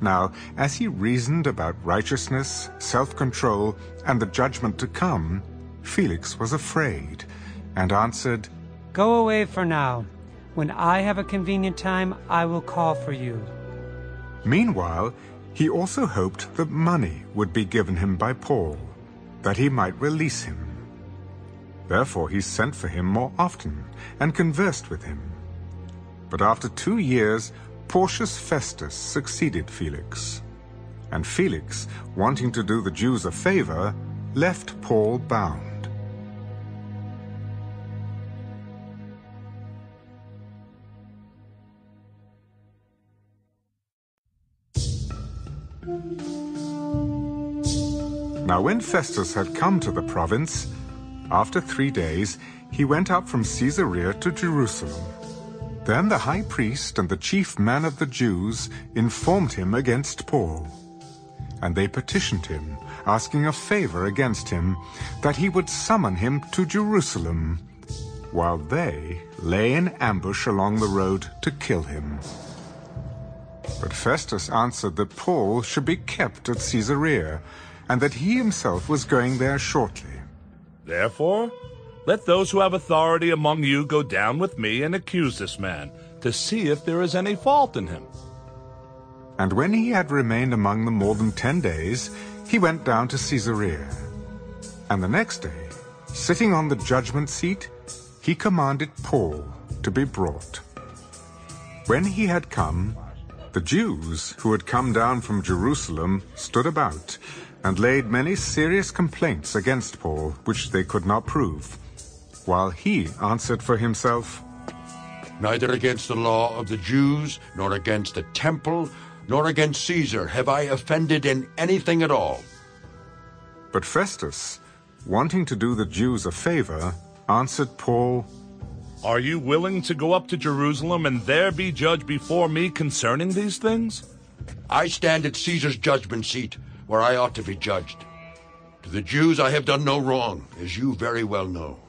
Now, as he reasoned about righteousness, self-control, and the judgment to come, Felix was afraid, and answered, Go away for now. When I have a convenient time, I will call for you. Meanwhile, he also hoped that money would be given him by Paul, that he might release him. Therefore he sent for him more often, and conversed with him. But after two years, Porcius Festus succeeded Felix. And Felix, wanting to do the Jews a favor, left Paul bound. Now when Festus had come to the province, after three days he went up from Caesarea to Jerusalem. Then the high priest and the chief man of the Jews informed him against Paul. And they petitioned him, asking a favor against him, that he would summon him to Jerusalem, while they lay in ambush along the road to kill him. But Festus answered that Paul should be kept at Caesarea, and that he himself was going there shortly. Therefore, let those who have authority among you go down with me and accuse this man, to see if there is any fault in him. And when he had remained among them more than ten days, he went down to Caesarea. And the next day, sitting on the judgment seat, he commanded Paul to be brought. When he had come, the Jews who had come down from Jerusalem stood about and laid many serious complaints against Paul, which they could not prove, while he answered for himself, Neither against the law of the Jews, nor against the temple, nor against Caesar have I offended in anything at all. But Festus, wanting to do the Jews a favor, answered Paul, Are you willing to go up to Jerusalem and there be judged before me concerning these things? I stand at Caesar's judgment seat, where I ought to be judged. To the Jews I have done no wrong, as you very well know.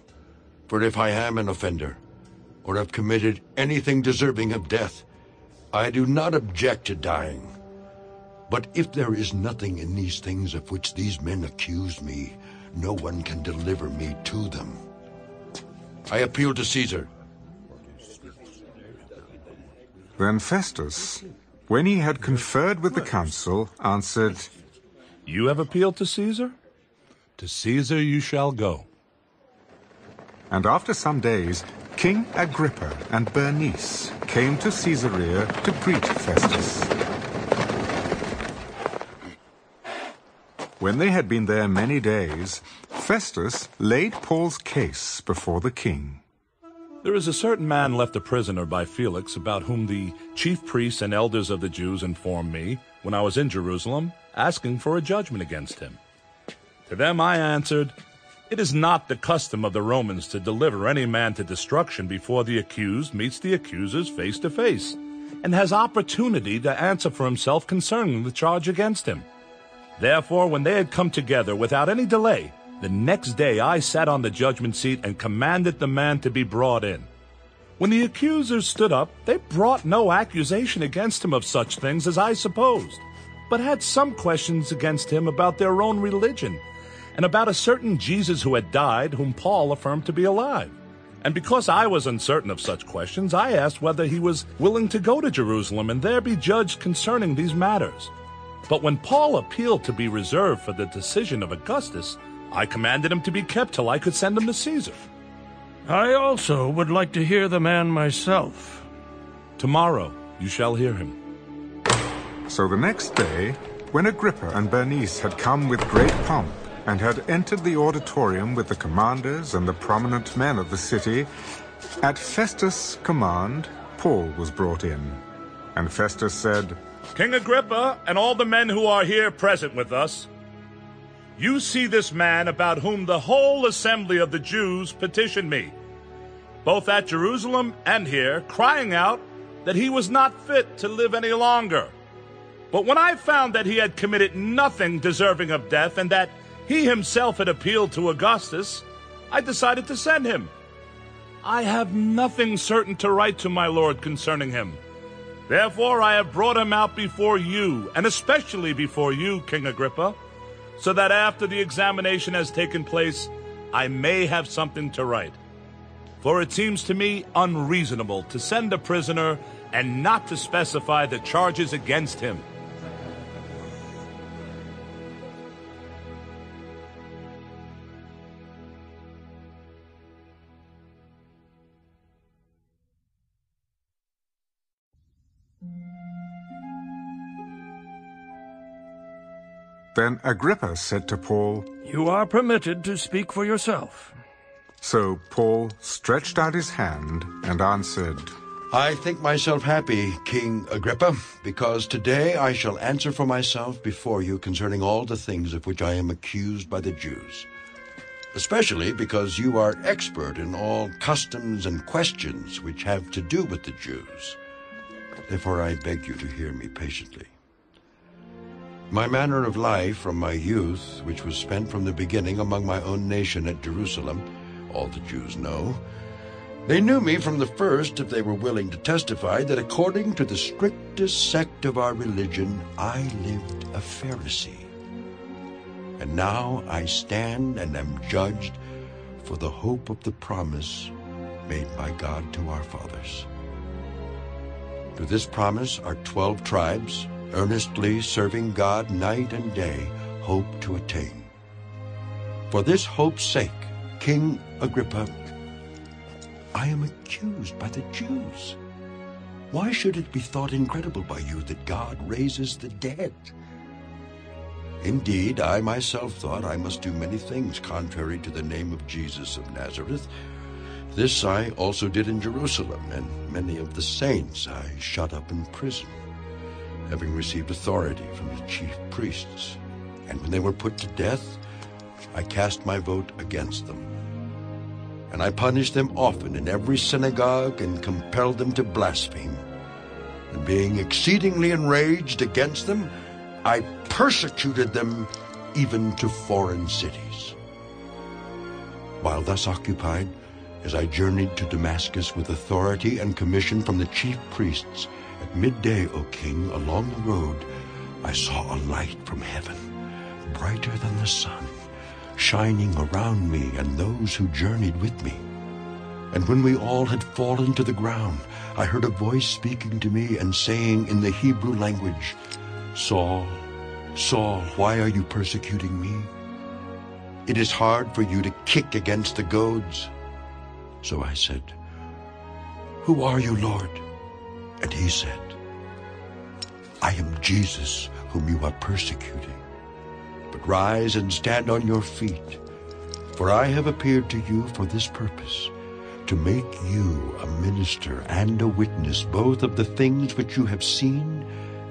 For if I am an offender, or have committed anything deserving of death, I do not object to dying. But if there is nothing in these things of which these men accuse me, no one can deliver me to them. I appeal to Caesar. Then Festus, when he had conferred with the council, answered, You have appealed to Caesar? To Caesar you shall go. And after some days, King Agrippa and Bernice came to Caesarea to greet Festus. When they had been there many days, Festus laid Paul's case before the king. There is a certain man left a prisoner by Felix, about whom the chief priests and elders of the Jews informed me when I was in Jerusalem, asking for a judgment against him. To them I answered, It is not the custom of the Romans to deliver any man to destruction before the accused meets the accusers face to face, and has opportunity to answer for himself concerning the charge against him. Therefore, when they had come together without any delay, the next day I sat on the judgment seat and commanded the man to be brought in. When the accusers stood up, they brought no accusation against him of such things as I supposed, but had some questions against him about their own religion, and about a certain Jesus who had died, whom Paul affirmed to be alive. And because I was uncertain of such questions, I asked whether he was willing to go to Jerusalem and there be judged concerning these matters. But when Paul appealed to be reserved for the decision of Augustus, I commanded him to be kept till I could send him to Caesar. I also would like to hear the man myself. Tomorrow you shall hear him. So the next day, when Agrippa and Bernice had come with great pomp, and had entered the auditorium with the commanders and the prominent men of the city, at Festus' command, Paul was brought in. And Festus said, King Agrippa and all the men who are here present with us, you see this man about whom the whole assembly of the Jews petitioned me, both at Jerusalem and here, crying out that he was not fit to live any longer. But when I found that he had committed nothing deserving of death and that he himself had appealed to Augustus, I decided to send him. I have nothing certain to write to my lord concerning him. Therefore I have brought him out before you, and especially before you, King Agrippa, so that after the examination has taken place, I may have something to write. For it seems to me unreasonable to send a prisoner and not to specify the charges against him. Then Agrippa said to Paul, You are permitted to speak for yourself. So Paul stretched out his hand and answered, I think myself happy, King Agrippa, because today I shall answer for myself before you concerning all the things of which I am accused by the Jews. Especially because you are expert in all customs and questions which have to do with the Jews. Therefore I beg you to hear me patiently. My manner of life from my youth, which was spent from the beginning among my own nation at Jerusalem, all the Jews know, they knew me from the first if they were willing to testify that according to the strictest sect of our religion, I lived a Pharisee. And now I stand and am judged for the hope of the promise made by God to our fathers. To this promise our twelve tribes, earnestly serving God night and day, hope to attain. For this hope's sake, King Agrippa, I am accused by the Jews. Why should it be thought incredible by you that God raises the dead? Indeed, I myself thought I must do many things contrary to the name of Jesus of Nazareth. This I also did in Jerusalem, and many of the saints I shut up in prison, having received authority from the chief priests. And when they were put to death, I cast my vote against them and I punished them often in every synagogue and compelled them to blaspheme. And being exceedingly enraged against them, I persecuted them even to foreign cities. While thus occupied, as I journeyed to Damascus with authority and commission from the chief priests, midday, O king, along the road, I saw a light from heaven, brighter than the sun shining around me and those who journeyed with me. And when we all had fallen to the ground, I heard a voice speaking to me and saying in the Hebrew language, Saul, Saul, why are you persecuting me? It is hard for you to kick against the goads. So I said, Who are you, Lord? And he said, I am Jesus whom you are persecuting but rise and stand on your feet. For I have appeared to you for this purpose, to make you a minister and a witness both of the things which you have seen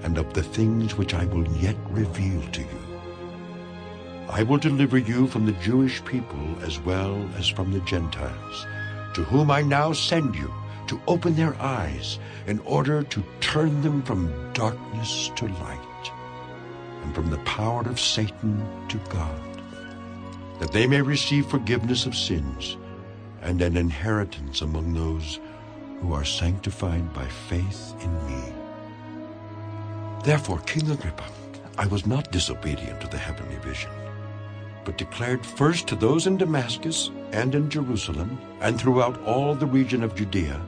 and of the things which I will yet reveal to you. I will deliver you from the Jewish people as well as from the Gentiles, to whom I now send you to open their eyes in order to turn them from darkness to light and from the power of Satan to God, that they may receive forgiveness of sins and an inheritance among those who are sanctified by faith in me. Therefore, King Agrippa, I was not disobedient to the heavenly vision, but declared first to those in Damascus and in Jerusalem and throughout all the region of Judea,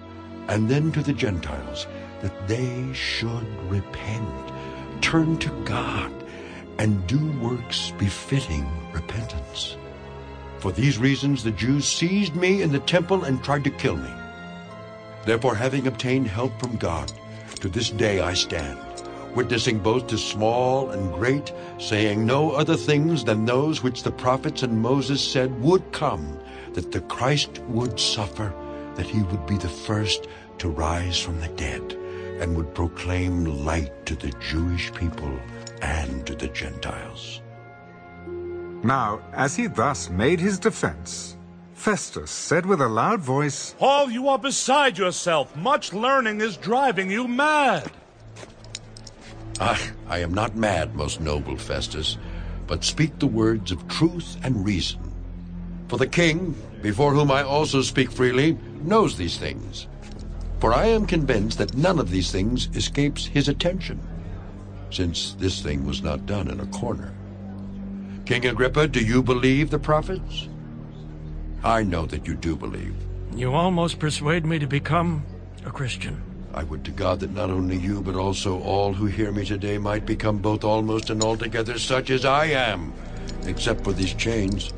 and then to the Gentiles, that they should repent, turn to God, and do works befitting repentance. For these reasons the Jews seized me in the temple and tried to kill me. Therefore, having obtained help from God, to this day I stand, witnessing both to small and great, saying no other things than those which the prophets and Moses said would come, that the Christ would suffer, that he would be the first to rise from the dead, and would proclaim light to the Jewish people and to the Gentiles. Now, as he thus made his defense, Festus said with a loud voice, Paul, you are beside yourself. Much learning is driving you mad. Ah, I am not mad, most noble Festus, but speak the words of truth and reason. For the king, before whom I also speak freely, knows these things. For I am convinced that none of these things escapes his attention since this thing was not done in a corner. King Agrippa, do you believe the prophets? I know that you do believe. You almost persuade me to become a Christian. I would to God that not only you, but also all who hear me today might become both almost and altogether such as I am, except for these chains.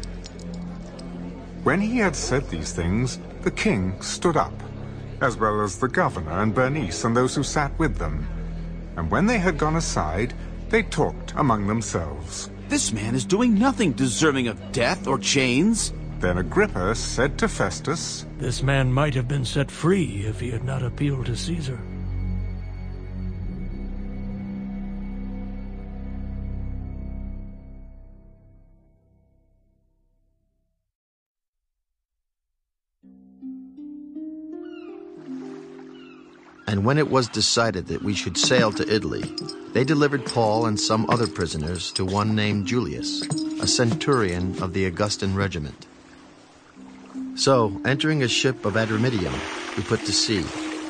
When he had said these things, the king stood up, as well as the governor and Bernice and those who sat with them and when they had gone aside, they talked among themselves. This man is doing nothing deserving of death or chains. Then Agrippa said to Festus, This man might have been set free if he had not appealed to Caesar. And when it was decided that we should sail to Italy, they delivered Paul and some other prisoners to one named Julius, a centurion of the Augustan regiment. So, entering a ship of Adramyttium, we put to sea,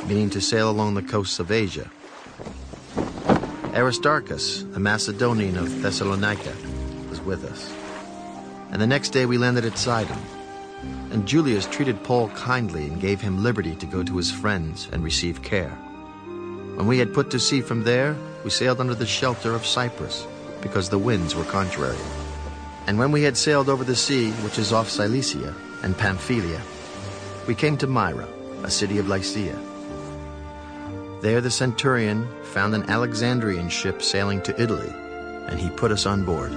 meaning to sail along the coasts of Asia. Aristarchus, a Macedonian of Thessalonica, was with us. And the next day we landed at Sidon. And Julius treated Paul kindly and gave him liberty to go to his friends and receive care. When we had put to sea from there, we sailed under the shelter of Cyprus, because the winds were contrary. And when we had sailed over the sea, which is off Cilicia and Pamphylia, we came to Myra, a city of Lycia. There the centurion found an Alexandrian ship sailing to Italy, and he put us on board.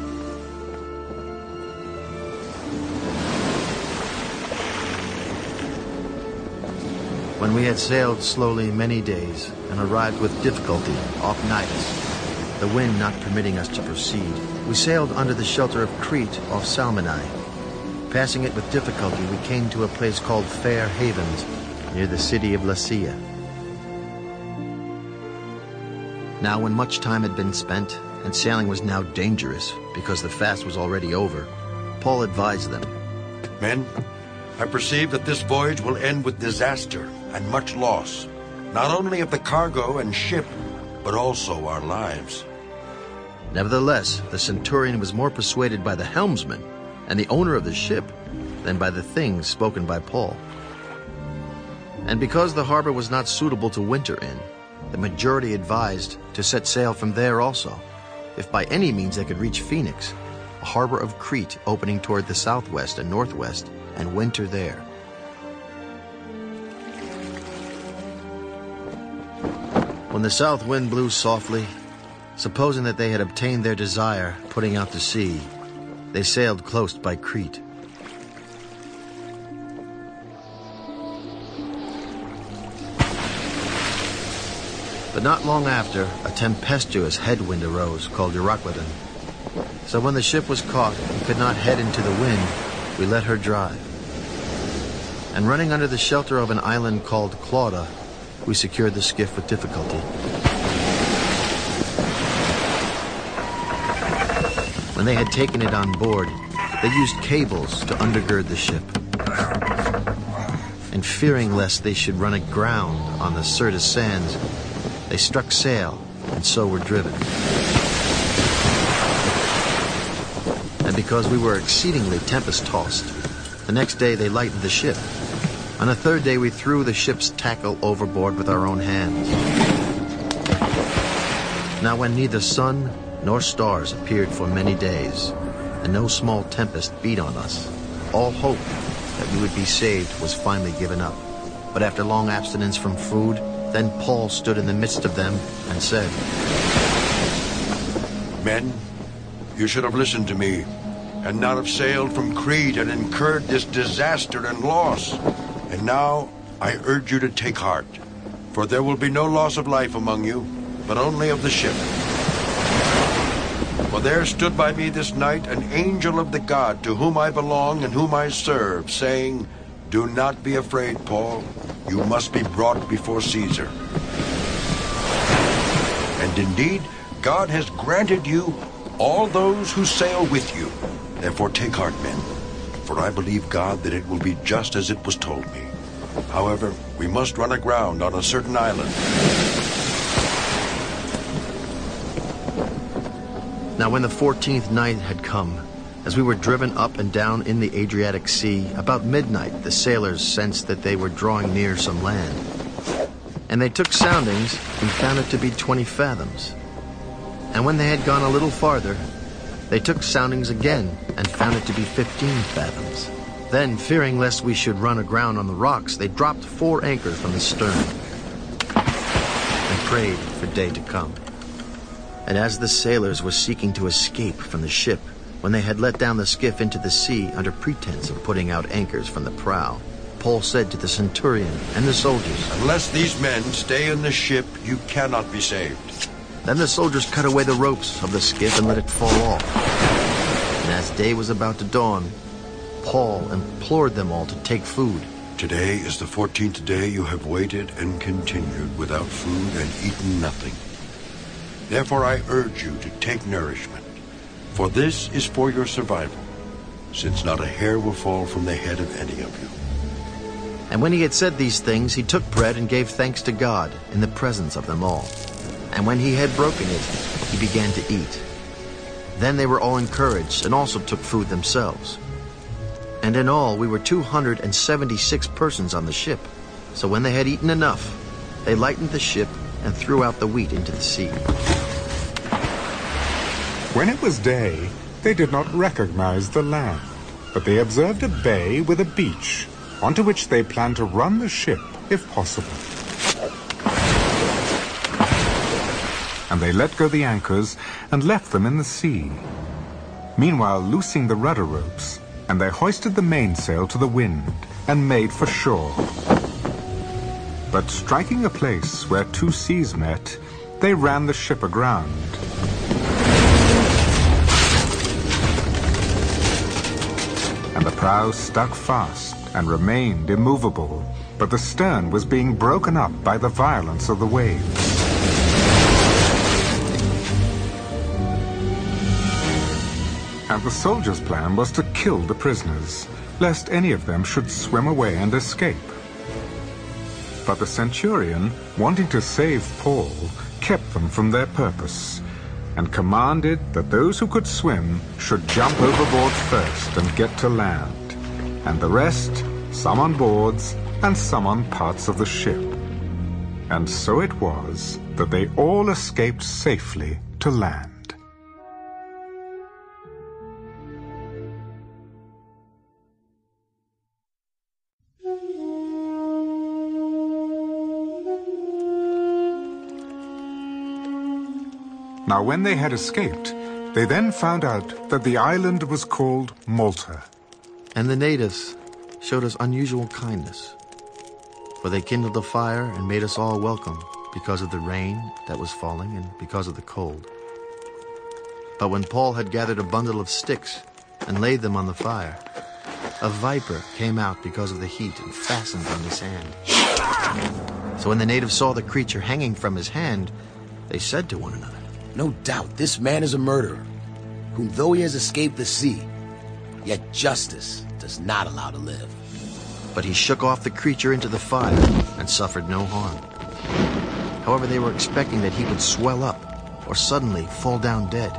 When we had sailed slowly many days and arrived with difficulty off Cnidus, the wind not permitting us to proceed, we sailed under the shelter of Crete off Salmone. Passing it with difficulty, we came to a place called Fair Havens, near the city of Lasea. Now when much time had been spent, and sailing was now dangerous, because the fast was already over, Paul advised them, Men, I perceive that this voyage will end with disaster and much loss, not only of the cargo and ship, but also our lives. Nevertheless, the centurion was more persuaded by the helmsman and the owner of the ship than by the things spoken by Paul. And because the harbor was not suitable to winter in, the majority advised to set sail from there also, if by any means they could reach Phoenix, a harbor of Crete opening toward the southwest and northwest, and winter there. When the south wind blew softly, supposing that they had obtained their desire, putting out to sea, they sailed close by Crete. But not long after, a tempestuous headwind arose called Euroclydon. So when the ship was caught and could not head into the wind, we let her drive. And running under the shelter of an island called Clauda, we secured the skiff with difficulty. When they had taken it on board, they used cables to undergird the ship. And fearing lest they should run aground on the Syrtis sands, they struck sail and so were driven. And because we were exceedingly tempest-tossed, the next day they lightened the ship. On the third day we threw the ship's tackle overboard with our own hands. Now when neither sun nor stars appeared for many days, and no small tempest beat on us, all hope that we would be saved was finally given up. But after long abstinence from food, then Paul stood in the midst of them and said, Men, you should have listened to me, and not have sailed from Crete and incurred this disaster and loss. And now I urge you to take heart, for there will be no loss of life among you, but only of the ship. For there stood by me this night an angel of the God to whom I belong and whom I serve, saying, Do not be afraid, Paul. You must be brought before Caesar. And indeed, God has granted you all those who sail with you. Therefore take heart, men, for I believe God that it will be just as it was told me. However, we must run aground on a certain island. Now when the fourteenth night had come, as we were driven up and down in the Adriatic Sea, about midnight the sailors sensed that they were drawing near some land. And they took soundings and found it to be twenty fathoms. And when they had gone a little farther, they took soundings again and found it to be fifteen fathoms. Then, fearing lest we should run aground on the rocks, they dropped four anchors from the stern and prayed for day to come. And as the sailors were seeking to escape from the ship, When they had let down the skiff into the sea under pretense of putting out anchors from the prow, Paul said to the centurion and the soldiers, Unless these men stay in the ship, you cannot be saved. Then the soldiers cut away the ropes of the skiff and let it fall off. And as day was about to dawn, Paul implored them all to take food. Today is the fourteenth day you have waited and continued without food and eaten nothing. Therefore I urge you to take nourishment, for this is for your survival, since not a hair will fall from the head of any of you. And when he had said these things, he took bread and gave thanks to God in the presence of them all. And when he had broken it, he began to eat. Then they were all encouraged and also took food themselves. And in all we were 276 persons on the ship. So when they had eaten enough, they lightened the ship and threw out the wheat into the sea. When it was day, they did not recognize the land, but they observed a bay with a beach, onto which they planned to run the ship if possible. And they let go the anchors and left them in the sea. Meanwhile, loosing the rudder ropes, and they hoisted the mainsail to the wind and made for shore. But striking a place where two seas met, they ran the ship aground. And the prow stuck fast and remained immovable, but the stern was being broken up by the violence of the waves. And the soldiers' plan was to kill the prisoners, lest any of them should swim away and escape. But the centurion, wanting to save Paul, kept them from their purpose, and commanded that those who could swim should jump overboard first and get to land, and the rest, some on boards and some on parts of the ship. And so it was that they all escaped safely to land. Now when they had escaped, they then found out that the island was called Malta. And the natives showed us unusual kindness, for they kindled a fire and made us all welcome because of the rain that was falling and because of the cold. But when Paul had gathered a bundle of sticks and laid them on the fire, a viper came out because of the heat and fastened on his hand. So when the natives saw the creature hanging from his hand, they said to one another, No doubt this man is a murderer, whom though he has escaped the sea, yet justice does not allow to live. But he shook off the creature into the fire and suffered no harm. However, they were expecting that he would swell up or suddenly fall down dead.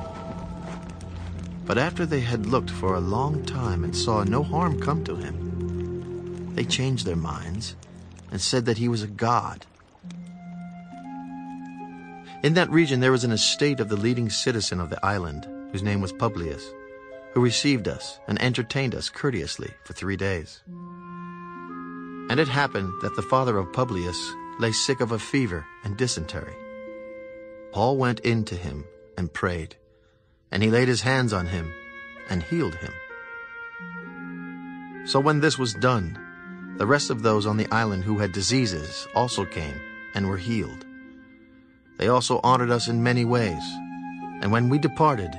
But after they had looked for a long time and saw no harm come to him, they changed their minds and said that he was a god. In that region there was an estate of the leading citizen of the island, whose name was Publius, who received us and entertained us courteously for three days. And it happened that the father of Publius lay sick of a fever and dysentery. Paul went in to him and prayed, and he laid his hands on him and healed him. So when this was done, the rest of those on the island who had diseases also came and were healed. They also honored us in many ways, and when we departed,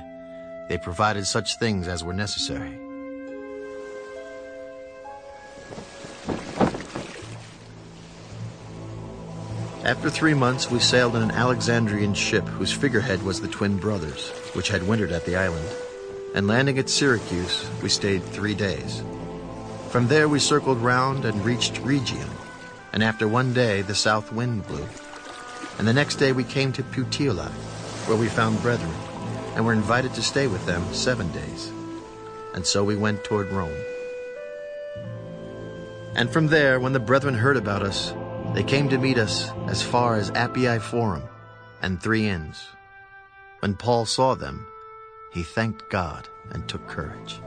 they provided such things as were necessary. After three months, we sailed in an Alexandrian ship whose figurehead was the twin brothers, which had wintered at the island. And landing at Syracuse, we stayed three days. From there we circled round and reached Rhegium, and after one day the south wind blew. And the next day we came to Puteoli, where we found brethren, and were invited to stay with them seven days. And so we went toward Rome. And from there, when the brethren heard about us, they came to meet us as far as Appii Forum and Three Inns. When Paul saw them, he thanked God and took courage.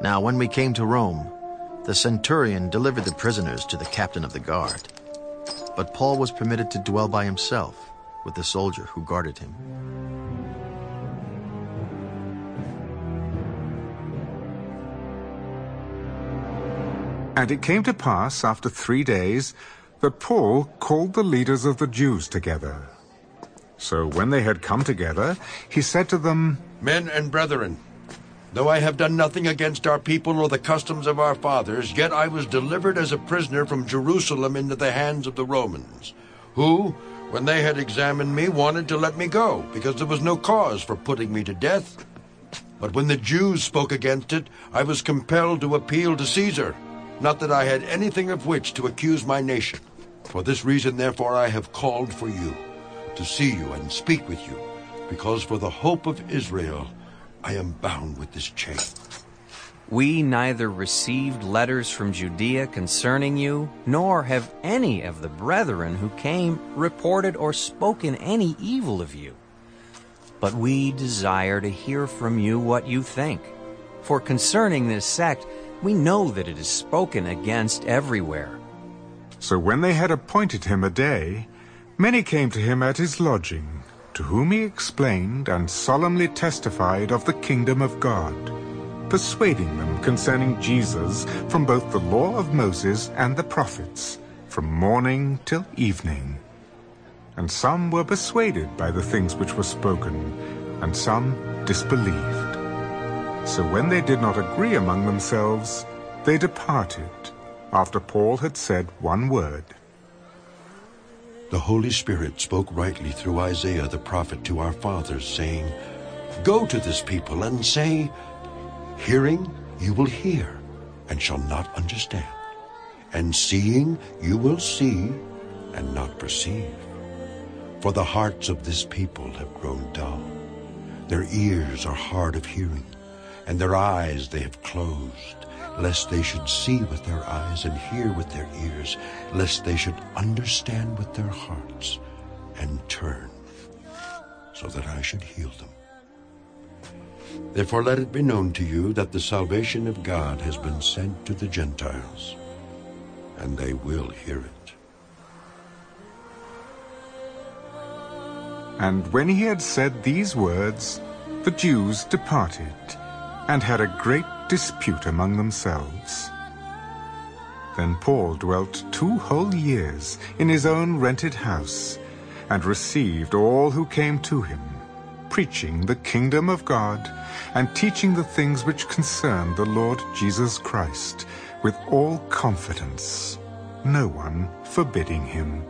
Now, when we came to Rome, the centurion delivered the prisoners to the captain of the guard. But Paul was permitted to dwell by himself with the soldier who guarded him. And it came to pass after three days that Paul called the leaders of the Jews together. So when they had come together, he said to them, Men and brethren, though I have done nothing against our people or the customs of our fathers, yet I was delivered as a prisoner from Jerusalem into the hands of the Romans, who, when they had examined me, wanted to let me go, because there was no cause for putting me to death. But when the Jews spoke against it, I was compelled to appeal to Caesar, not that I had anything of which to accuse my nation. For this reason, therefore, I have called for you, to see you and speak with you, because for the hope of Israel I am bound with this chain. We neither received letters from Judea concerning you, nor have any of the brethren who came reported or spoken any evil of you. But we desire to hear from you what you think. For concerning this sect, we know that it is spoken against everywhere. So when they had appointed him a day, many came to him at his lodging, to whom he explained and solemnly testified of the kingdom of God persuading them concerning Jesus from both the law of Moses and the prophets, from morning till evening. And some were persuaded by the things which were spoken, and some disbelieved. So when they did not agree among themselves, they departed, after Paul had said one word. The Holy Spirit spoke rightly through Isaiah the prophet to our fathers, saying, Go to this people and say, Hearing you will hear, and shall not understand. And seeing you will see, and not perceive. For the hearts of this people have grown dull. Their ears are hard of hearing, and their eyes they have closed, lest they should see with their eyes and hear with their ears, lest they should understand with their hearts and turn, so that I should heal them. Therefore let it be known to you that the salvation of God has been sent to the Gentiles, and they will hear it. And when he had said these words, the Jews departed, and had a great dispute among themselves. Then Paul dwelt two whole years in his own rented house, and received all who came to him, preaching the kingdom of God, and teaching the things which concern the Lord Jesus Christ, with all confidence, no one forbidding him.